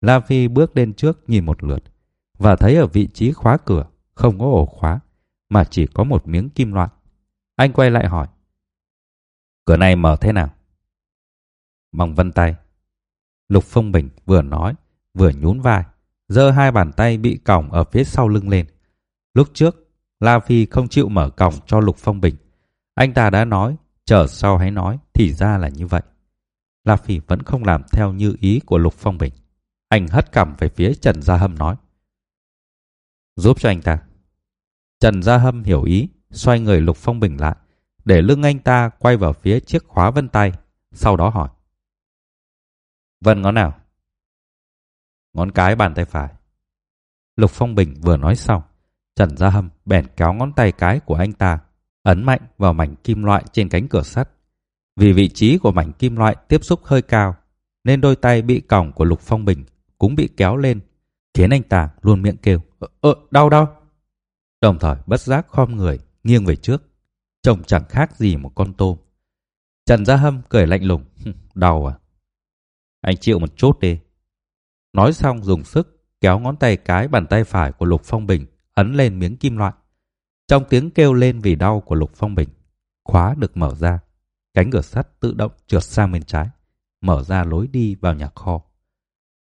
La Phi bước lên trước nhìn một lượt và thấy ở vị trí khóa cửa không có ổ khóa mà chỉ có một miếng kim loại. Anh quay lại hỏi. Cửa này mở thế nào? Bằng vân tay. Lục Phong Bình vừa nói, vừa nhún vai, giơ hai bàn tay bị còng ở phía sau lưng lên. Lúc trước, La Phi không chịu mở còng cho Lục Phong Bình. Anh ta đã nói, chờ sau hãy nói, thì ra là như vậy. La Phi vẫn không làm theo như ý của Lục Phong Bình. Anh hất cằm về phía Trần Gia Hâm nói. Giúp cho anh ta. Trần Gia Hâm hiểu ý, xoay người Lục Phong Bình lại, để lưng anh ta quay vào phía chiếc khóa vân tay, sau đó hỏi. Vân ngón nào? Ngón cái bàn tay phải. Lục Phong Bình vừa nói xong, Trần Gia Hâm bèn kéo ngón tay cái của anh ta, ấn mạnh vào mảnh kim loại trên cánh cửa sắt. Vì vị trí của mảnh kim loại tiếp xúc hơi cao, nên đôi tay bị còng của Lục Phong Bình cũng bị kéo lên, khiến anh ta luôn miệng kêu, ơ, ờ, đau đau. Đồng thời bất giác khom người, nghiêng về trước, trông chẳng khác gì một con tôm. Trần Gia Hâm cười lạnh lùng, đau à? Anh chịu một chút đi. Nói xong dùng sức kéo ngón tay cái bàn tay phải của Lục Phong Bình ấn lên miếng kim loại. Trong tiếng kêu lên vì đau của Lục Phong Bình, khóa được mở ra. Cánh cửa sắt tự động trượt sang bên trái, mở ra lối đi vào nhà kho.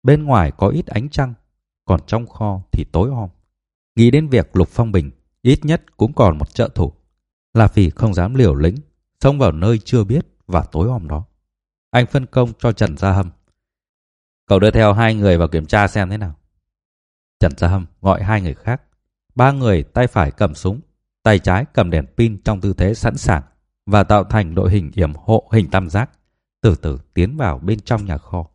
Bên ngoài có ít ánh trăng, còn trong kho thì tối om. Nghĩ đến việc Lục Phong Bình ít nhất cũng còn một trợ thủ. La phi không dám liều lĩnh, xông vào nơi chưa biết và tối om đó. Anh phân công cho Trần Gia Hâm Cậu đưa theo hai người vào kiểm tra xem thế nào. Trần Gia Hâm gọi hai người khác. Ba người tay phải cầm súng, tay trái cầm đèn pin trong tư thế sẵn sàng và tạo thành đội hình yểm hộ hình tam giác, từ từ tiến vào bên trong nhà kho.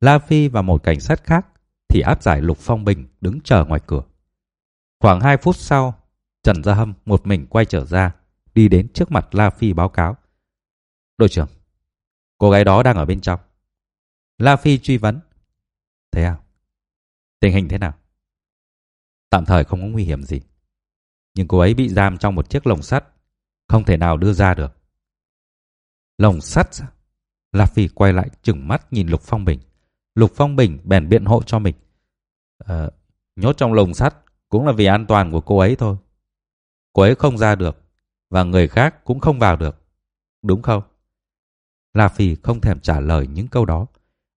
La Phi và một cảnh sát khác thì áp giải Lục Phong Bình đứng chờ ngoài cửa. Khoảng hai phút sau, Trần Gia Hâm một mình quay trở ra, đi đến trước mặt La Phi báo cáo. Đội trưởng, cô gái đó đang ở bên trong. La Phi truy vấn. Thế à? Tình hình thế nào? Tạm thời không có nguy hiểm gì. Nhưng cô ấy bị giam trong một chiếc lồng sắt, không thể nào đưa ra được. Lồng sắt sao? La Phi quay lại chừng mắt nhìn Lục Phong Bình. Lục Phong Bình bèn biện hộ cho mình. À, nhốt trong lồng sắt cũng là vì an toàn của cô ấy thôi. Cô ấy không ra được và người khác cũng không vào được. Đúng không? La Phi không thèm trả lời những câu đó.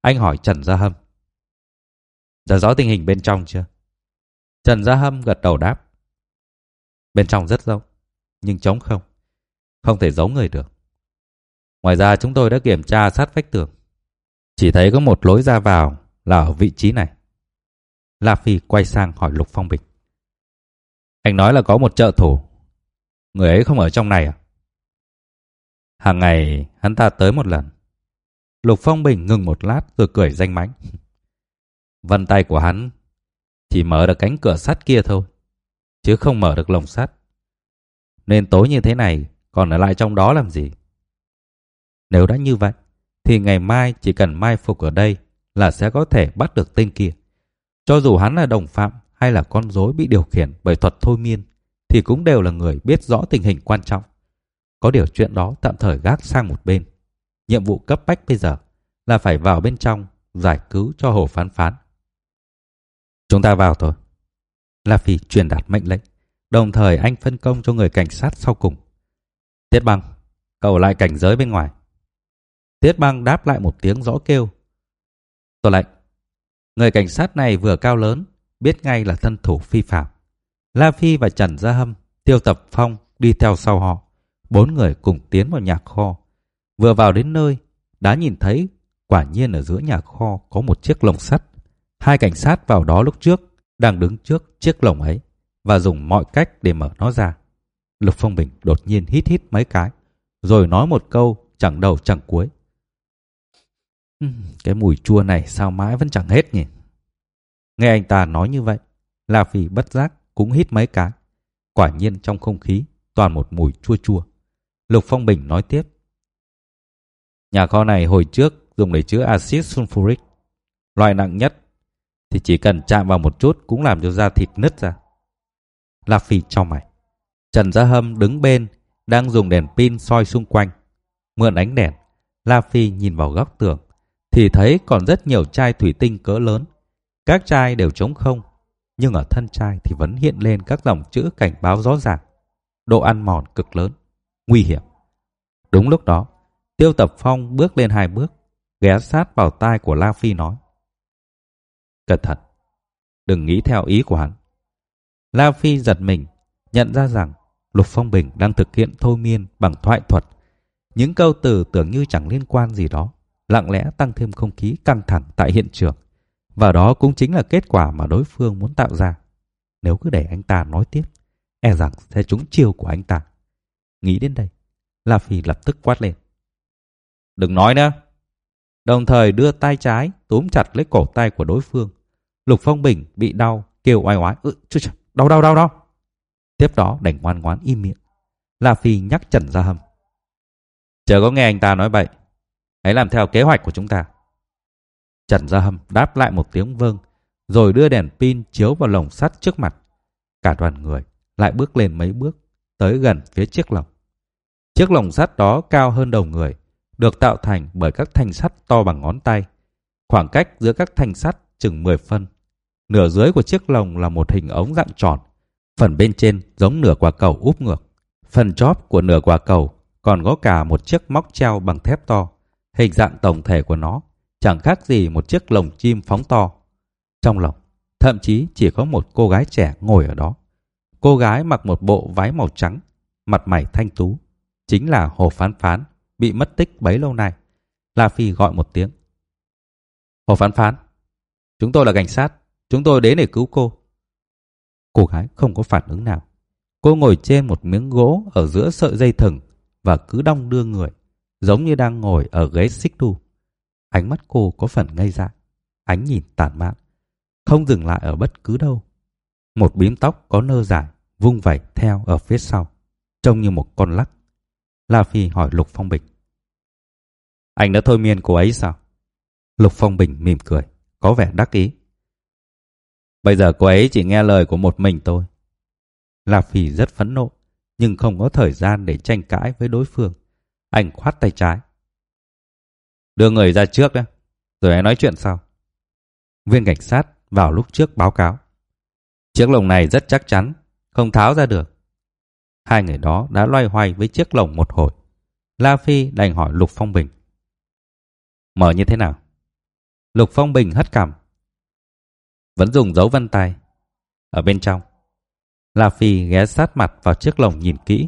Anh hỏi Trần Gia Hâm. Đã rõ tình hình bên trong chưa? Trần Gia Hâm gật đầu đáp. Bên trong rất rộng, nhưng trống không. Không thể giấu người được. Ngoài ra chúng tôi đã kiểm tra sát vách tường. Chỉ thấy có một lối ra vào là ở vị trí này. La Phi quay sang hỏi Lục Phong Bình. Anh nói là có một trợ thủ. Người ấy không ở trong này à? Hàng ngày hắn ta tới một lần. Lục Phong Bình ngừng một lát rồi cười danh mánh. Vân tay của hắn chỉ mở được cánh cửa sắt kia thôi, chứ không mở được lồng sắt. Nên tối như thế này còn ở lại trong đó làm gì? Nếu đã như vậy, thì ngày mai chỉ cần mai phục ở đây là sẽ có thể bắt được tên kia. Cho dù hắn là đồng phạm hay là con rối bị điều khiển bởi thuật thôi miên, thì cũng đều là người biết rõ tình hình quan trọng. Có điều chuyện đó tạm thời gác sang một bên. Nhiệm vụ cấp bách bây giờ là phải vào bên trong giải cứu cho hồ phán phán. Chúng ta vào thôi. La Phi truyền đạt mệnh lệnh, đồng thời anh phân công cho người cảnh sát sau cùng. Tiết băng, cậu lại cảnh giới bên ngoài. Tiết băng đáp lại một tiếng rõ kêu. Tôi lệnh. Người cảnh sát này vừa cao lớn, biết ngay là thân thủ phi phạm. La Phi và Trần Gia Hâm, Tiêu Tập Phong đi theo sau họ. Bốn người cùng tiến vào nhà kho. Vừa vào đến nơi, đã nhìn thấy quả nhiên ở giữa nhà kho có một chiếc lồng sắt. Hai cảnh sát vào đó lúc trước đang đứng trước chiếc lồng ấy và dùng mọi cách để mở nó ra. Lục Phong Bình đột nhiên hít hít mấy cái, rồi nói một câu chẳng đầu chẳng cuối. Cái mùi chua này sao mãi vẫn chẳng hết nhỉ? Nghe anh ta nói như vậy, La Phi bất giác cũng hít mấy cái. Quả nhiên trong không khí toàn một mùi chua chua. Lục Phong Bình nói tiếp. Nhà kho này hồi trước dùng để chứa axit sulfuric. Loại nặng nhất thì chỉ cần chạm vào một chút cũng làm cho da thịt nứt ra. La Phi cho mày. Trần Gia Hâm đứng bên, đang dùng đèn pin soi xung quanh. Mượn ánh đèn, La Phi nhìn vào góc tường, thì thấy còn rất nhiều chai thủy tinh cỡ lớn. Các chai đều trống không, nhưng ở thân chai thì vẫn hiện lên các dòng chữ cảnh báo rõ ràng. Độ ăn mòn cực lớn, nguy hiểm. Đúng lúc đó, Tiêu Tập Phong bước lên hai bước, ghé sát vào tai của La Phi nói. Cẩn thận, đừng nghĩ theo ý của hắn. La Phi giật mình, nhận ra rằng Lục Phong Bình đang thực hiện thôi miên bằng thoại thuật. Những câu từ tưởng như chẳng liên quan gì đó, lặng lẽ tăng thêm không khí căng thẳng tại hiện trường. Và đó cũng chính là kết quả mà đối phương muốn tạo ra. Nếu cứ để anh ta nói tiếp, e rằng sẽ trúng chiêu của anh ta. Nghĩ đến đây, La Phi lập tức quát lên. Đừng nói nữa! Đồng thời đưa tay trái túm chặt lấy cổ tay của đối phương. Lục Phong Bình bị đau, kêu oai oái. Ừ, chú, chú, đau đau đau đau. Tiếp đó đành ngoan ngoãn im miệng. La Phi nhắc Trần ra hầm Chờ có nghe anh ta nói vậy Hãy làm theo kế hoạch của chúng ta. Trần Gia Hâm đáp lại một tiếng vâng, rồi đưa đèn pin chiếu vào lồng sắt trước mặt. Cả đoàn người lại bước lên mấy bước, tới gần phía chiếc lồng. Chiếc lồng sắt đó cao hơn đầu người, được tạo thành bởi các thanh sắt to bằng ngón tay. Khoảng cách giữa các thanh sắt chừng 10 phân. Nửa dưới của chiếc lồng là một hình ống dạng tròn. Phần bên trên giống nửa quả cầu úp ngược. Phần chóp của nửa quả cầu còn có cả một chiếc móc treo bằng thép to. Hình dạng tổng thể của nó chẳng khác gì một chiếc lồng chim phóng to. Trong lồng, thậm chí chỉ có một cô gái trẻ ngồi ở đó. Cô gái mặc một bộ váy màu trắng, mặt mày thanh tú. Chính là Hồ Phán Phán bị mất tích bấy lâu nay. La Phi gọi một tiếng. Hồ phán phán, chúng tôi là cảnh sát, chúng tôi đến để cứu cô. Cô gái không có phản ứng nào. Cô ngồi trên một miếng gỗ ở giữa sợi dây thừng và cứ đong đưa người, giống như đang ngồi ở ghế xích đu. Ánh mắt cô có phần ngây dại, ánh nhìn tàn mạn, không dừng lại ở bất cứ đâu. Một bím tóc có nơ dài, vung vẩy theo ở phía sau, trông như một con lắc. La Phi hỏi Lục Phong Bình. Anh đã thôi miên cô ấy sao? Lục Phong Bình mỉm cười, có vẻ đắc ý. Bây giờ cô ấy chỉ nghe lời của một mình tôi. La Phi rất phẫn nộ, nhưng không có thời gian để tranh cãi với đối phương. Anh khoát tay trái. Đưa người ra trước đó, rồi hãy nói chuyện sau. Viên cảnh sát vào lúc trước báo cáo. Chiếc lồng này rất chắc chắn, không tháo ra được. Hai người đó đã loay hoay với chiếc lồng một hồi. La Phi đành hỏi Lục Phong Bình. Mở như thế nào? Lục Phong Bình hất cằm. Vẫn dùng dấu vân tay. Ở bên trong. La Phi ghé sát mặt vào chiếc lồng nhìn kỹ.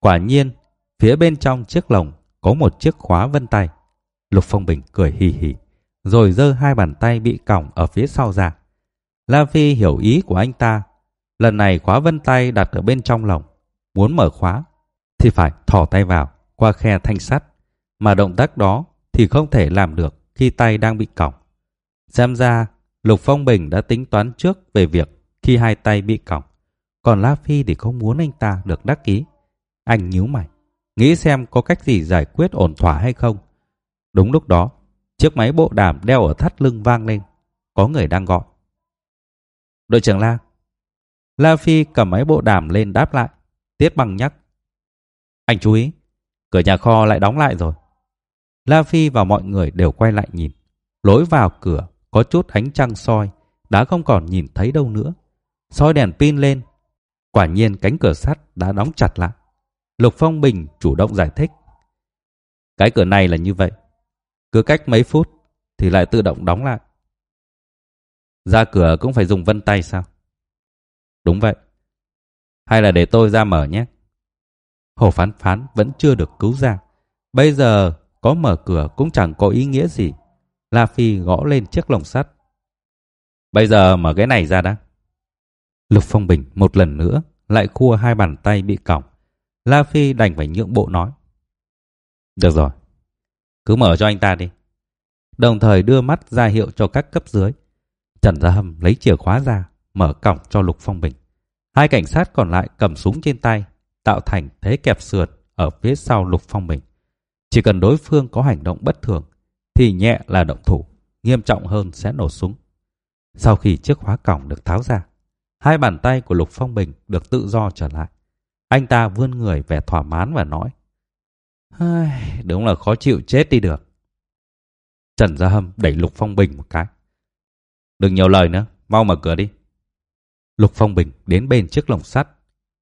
Quả nhiên, phía bên trong chiếc lồng có một chiếc khóa vân tay. Lục Phong Bình cười hì hì, rồi giơ hai bàn tay bị còng ở phía sau ra. La Phi hiểu ý của anh ta. Lần này khóa vân tay đặt ở bên trong lồng. Muốn mở khóa thì phải thò tay vào qua khe thanh sắt. Mà động tác đó thì không thể làm được khi tay đang bị còng. Xem ra, Lục Phong Bình đã tính toán trước về việc khi hai tay bị còng. Còn La Phi thì không muốn anh ta được đắc ý. Anh nhíu mày, nghĩ xem có cách gì giải quyết ổn thỏa hay không. Đúng lúc đó, chiếc máy bộ đàm đeo ở thắt lưng vang lên. Có người đang gọi. Đội trưởng La. La Phi cầm máy bộ đàm lên đáp lại. Tiết bằng nhắc. Anh chú ý, Cửa nhà kho lại đóng lại rồi. La Phi và mọi người đều quay lại nhìn. Lối vào cửa có chút ánh trăng soi, đã không còn nhìn thấy đâu nữa. soi đèn pin lên. Quả nhiên cánh cửa sắt đã đóng chặt lại. Lục Phong Bình chủ động giải thích. Cái cửa này là như vậy. Cứ cách mấy phút thì lại tự động đóng lại. Ra cửa cũng phải dùng vân tay sao? Đúng vậy. Hay là để tôi ra mở nhé? Hồ phán phán vẫn chưa được cứu ra. Bây giờ có mở cửa cũng chẳng có ý nghĩa gì. La Phi gõ lên chiếc lồng sắt. Bây giờ mở cái này ra đã. Lục Phong Bình một lần nữa lại cua hai bàn tay bị còng. La Phi đành phải nhượng bộ nói. Được rồi, cứ mở cho anh ta đi. Đồng thời đưa mắt ra hiệu cho các cấp dưới. Trần Gia Hâm lấy chìa khóa ra, mở cổng cho Lục Phong Bình. Hai cảnh sát còn lại cầm súng trên tay, tạo thành thế kẹp sườn ở phía sau Lục Phong Bình. Chỉ cần đối phương có hành động bất thường, thì nhẹ là động thủ, nghiêm trọng hơn sẽ nổ súng. Sau khi chiếc khóa cổng được tháo ra, hai bàn tay của Lục Phong Bình được tự do trở lại. Anh ta vươn người vẻ thỏa mãn và nói Đúng là khó chịu chết đi được. Trần Gia Hâm đẩy Lục Phong Bình một cái. Đừng nhiều lời nữa, mau mở cửa đi. Lục Phong Bình đến bên chiếc lồng sắt,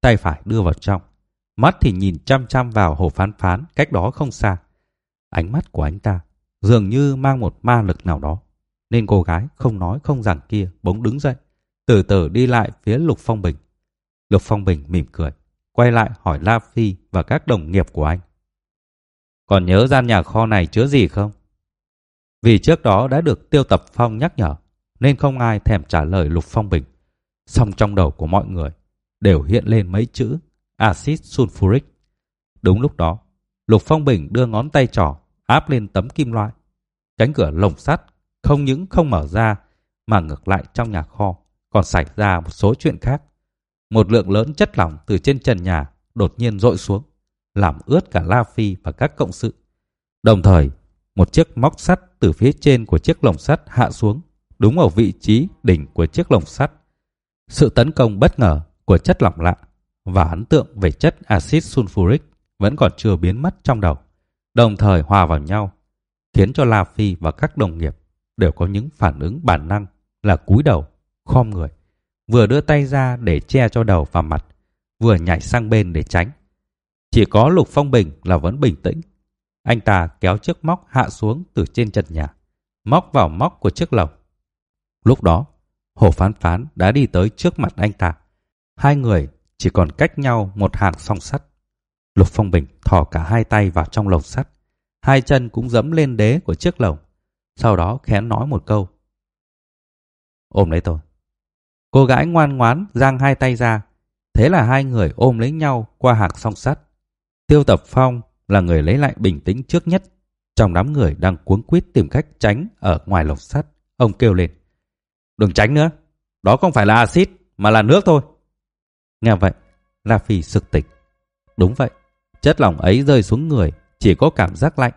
tay phải đưa vào trong. Mắt thì nhìn chăm chăm vào hồ phán phán cách đó không xa. Ánh mắt của anh ta dường như mang một ma lực nào đó. Nên cô gái không nói không rằng kia bỗng đứng dậy, từ từ đi lại phía Lục Phong Bình. Lục Phong Bình mỉm cười, quay lại hỏi La Phi và các đồng nghiệp của anh. Còn nhớ gian nhà kho này chứa gì không? Vì trước đó đã được Tiêu Tập Phong nhắc nhở, nên không ai thèm trả lời Lục Phong Bình. Song trong đầu của mọi người đều hiện lên mấy chữ axit sulfuric. Đúng lúc đó, Lục Phong Bình đưa ngón tay trỏ áp lên tấm kim loại. Cánh cửa lồng sắt không những không mở ra mà ngược lại trong nhà kho còn xảy ra một số chuyện khác. Một lượng lớn chất lỏng từ trên trần nhà đột nhiên rội xuống, làm ướt cả La Phi và các cộng sự. Đồng thời, một chiếc móc sắt từ phía trên của chiếc lồng sắt hạ xuống, đúng ở vị trí đỉnh của chiếc lồng sắt. Sự tấn công bất ngờ của chất lỏng lạ và ấn tượng về chất axit sulfuric vẫn còn chưa biến mất trong đầu, đồng thời hòa vào nhau, khiến cho La Phi và các đồng nghiệp đều có những phản ứng bản năng là cúi đầu, khom người, vừa đưa tay ra để che cho đầu và mặt, vừa nhảy sang bên để tránh. Chỉ có Lục Phong Bình là vẫn bình tĩnh. Anh ta kéo chiếc móc hạ xuống từ trên trần nhà, móc vào móc của chiếc lồng. Lúc đó, Hồ Phán Phán đã đi tới trước mặt anh ta. Hai người chỉ còn cách nhau một hàng song sắt. Lục Phong Bình thò cả hai tay vào trong lồng sắt. Hai chân cũng dẫm lên đế của chiếc lồng. Sau đó khén nói một câu. Ôm lấy tôi. Cô gái ngoan ngoán giang hai tay ra. Thế là hai người ôm lấy nhau qua hàng song sắt. Tiêu Tập Phong là người lấy lại bình tĩnh trước nhất. Trong đám người đang cuống quýt tìm cách tránh ở ngoài lồng sắt. Ông kêu lên. Đừng tránh nữa. Đó không phải là axit mà là nước thôi. Nghe vậy, La Phi sực tỉnh. Đúng vậy, chất lỏng ấy rơi xuống người chỉ có cảm giác lạnh.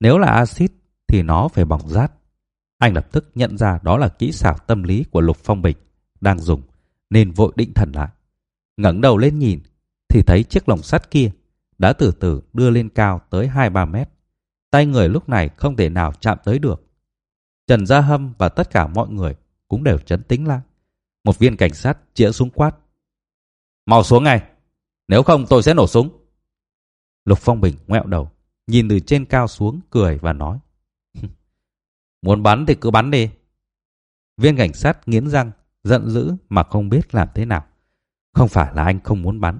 Nếu là axit thì nó phải bỏng rát. Anh lập tức nhận ra đó là kỹ xảo tâm lý của Lục Phong Bình đang dùng, nên vội định thần lại. ngẩng đầu lên nhìn, thì thấy chiếc lồng sắt kia đã từ từ đưa lên cao tới 2-3 mét. Tay người lúc này không thể nào chạm tới được. Trần Gia Hâm và tất cả mọi người cũng đều chấn tĩnh lại. Một viên cảnh sát chĩa súng quát. Mau xuống ngay, nếu không tôi sẽ nổ súng. Lục Phong Bình ngoẹo đầu, nhìn từ trên cao xuống cười và nói. Muốn bắn thì cứ bắn đi. Viên cảnh sát nghiến răng, giận dữ mà không biết làm thế nào. Không phải là anh không muốn bắn,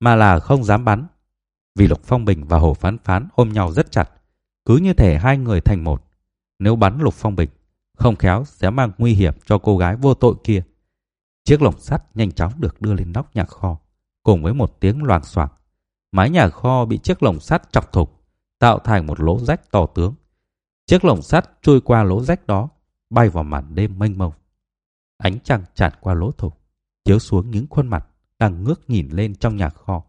mà là không dám bắn. Vì Lục Phong Bình và Hồ Phán Phán ôm nhau rất chặt, cứ như thể hai người thành một. Nếu bắn Lục Phong Bình, không khéo sẽ mang nguy hiểm cho cô gái vô tội kia. Chiếc lồng sắt nhanh chóng được đưa lên nóc nhà kho, cùng với một tiếng loảng xoảng. Mái nhà kho bị chiếc lồng sắt chọc thục, tạo thành một lỗ rách to tướng. Chiếc lồng sắt trôi qua lỗ rách đó, bay vào màn đêm mênh mông. Ánh trăng tràn qua lỗ thủng, chiếu xuống những khuôn mặt đang ngước nhìn lên trong nhà kho.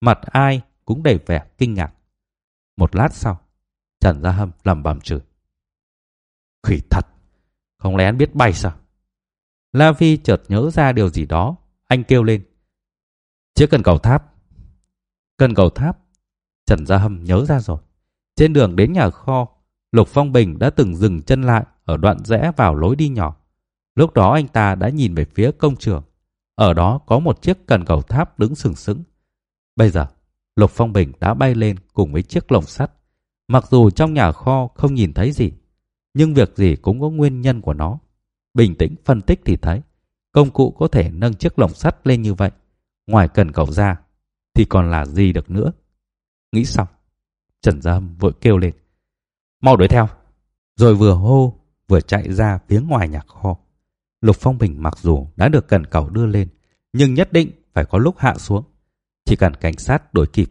Mặt ai cũng đầy vẻ kinh ngạc. Một lát sau, Trần Gia Hâm lầm bầm chửi. Khỉ thật, không lẽ anh biết bay sao? La Phi chợt nhớ ra điều gì đó, anh kêu lên. Chiếc cần cầu tháp. Cần cầu tháp. Trần Gia Hâm nhớ ra rồi. Trên đường đến nhà kho, Lục Phong Bình đã từng dừng chân lại ở đoạn rẽ vào lối đi nhỏ. Lúc đó anh ta đã nhìn về phía công trường. Ở đó có một chiếc cần cầu tháp đứng sừng sững. Bây giờ, Lục Phong Bình đã bay lên cùng với chiếc lồng sắt. Mặc dù trong nhà kho không nhìn thấy gì, nhưng việc gì cũng có nguyên nhân của nó. Bình tĩnh phân tích thì thấy, công cụ có thể nâng chiếc lồng sắt lên như vậy. Ngoài cần cầu ra, thì còn là gì được nữa. Nghĩ xong, Trần Gia Hâm vội kêu lên. Mau đuổi theo. Rồi vừa hô, vừa chạy ra phía ngoài nhà kho. Lục Phong Bình mặc dù đã được cần cầu đưa lên, nhưng nhất định phải có lúc hạ xuống. Chỉ cần cảnh sát đuổi kịp,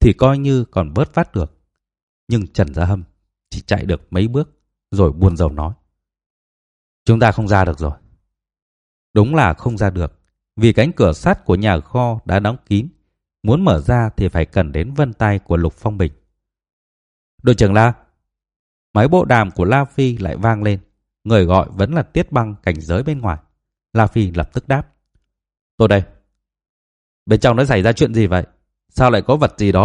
thì coi như còn vớt vát được. Nhưng Trần Gia Hâm chỉ chạy được mấy bước, rồi buồn rầu nói. Chúng ta không ra được rồi. Đúng là không ra được, vì cánh cửa sắt của nhà kho đã đóng kín. Muốn mở ra thì phải cần đến vân tay của Lục Phong Bình. Đội trưởng La, máy bộ đàm của La Phi lại vang lên. Người gọi vẫn là Tiết Băng cảnh giới bên ngoài. La Phi lập tức đáp. Tôi đây. Bên trong nó xảy ra chuyện gì vậy? Sao lại có vật gì đó